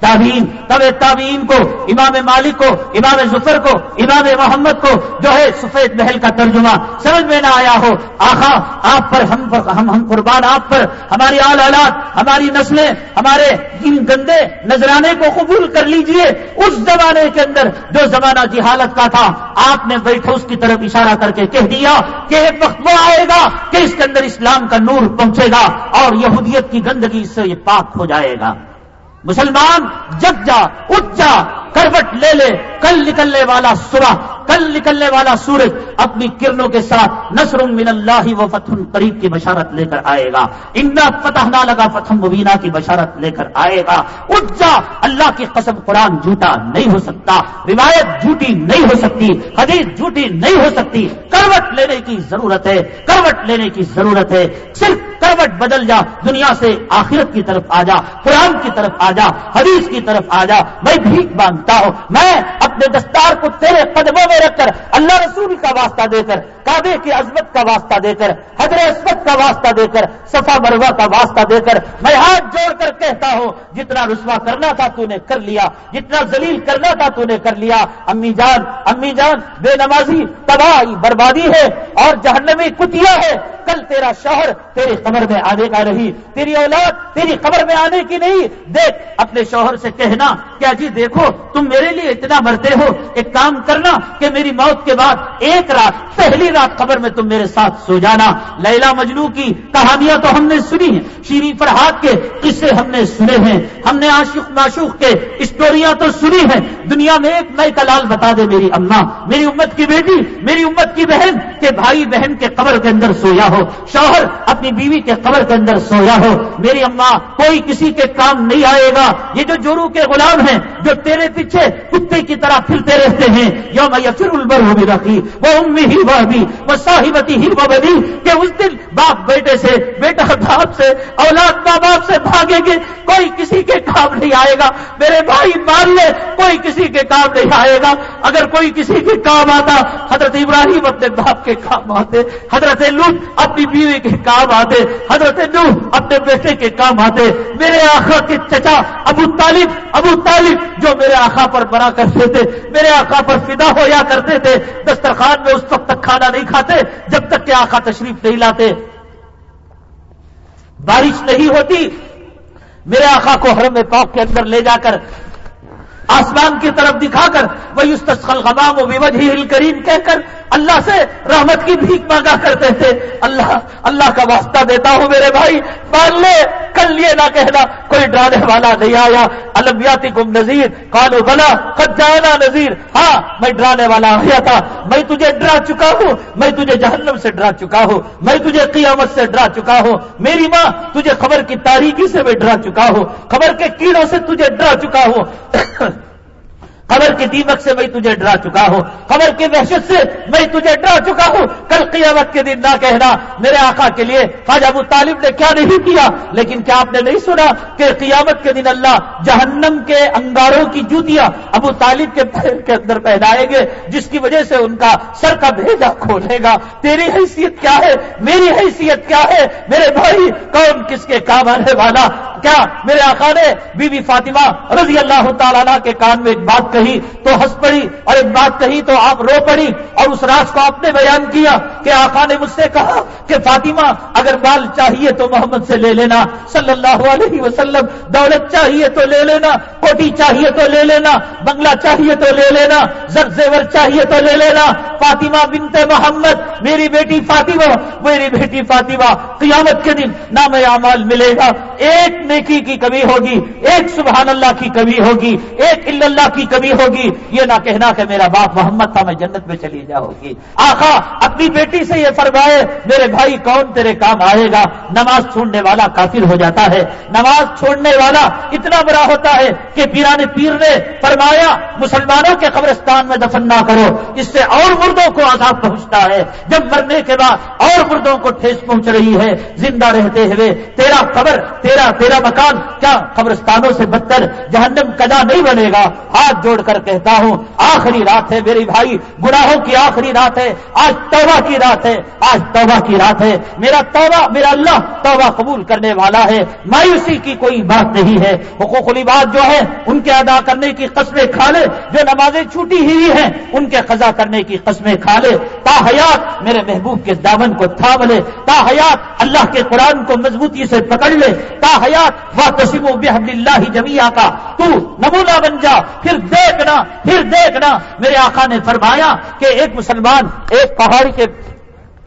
تعبین طب تعبین کو، امام مالک کو، امام ظفر کو، امام محمد کو جو ہے سفید محل کا ترجمہ سمجھ میں نہ آیا ہو۔ آخا، آپ پر ہم پر، ہم ہم قربان آپ پر ہماری آل آلات ہماری نسلیں، ہمارے ان گندے نذرانے کو قبول کر لیجیے۔ اس زمانے کے اندر جو زمانہ جہالت کا تھا، آپ نے بیٹھے اس کی طرف اشارہ کر کے کہہ دیا کہ ایک وقت وہ آئے گا کہ اس کے اندر اسلام کا نور پہنچے گا اور یہودیت کی گندگی سے یہ پاک ہو جائے گا۔ مسلمان جگ جا اٹھ جا کروٹ لے لے، کل نکلنے والا صبح، کل نکلنے والا سورج اپنی کرنوں کے ساتھ نصر من اللہ و فتح قریب کی بشارت لے کر آئے گا۔ انا فتح نہ لگا فتح مبینہ کی بشارت لے کر آئے گا۔ اٹھ جا، اللہ کی قسم قرآن جھوٹا نہیں ہو سکتا، روایت جھوٹی نہیں ہو سکتی، حدیث جھوٹی نہیں ہو سکتی۔ کروٹ لینے کی ضرورت ہے، کروٹ لینے کی ضرورت ہے۔ صرف کروٹ بدل جا، دنیا سے آخرت کی طرف آ جا، قرآن کی طرف آ جا، حدیث کی طرف آ جا۔ میں بھیک مانتا ہوں۔ میں اپنے دستار کو تیرے قدموں میں رکھ کر اللہ رسول کا واسطہ دے کر، کعبے کی عظمت کا واسطہ دے کر، حضر عصمت کا واسطہ دے کر، صفا مروا کا واسطہ دے کر میں ہاتھ جوڑ کر کہتا ہوں، جتنا رسوا کرنا تھا تو نے کر لیا، جتنا ذلیل کرنا تھا تو نے کر لیا۔ امی جان امی جان، بے نمازی، تباہی بربادی ہے اور جہنمی کتیا ہے کل تیرا شوہر تیری قبر میں آنے کا رہی تیری اولاد تیری قبر میں آنے کی نہیں۔ دیکھ، اپنے شوہر سے کہنا کیا جی دیکھو، تم میرے لیے اتنا مرتے ہو، ایک کام کرنا کہ میری موت کے بعد ایک رات، پہلی رات قبر میں تم میرے ساتھ سو جانا۔ لیلا مجنو کی کہانیاں تو ہم نے سنی ہیں۔ شیری فرحات کے قصے ہم نے سنے ہیں۔ ہم نے عاشق، معشوق کے اسٹوریاں تو سنی ہیں۔ دنیا میں ایک نئے کلال بتا دے میری اماں میری امت کی بیٹی، میری امت کی بہن کہ بھائی بہن کے قبر کے اندر سویا ہو۔ شوہر اپنی بیوی کے قبر کے اندر سویا ہو۔ میری اماں کوئی کسی کے کام نہیں آئے گا۔ یہ جو جورو کے غلام ہیں، جو تیرے پیچھے کتے کی طرح پھرتے رہتے ہیں۔ یوم یا پھر البر ہو بھی رکھی وہ امی ہی وہ بھی وہ صاحبتی ہی وہ بدی کہ اس دن باپ بیٹے سے، بیٹا باپ سے، اولاد ماں باپ سے بھاگے گے، کوئی کسی کے کام نہیں آئے گا۔ میرے بھائی مان لے، کوئی کسی کے کام نہیں آئے گا۔ اگر کوئی کسی کے کام آتا، حضرت ابراہیم اپنے باپ کے کام آتے، حضرت لوٹ اپنی بیوی کے کام آتے، حضرت نوح اپنے بیٹے کے کام آتے۔ میرے آخا کے چچا ابو طالب ابو طالب جو میرے آخا پر بنا کرتے تھے، میرے آخا پر فدا ہو یا کرتے تھے دسترخوان میں اس وقت تک کھانا نہیں کھاتے، جب تک کہ آخا تشریف نہیں لاتے۔ بارش نہیں ہوتی، میرے آخا کو حرم پاک کے اندر لے جا کر آسمان کی طرف دکھا کر وہ اس غمام و ہل کریم کہہ کر اللہ سے رحمت کی بھیک مانگا کرتے تھے۔ اللہ اللہ کا واسطہ دیتا ہوں میرے بھائی۔ مان لے، کل یہ نہ کہنا، کوئی ڈرانے والا نہیں آیا۔ المیاتی گم نذیر کالو بلا خد جانا نذیر ہاں میں ڈرانے والا آیا تھا۔ میں تجھے ڈرا چکا ہوں۔ میں تجھے جہنم سے ڈرا چکا ہوں۔ میں تجھے قیامت سے ڈرا چکا ہوں۔ میری ماں تجھے خبر کی تاریخی سے میں ڈرا چکا ہوں۔ خبر کے کیڑوں سے تجھے ڈرا چکا ہوں۔ خبر کی دیمک سے میں تجھے ڈرا چکا ہوں، خبر کی وحشت سے میں تجھے ڈرا چکا ہوں۔ کل قیامت کے دن نہ کہنا میرے آقا کے لیے خواجہ ابو طالب نے کیا نہیں کیا، لیکن کیا آپ نے نہیں سنا کہ قیامت کے دن اللہ جہنم کے انگاروں کی جوتیاں ابو طالب کے پیر کے اندر پہنائیں گے، جس کی وجہ سے ان کا سر کا بھیجا کھولے گا۔ تیری حیثیت کیا ہے؟ میری حیثیت کیا ہے؟ میرے بھائی، کون کس کے کام آنے والا؟ کیا میرے آقا نے بی بی فاطمہ رضی اللہ تعالیٰ کے کان میں ایک بات کہی تو ہنس پڑی اور ایک بات کہی تو آپ رو پڑی اور اس راز کو آپ نے بیان کیا کہ آقا نے مجھ سے کہا کہ فاطمہ اگر بال چاہیے تو محمد سے لے لینا، صلی اللہ علیہ وسلم، دولت چاہیے تو لے لینا کوٹی چاہیے تو لے لینا، بنگلہ چاہیے تو لے لینا زر زیور چاہیے تو لے لینا۔ فاطمہ بنت محمد، میری بیٹی فاطمہ، میری بیٹی فاطمہ، قیامت کے دن نام اعمال ملے گا۔ ایک نیکی کی کمی ہوگی، ایک سبحان اللہ کی کمی ہوگی، ایک اللہ کی کمی ہوگی۔ یہ نہ کہنا کہ میرا باپ محمد تھا، میں جنت میں چلی جاؤ گی۔ آخا اپنی بیٹی سے یہ فرمائے، میرے بھائی، کون تیرے کام آئے گا؟ نماز چھوڑنے والا کافر ہو جاتا ہے۔ نماز چھوڑنے والا اتنا برا ہوتا ہے کہ پیران پیر نے فرمایا، مسلمانوں کے قبرستان میں دفن نہ کرو، اس سے اور مردوں کو عذاب پہنچتا ہے۔ جب مرنے کے بعد اور مردوں کو ٹھیس پہنچ رہی ہے، زندہ رہتے ہوئے، تیرا قبر، تیرا تیرا مکان کیا قبرستانوں سے بدتر، جہنم کدا نہیں بنے گا؟ ہاتھ جوڑ کر کہتا ہوں، آخری رات ہے میری بھائی، گناہوں کی آخری رات ہے، آج توبہ کی رات ہے، آج توبہ کی رات ہے۔ میرا توبہ، میرا اللہ توبہ قبول کرنے والا ہے، مایوسی کی کوئی بات نہیں ہے۔ حقوق بات جو ہے ان کے ادا کرنے کی قسمیں کھا لے، جو نمازیں چھوٹی ہوئی ہیں، ان کے قضا کرنے کی قسمیں کھا لے۔ تا حیات میرے محبوب کے دامن کو تھام لے، تا حیات اللہ کے قرآن کو مضبوطی سے پکڑ لے، تا حیات وہ تسیم و بحب اللہ جمیا کا۔ تو نمونہ بن جا، پھر دیکھنا پھر دیکھنا۔ میرے آقا نے فرمایا کہ ایک مسلمان ایک پہاڑی کے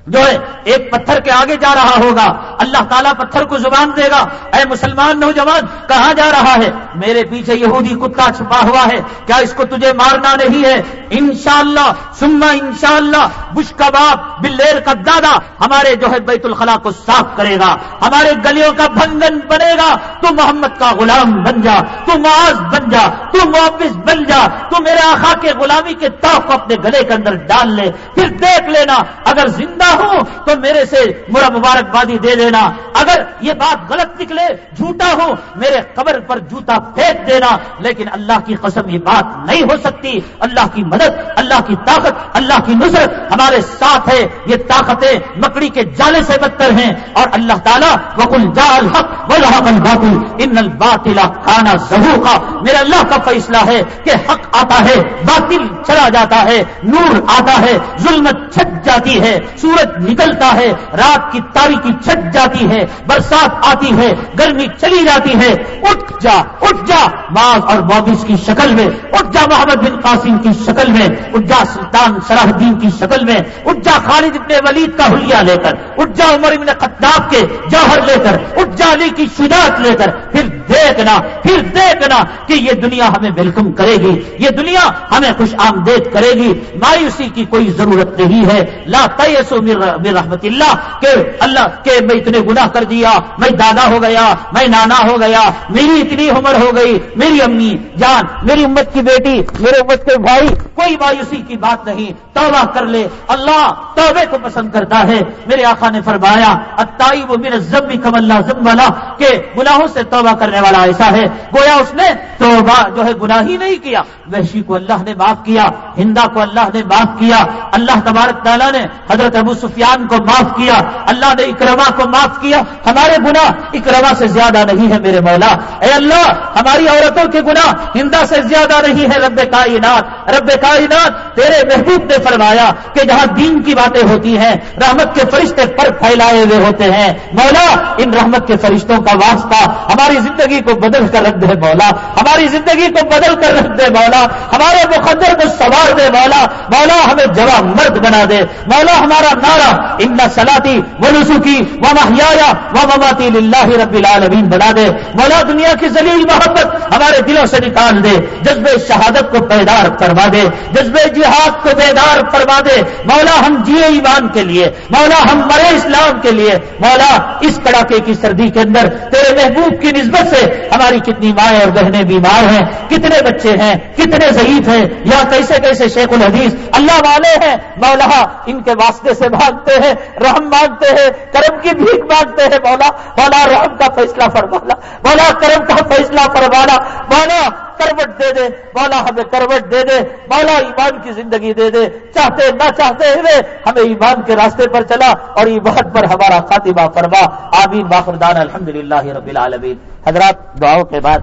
جو ہے، ایک پتھر کے آگے جا رہا ہوگا۔ اللہ تعالیٰ پتھر کو زبان دے گا۔ اے مسلمان نوجوان، کہاں جا رہا ہے؟ میرے پیچھے یہودی کتا چھپا ہوا ہے۔ کیا اس کو تجھے مارنا نہیں ہے؟ انشاءاللہ سما انشاءاللہ، بش کا باپ بلیر کا دادا ہمارے جو ہے بیت الخلا کو صاف کرے گا۔ ہمارے گلیوں کا بھنگن بنے گا۔ تو محمد کا غلام بن جا، تو معاذ بن جا، تو معاوض بن جا۔ تو میرے آخا کے غلامی کے تاف کو اپنے گلے کے اندر ڈال لے۔ پھر دیکھ لینا، اگر زندہ ہوں تو میرے سے مرا مبارکبادی دے دینا۔ اگر یہ بات غلط نکلے، جھوٹا ہوں، میرے قبر پر جوتا پھینک دینا۔ لیکن اللہ کی قسم یہ بات نہیں ہو سکتی۔ اللہ کی مدد، اللہ کی طاقت، اللہ کی نصرت ہمارے ساتھ ہے۔ یہ طاقتیں مکڑی کے جالے سے بدتر ہیں۔ اور اللہ تعالیٰ وکل جال حق وہ باطل ان الباطل کھانا ضرور کا میرا اللہ کا فیصلہ ہے کہ حق آتا ہے، باطل چلا جاتا ہے، نور آتا ہے، ظلمت چھٹ جاتی ہے۔ سورج نکلتا ہے، رات کی تاریخی چھٹ جاتی ہے، برسات آتی ہے، گرمی چلی جاتی ہے۔ اٹھ جا اٹھ جا۔ باغ اور بابس کی شکل میں۔ اٹھ جا محمد بن قاسم کی شکل میں۔ اٹھ جا سلطان صلاح الدین کی شکل میں۔ اٹھ جا خالد ابن ولید کا حلیہ لے کر۔ اٹھ جا عمر ابن خطاب کے جوہر لے کر۔ اٹھ جا علی کی شجاعت لے کر۔ پھر دیکھنا پھر دیکھنا کہ یہ دنیا ہمیں ویلکم کرے گی۔ یہ دنیا ہمیں خوش آمدید کرے گی۔ مایوسی کی کوئی ضرورت نہیں ہے۔ لا تیسو من رحمت اللہ کہ اللہ کہ میں اتنے گناہ کر دیا، میں دادا ہو گیا، میں نانا ہو گیا، میری اتنی عمر ہو گئی، میری امی، جان، میری امت کی بیٹی، میرے امت کے بھائی، کوئی مایوسی کی بات نہیں، توبہ کر لے، اللہ توبے کو پسند کرتا ہے۔ میرے آقا نے فرمایا اتائی وہ میرا میرے ضبی کم اللہ ضم والا، کہ گناہوں سے توبہ کرنے والا ایسا ہے۔ گویا اس نے توبہ جو ہے گناہ ہی نہیں کیا، وحشی کو اللہ نے معاف کیا ہندا کو اللہ نے معاف کیا۔ اللہ تبارک تعالیٰ نے حضرت ابو سفیان کو معاف کیا، اللہ نے اکرما کو معاف کیا، ہمارے گناہ اکرما سے زیادہ نہیں ہے میرے مولا۔ اے اللہ، ہماری عورتوں کے گناہ ہندا سے زیادہ نہیں ہے رب کائنات۔ رب کائنات تیرے محبوب نے فرمایا کہ جہاں دین کی باتیں ہوتی ہیں، رحمت کے فرشتے پر پھیلائے ہوئے ہوتے ہیں۔ مولا، ان رحمت کے فرشتوں کا واسطہ ہماری زندگی کو بدل کر رکھ دے مولا۔ ہماری زندگی کو بدل کر رکھ دے مولا۔ ہمارے مقدر کو سوار دے مولا۔ مولا، ہمیں جواب مرد بنا دے۔ مولا، ہمارا نعرہ ان سلاتی و نسخی و محیا و مماتی اللہ رب العالمین بنا دے۔ مولا دنیا کی زلیل محبت ہمارے دلوں سے نکال دے۔ جذبے شہادت کو پیدار کروا دے۔ جذبے جہاد کو بیدار فرما دے۔ مولا ہم جیے ایمان کے لیے۔ مولا ہم مرے اسلام کے لیے۔ مولا اس کڑاکے کی سردی کے اندر تیرے محبوب کی نسبت سے ہماری کتنی مائیں اور بہنیں بیمار ہیں۔ کتنے بچے ہیں، کتنے ضعیف ہیں۔ یا کیسے کیسے شیخ الحدیث اللہ والے ہیں۔ مولا ان کے واسطے سے مانگتے ہیں، رحم مانگتے ہیں، کرم کی بھیک مانگتے ہیں، مولا مولا رحم کا فیصلہ فرمانا، مولا کرم کا فیصلہ فرمانا، مولا کروٹ دے دے، مولا ہمیں کروٹ دے دے، مولا ایمان کی زندگی دے دے، چاہتے نہ چاہتے ہوئے ہمیں ایمان کے راستے پر چلا اور ایمان پر ہمارا خاتمہ فرما۔ آمین۔ باخردان الحمد للہ رب العالمین۔ حضرات، دعاؤں کے بعد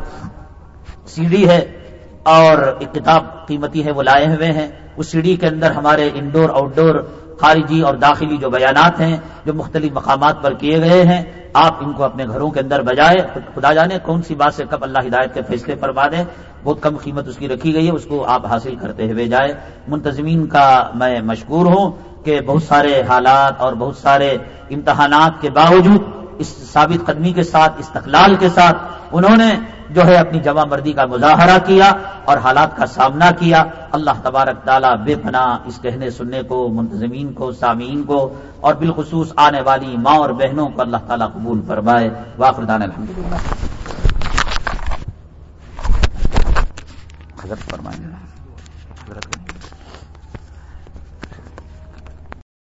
سی ڈی ہے اور ایک کتاب قیمتی ہے، وہ لائے ہوئے ہیں۔ اس سی ڈی کے اندر ہمارے انڈور، آؤٹ ڈور خارجی اور داخلی جو بیانات ہیں، جو مختلف مقامات پر کیے گئے ہیں، آپ ان کو اپنے گھروں کے اندر بجائے خدا جانے کون سی بات سے کب اللہ ہدایت کے فیصلے فرما دیں بہت کم قیمت اس کی رکھی گئی ہے، اس کو آپ حاصل کرتے ہوئے جائے منتظمین کا میں مشکور ہوں کہ بہت سارے حالات اور بہت سارے امتحانات کے باوجود، اس ثابت قدمی کے ساتھ، استقلال کے ساتھ، انہوں نے جو ہے اپنی جمع مردی کا مظاہرہ کیا اور حالات کا سامنا کیا۔ اللہ تبارک تعالیٰ بے پناہ اس کہنے سننے کو، منتظمین کو، سامعین کو اور بالخصوص آنے والی ماں اور بہنوں کو اللہ تعالیٰ قبول فرمائے۔ واقردان الحمد للہ حضرت فرمائیں حضرت